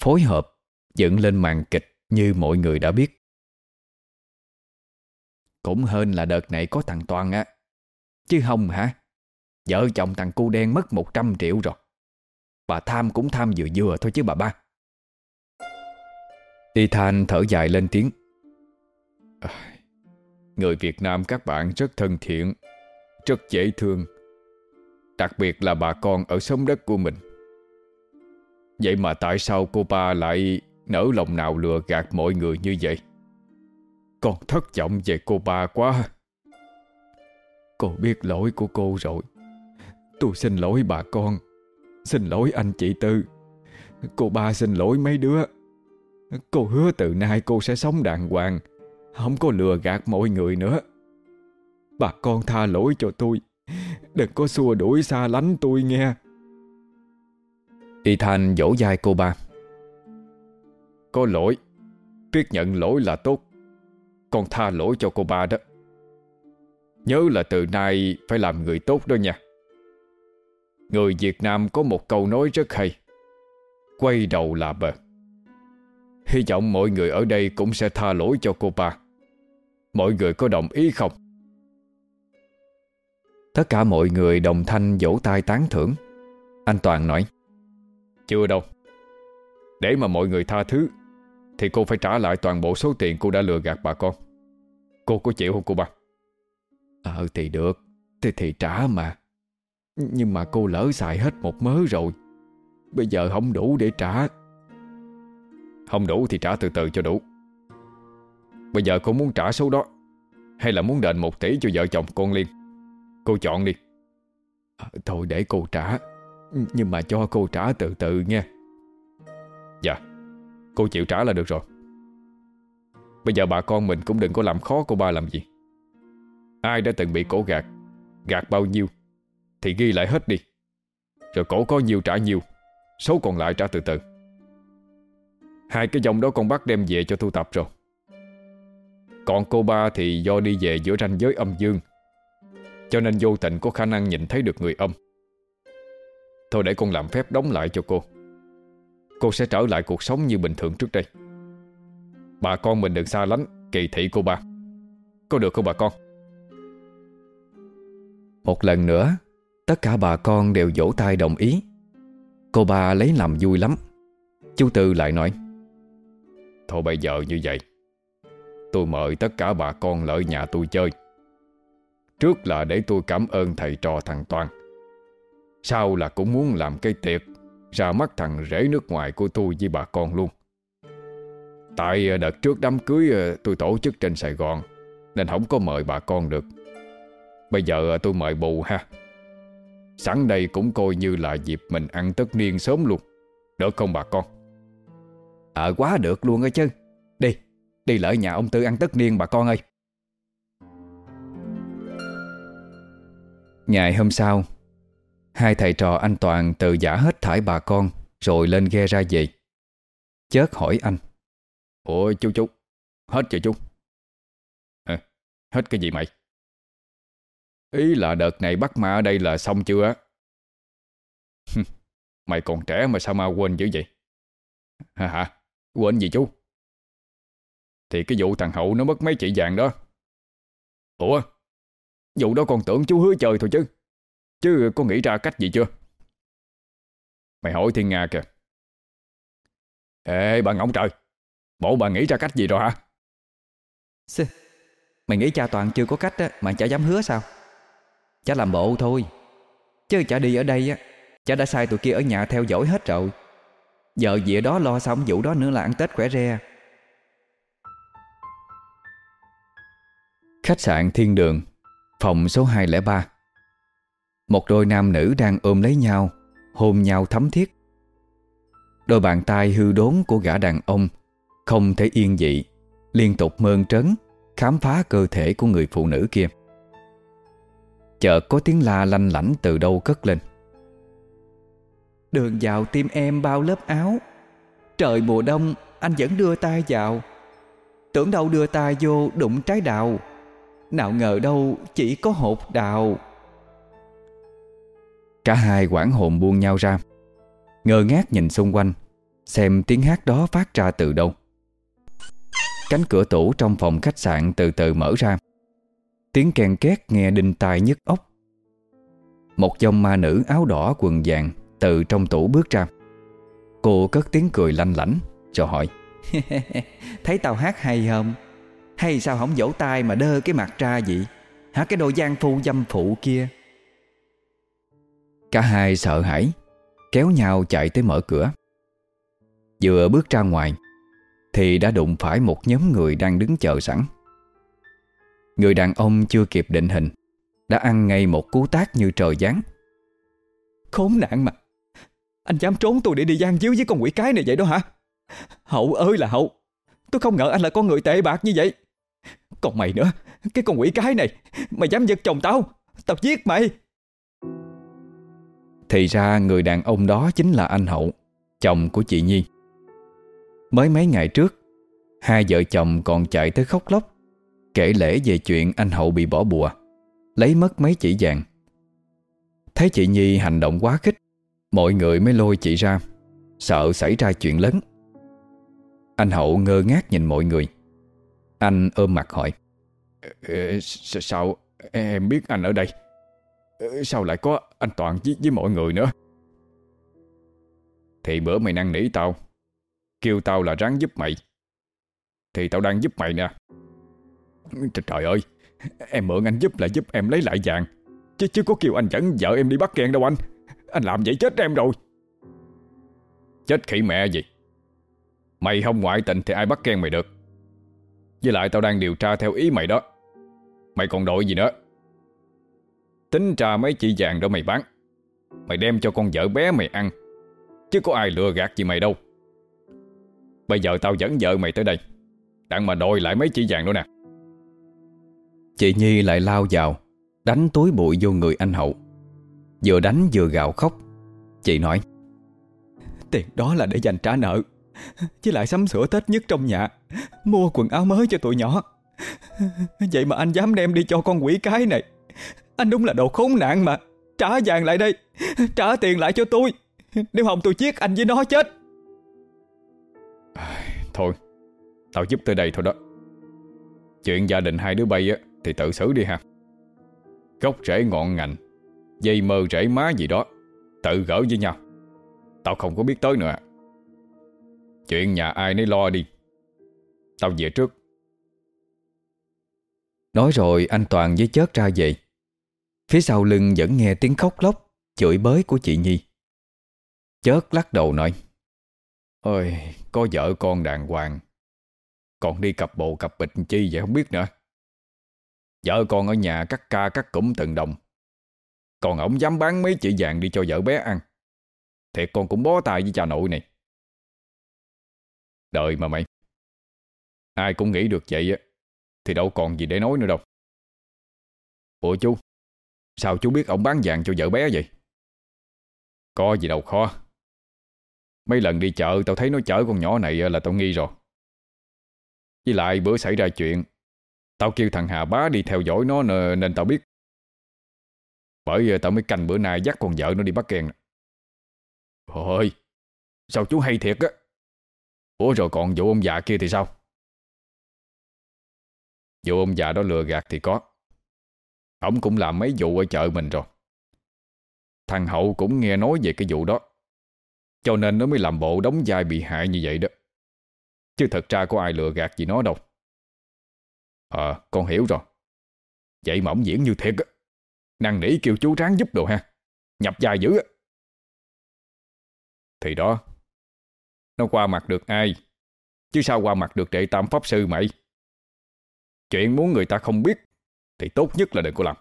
Phối hợp Dựng lên màn kịch như mọi người đã biết. Cũng hơn là đợt này có thằng Toàn á. Chứ không hả? Vợ chồng thằng cu đen mất 100 triệu rồi. Bà tham cũng tham vừa vừa thôi chứ bà ba. Ethan thở dài lên tiếng. Người Việt Nam các bạn rất thân thiện, Rất dễ thương. Đặc biệt là bà con ở sống đất của mình. Vậy mà tại sao cô ba lại nỡ lòng nào lừa gạt mọi người như vậy. Con thất vọng về cô ba quá. Cô biết lỗi của cô rồi. Tôi xin lỗi bà con. Xin lỗi anh chị Tư. Cô ba xin lỗi mấy đứa. Cô hứa từ nay cô sẽ sống đàng hoàng. Không có lừa gạt mọi người nữa. Bà con tha lỗi cho tôi. Đừng có xua đuổi xa lánh tôi nghe. Y Thanh vỗ vai cô ba. Có lỗi. Biết nhận lỗi là tốt. Con tha lỗi cho cô ba đó. Nhớ là từ nay Phải làm người tốt đó nha. Người Việt Nam có một câu nói rất hay. Quay đầu là bờ. Hy vọng mọi người ở đây cũng sẽ tha lỗi cho cô ba. Mọi người có đồng ý không? Tất cả mọi người đồng thanh vỗ tay tán thưởng. Anh Toàn nói, Chưa đâu. Để mà mọi người tha thứ. Thì cô phải trả lại toàn bộ số tiền cô đã lừa gạt bà con. Cô có chịu không cô ba? Ờ thì được. Thì thì trả mà. Nhưng mà cô lỡ xài hết một mớ rồi. Bây giờ không đủ để trả. Không đủ thì trả từ từ cho đủ. Bây giờ cô muốn trả số đó Hay là muốn đền một tỷ cho vợ chồng con Liên? Cô chọn đi. À, Thôi để cô trả. Nhưng mà cho cô trả từ từ nha Cô chịu trả là được rồi. Bây giờ bà con mình cũng đừng có làm khó cô ba làm gì. Ai đã từng bị cổ gạt Gạt bao nhiêu Thì ghi lại hết đi. Rồi cổ có nhiều trả nhiều, Số còn lại trả từ từ. Hai cái dòng đó con bắt đem về cho thu tập rồi. Còn cô ba thì do đi về giữa ranh giới âm dương Cho nên vô tình có khả năng nhìn thấy được người âm. Thôi để con làm phép đóng lại cho cô. Cô sẽ trở lại cuộc sống như bình thường trước đây. Bà con mình đừng xa lánh, Kỳ thị cô ba. Có được không bà con? Một lần nữa, Tất cả bà con đều vỗ tay đồng ý. Cô ba lấy làm vui lắm. Chú Tư lại nói, Thôi bây giờ như vậy, Tôi mời tất cả bà con lợi nhà tôi chơi. Trước là để tôi cảm ơn thầy trò thằng Toàn. Sau là cũng muốn làm cái tiệc ra mắt thằng rể nước ngoài của tôi với bà con luôn. Tại ờ, đợt trước đám cưới ờ, tôi tổ chức trên Sài Gòn Nên không có mời bà con được. Bây giờ ờ, tôi mời bù ha. Sẵn đây cũng coi như là dịp mình ăn tất niên sớm luôn Được không bà con? Ờ quá được luôn á chứ. Đi, đi lỡ nhà ông Tư ăn tất niên bà con ơi. Ngày hôm sau Hai thầy trò anh Toàn tự giả hết thải bà con Rồi lên ghe ra về. Chớt hỏi anh. Ủa chú chú. Hết chưa chú. À, Hết cái gì mày? Ý là đợt này bắt ma ở đây là xong chưa Mày còn trẻ mà sao ma quên dữ vậy? Hả hả Quên gì chú? Thì cái vụ thằng Hậu nó mất mấy chị vàng đó. Ủa Vụ đó còn tưởng chú hứa trời thôi chứ. Chứ có nghĩ ra cách gì chưa? Mày hỏi Thiên Nga kìa. Ê bà ngỗng trời. Bộ bà nghĩ ra cách gì rồi hả? Xê, Mày nghĩ cha Toàn chưa có cách á, mà chả dám hứa sao? Chả làm bộ thôi. Chứ chả đi ở đây á Chả đã sai tụi kia ở nhà theo dõi hết rồi. Giờ về đó lo xong vụ đó nữa là ăn Tết khỏe re. Khách sạn Thiên Đường Phòng số 203 một đôi nam nữ đang ôm lấy nhau, Hôn nhau thấm thiết. Đôi bàn tay hư đốn của gã đàn ông Không thể yên dị, Liên tục mơn trấn Khám phá cơ thể của người phụ nữ kia. Chợt có tiếng la lanh lảnh từ đâu cất lên. Đường vào tim em bao lớp áo. Trời mùa đông, anh vẫn đưa tay vào. Tưởng đâu đưa tay vô đụng trái đào Nào ngờ đâu chỉ có hột đào. Cả hai quảng hồn buông nhau ra. Ngơ ngác nhìn xung quanh, Xem tiếng hát đó phát ra từ đâu. Cánh cửa tủ trong phòng khách sạn từ từ mở ra. Tiếng kèn két nghe đinh tai nhức óc. Một dòng ma nữ áo đỏ quần vàng Từ trong tủ bước ra. Cô cất tiếng cười lanh lảnh, cho hỏi, Thấy tao hát hay không? Hay sao không vỗ tay mà đơ cái mặt ra vậy? Hả, cái đồ gian phu dâm phụ kia? Cả hai sợ hãi, Kéo nhau chạy tới mở cửa. Vừa bước ra ngoài, Thì đã đụng phải một nhóm người đang đứng chờ sẵn. Người đàn ông chưa kịp định hình, Đã ăn ngay một cú tác như trời giáng. Khốn nạn mà! Anh dám trốn tôi để đi gian díu với con quỷ cái này vậy đó hả? Hậu ơi là hậu, Tôi không ngờ anh là con người tệ bạc như vậy. Còn mày nữa, Cái con quỷ cái này, Mày dám giật chồng tao Tao giết mày. Thì ra người đàn ông đó chính là anh Hậu, Chồng của chị Nhi. Mới mấy ngày trước, Hai vợ chồng còn chạy tới khóc lóc, Kể lễ về chuyện anh Hậu bị bỏ bùa, Lấy mất mấy chỉ vàng. Thấy chị Nhi hành động quá khích, Mọi người mới lôi chị ra, Sợ xảy ra chuyện lớn. Anh Hậu ngơ ngác nhìn mọi người. Anh ôm mặt hỏi ờ, ờ, Sao em biết anh ở đây? Sao lại có anh Toàn với, với mọi người nữa? Thì bữa mày năn nỉ tao Kêu tao là ráng giúp mày. Thì tao đang giúp mày nè. Trời, trời ơi Em mượn anh giúp là giúp em lấy lại vàng. Chứ chứ có kêu anh dẫn vợ em đi bắt ghen đâu anh. Anh làm vậy chết em rồi. Chết khỉ mẹ gì. Mày không ngoại tình thì ai bắt ghen mày được? Với lại tao đang điều tra theo ý mày đó. Mày còn đội gì nữa? Tính ra mấy chị vàng đó mày bán. Mày đem cho con vợ bé mày ăn, Chứ có ai lừa gạt gì mày đâu. Bây giờ tao dẫn vợ mày tới đây, Đặng mà đòi lại mấy chỉ vàng đó nè. Chị Nhi lại lao vào, Đánh túi bụi vô người anh Hậu. Vừa đánh vừa gào khóc. Chị nói, Tiền đó là để dành trả nợ Chứ lại sắm sửa Tết nhất trong nhà, Mua quần áo mới cho tụi nhỏ. Vậy mà anh dám đem đi cho con quỷ cái này. Anh đúng là đồ khốn nạn mà. Trả vàng lại đây. Trả tiền lại cho tôi. Nếu không tôi giết anh với nó chết. Thôi. Tao giúp tới đây thôi đó. Chuyện gia đình hai đứa bay á Thì tự xử đi ha. Gốc rễ ngọn ngành Dây mơ rễ má gì đó Tự gỡ với nhau. Tao không có biết tới nữa. Chuyện nhà ai nấy lo đi. Tao về trước. Nói rồi anh Toàn với chớt ra về Phía sau lưng vẫn nghe tiếng khóc lóc, Chửi bới của chị Nhi. Chớt lắc đầu nói, Ôi, Có vợ con đàng hoàng. Còn đi cặp bộ cặp bịch chi vậy không biết nữa. Vợ con ở nhà cắt ca cắt cụm từng đồng. Còn ổng dám bán mấy chỉ vàng đi cho vợ bé ăn. Thiệt con cũng bó tay với cha nội này. Đời mà mày. Ai cũng nghĩ được vậy á, Thì đâu còn gì để nói nữa đâu. Ủa chú? Sao chú biết ông bán vàng cho vợ bé vậy? Có gì đâu khó. Mấy lần đi chợ, tao thấy nó chở con nhỏ này ờ, là tao nghi rồi. Với lại bữa xảy ra chuyện, Tao kêu thằng Hà bá đi theo dõi nó nên tao biết. Bởi giờ tao mới canh bữa nay dắt con vợ nó đi bắt kèn. Ôi Sao chú hay thiệt á? Ủa, rồi còn vụ ông già kia thì sao? Vụ ông già đó lừa gạt thì có. Ông cũng làm mấy vụ ở chợ mình rồi. Thằng Hậu cũng nghe nói về cái vụ đó. Cho nên nó mới làm bộ đóng vai bị hại như vậy đó. Chứ thật ra có ai lừa gạt gì nó đâu. Ờ con hiểu rồi. Vậy mà ông diễn như thiệt á. Năng nỉ kêu chú ráng giúp đồ ha. Nhập vai dữ á. Thì đó. Nó qua mặt được ai? Chứ sao qua mặt được đệ tam pháp sư mày? Chuyện muốn người ta không biết thì tốt nhất là đừng có làm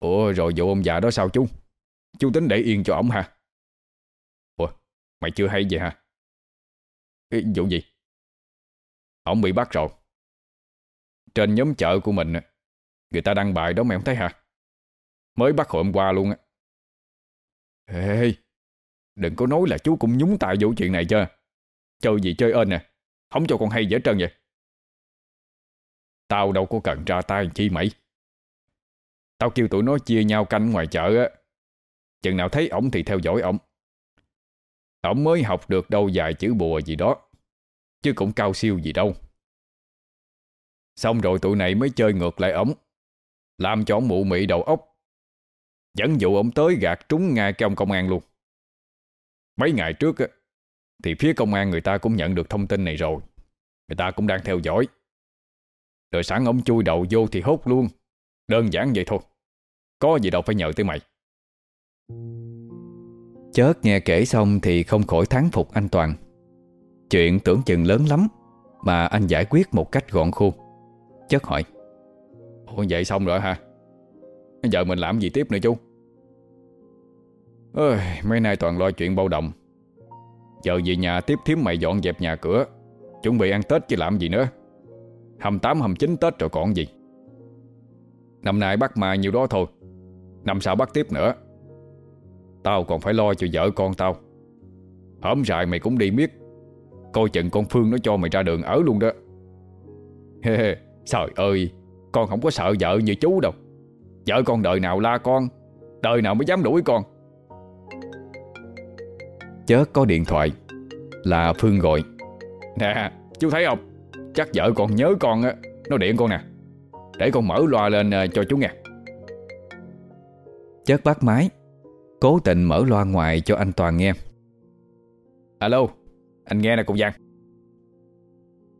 Ủa rồi vụ ông già đó sao chú? Chú tính để yên cho ổng hả? Ủa mày chưa hay vậy hả? Ê, Vụ gì? Ông bị bắt rồi. Trên nhóm chợ của mình Người ta đăng bài đó mày không thấy hả? Mới bắt hồi hôm qua luôn á. Ê Đừng có nói là chú cũng nhúng tay vụ chuyện này chưa Chơi gì chơi ơn nè à? Không cho con hay dễ trơn vậy. Tao đâu có cần ra tay chi mày. Tao kêu tụi nó chia nhau canh ngoài chợ á. Chừng nào thấy ổng thì theo dõi ổng. Ổng mới học được đâu vài chữ bùa gì đó, Chứ cũng cao siêu gì đâu. Xong rồi tụi này mới chơi ngược lại ổng, Làm cho ổng mụ mị đầu óc. Dẫn dụ ổng tới gạt trúng ngay cái ông công an luôn. Mấy ngày trước á, Thì phía công an người ta cũng nhận được thông tin này rồi. Người ta cũng đang theo dõi. Rồi sẵn ông chui đầu vô thì hốt luôn. Đơn giản vậy thôi. Có gì đâu phải nhờ tới mày. Chớt nghe kể xong thì không khỏi thán phục anh Toàn. Chuyện tưởng chừng lớn lắm Mà anh giải quyết một cách gọn khô Chớt hỏi Ủa vậy xong rồi hả? Giờ mình làm gì tiếp nữa chú? Ơi, Mấy nay toàn lo chuyện bao đồng. Giờ về nhà tiếp thím mày dọn dẹp nhà cửa Chuẩn bị ăn Tết chứ làm gì nữa. Hầm 8 hầm 9 Tết rồi còn gì. Năm nay bắt mà nhiều đó thôi. Năm sau bắt tiếp nữa. Tao còn phải lo cho vợ con tao. Hổm rại mày cũng đi miết. Coi chừng con Phương nó cho mày ra đường ở luôn đó. Trời ơi, Con không có sợ vợ như chú đâu. Vợ con đời nào la con, Đời nào mới dám đuổi con. Chớ có điện thoại, Là Phương gọi. Nè, chú thấy không? Chắc vợ con nhớ con á. Nó điện con nè. Để con mở loa lên ờ, cho chú nghe. Chớt bắt máy. Cố tình mở loa ngoài cho anh Toàn nghe. Alo Anh nghe nè cùng Giang.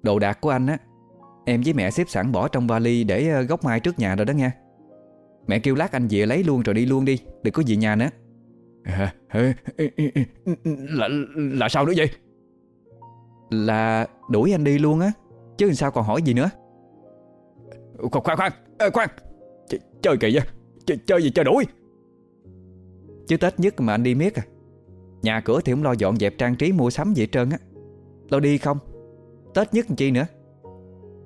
Đồ đạc của anh á Em với mẹ xếp sẵn bỏ trong vali Để ờ, gốc mai trước nhà rồi đó nghe. Mẹ kêu lát anh về lấy luôn rồi đi luôn đi Đừng có về nhà nữa. À, là, là sao nữa vậy? Là đuổi anh đi luôn á Chứ sao còn hỏi gì nữa? Khoan khoan khoan Ê, khoan. Ch Chơi kỳ vậy. Ch Chơi gì chơi đuổi. Chứ Tết nhất mà anh đi miết à. Nhà cửa thì không lo dọn dẹp trang trí mua sắm gì trơn á. Lo đi không? Tết nhất làm chi nữa?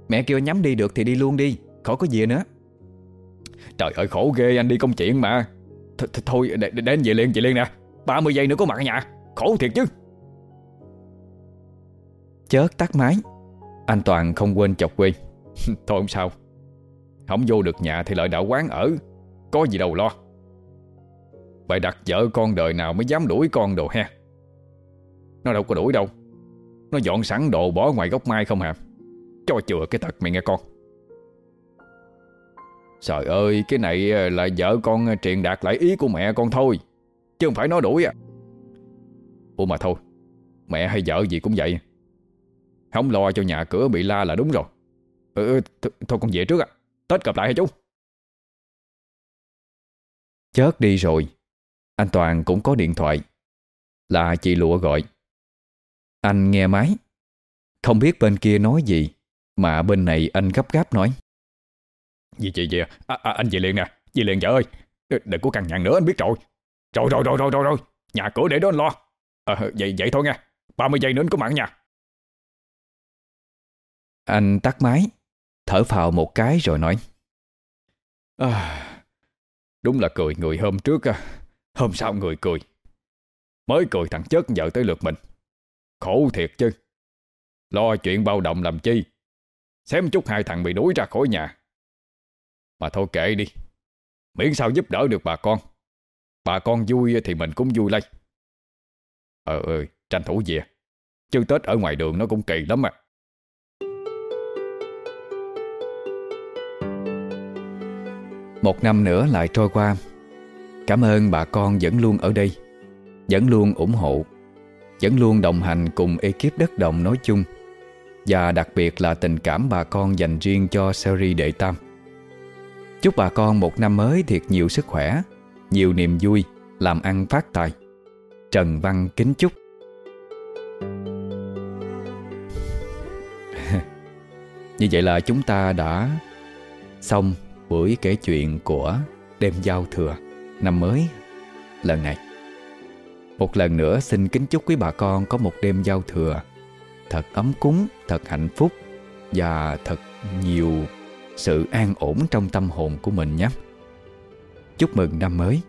Mẹ kêu nhắm đi được thì đi luôn đi Khỏi có gì nữa. Trời ơi khổ ghê anh đi công chuyện mà. Th -th Thôi để, để anh về liền về liền nè. 30 giây nữa có mặt ở nhà. Khổ thiệt chứ. Chớt tắt máy. Anh Toàn không quên chọc quê. Thôi không sao. Không vô được nhà thì lợi đạo quán ở. Có gì đâu lo. Vậy đặt vợ con đời nào mới dám đuổi con đồ ha Nó đâu có đuổi đâu. Nó dọn sẵn đồ bỏ ngoài gốc mai không hả Cho chừa cái tật mày nghe con. Trời ơi, Cái này là vợ con truyền đạt lại ý của mẹ con thôi. Chứ không phải nó đuổi à. Ủa mà thôi, Mẹ hay vợ gì cũng vậy. Không lo cho nhà cửa bị la là đúng rồi. Ừ, ừ th Thôi con về trước à Tết gặp lại hả chú? Chớt đi rồi Anh Toàn cũng có điện thoại. Là chị Lụa gọi. Anh nghe máy. Không biết bên kia nói gì Mà bên này anh gấp gáp nói. Gì chị gì à, à, Anh về liền nè. Về liền vợ ơi. Ừ, đừng có cằn nhằn nữa anh biết rồi. Rồi rồi rồi rồi rồi rồi. Nhà cửa để đó anh lo. À, Vậy vậy thôi nha. 30 giây nữa anh có mặn nha. Anh tắt máy Thở phào một cái rồi nói. À, Đúng là cười người hôm trước à. Hôm sau người cười. Mới cười thằng chết vợ tới lượt mình. Khổ thiệt chứ. Lo chuyện bao động làm chi? Xém chút hai thằng bị đuổi ra khỏi nhà. Mà thôi kệ đi. Miễn sao giúp đỡ được bà con. Bà con vui thì mình cũng vui lây. Ờ ơi tranh thủ về. Chứ Tết ở ngoài đường nó cũng kỳ lắm mà Một năm nữa lại trôi qua. Cảm ơn bà con vẫn luôn ở đây, Vẫn luôn ủng hộ, Vẫn luôn đồng hành cùng ekip đất đồng nói chung. Và đặc biệt là tình cảm bà con dành riêng cho series đệ tam. Chúc bà con một năm mới thiệt nhiều sức khỏe, Nhiều niềm vui, Làm ăn phát tài. Trần Văn kính chúc. Như vậy là chúng ta đã xong buổi kể chuyện của đêm giao thừa năm mới lần này. Một lần nữa xin kính chúc quý bà con có một đêm giao thừa thật ấm cúng, thật hạnh phúc và thật nhiều sự an ổn trong tâm hồn của mình nhé. Chúc mừng năm mới!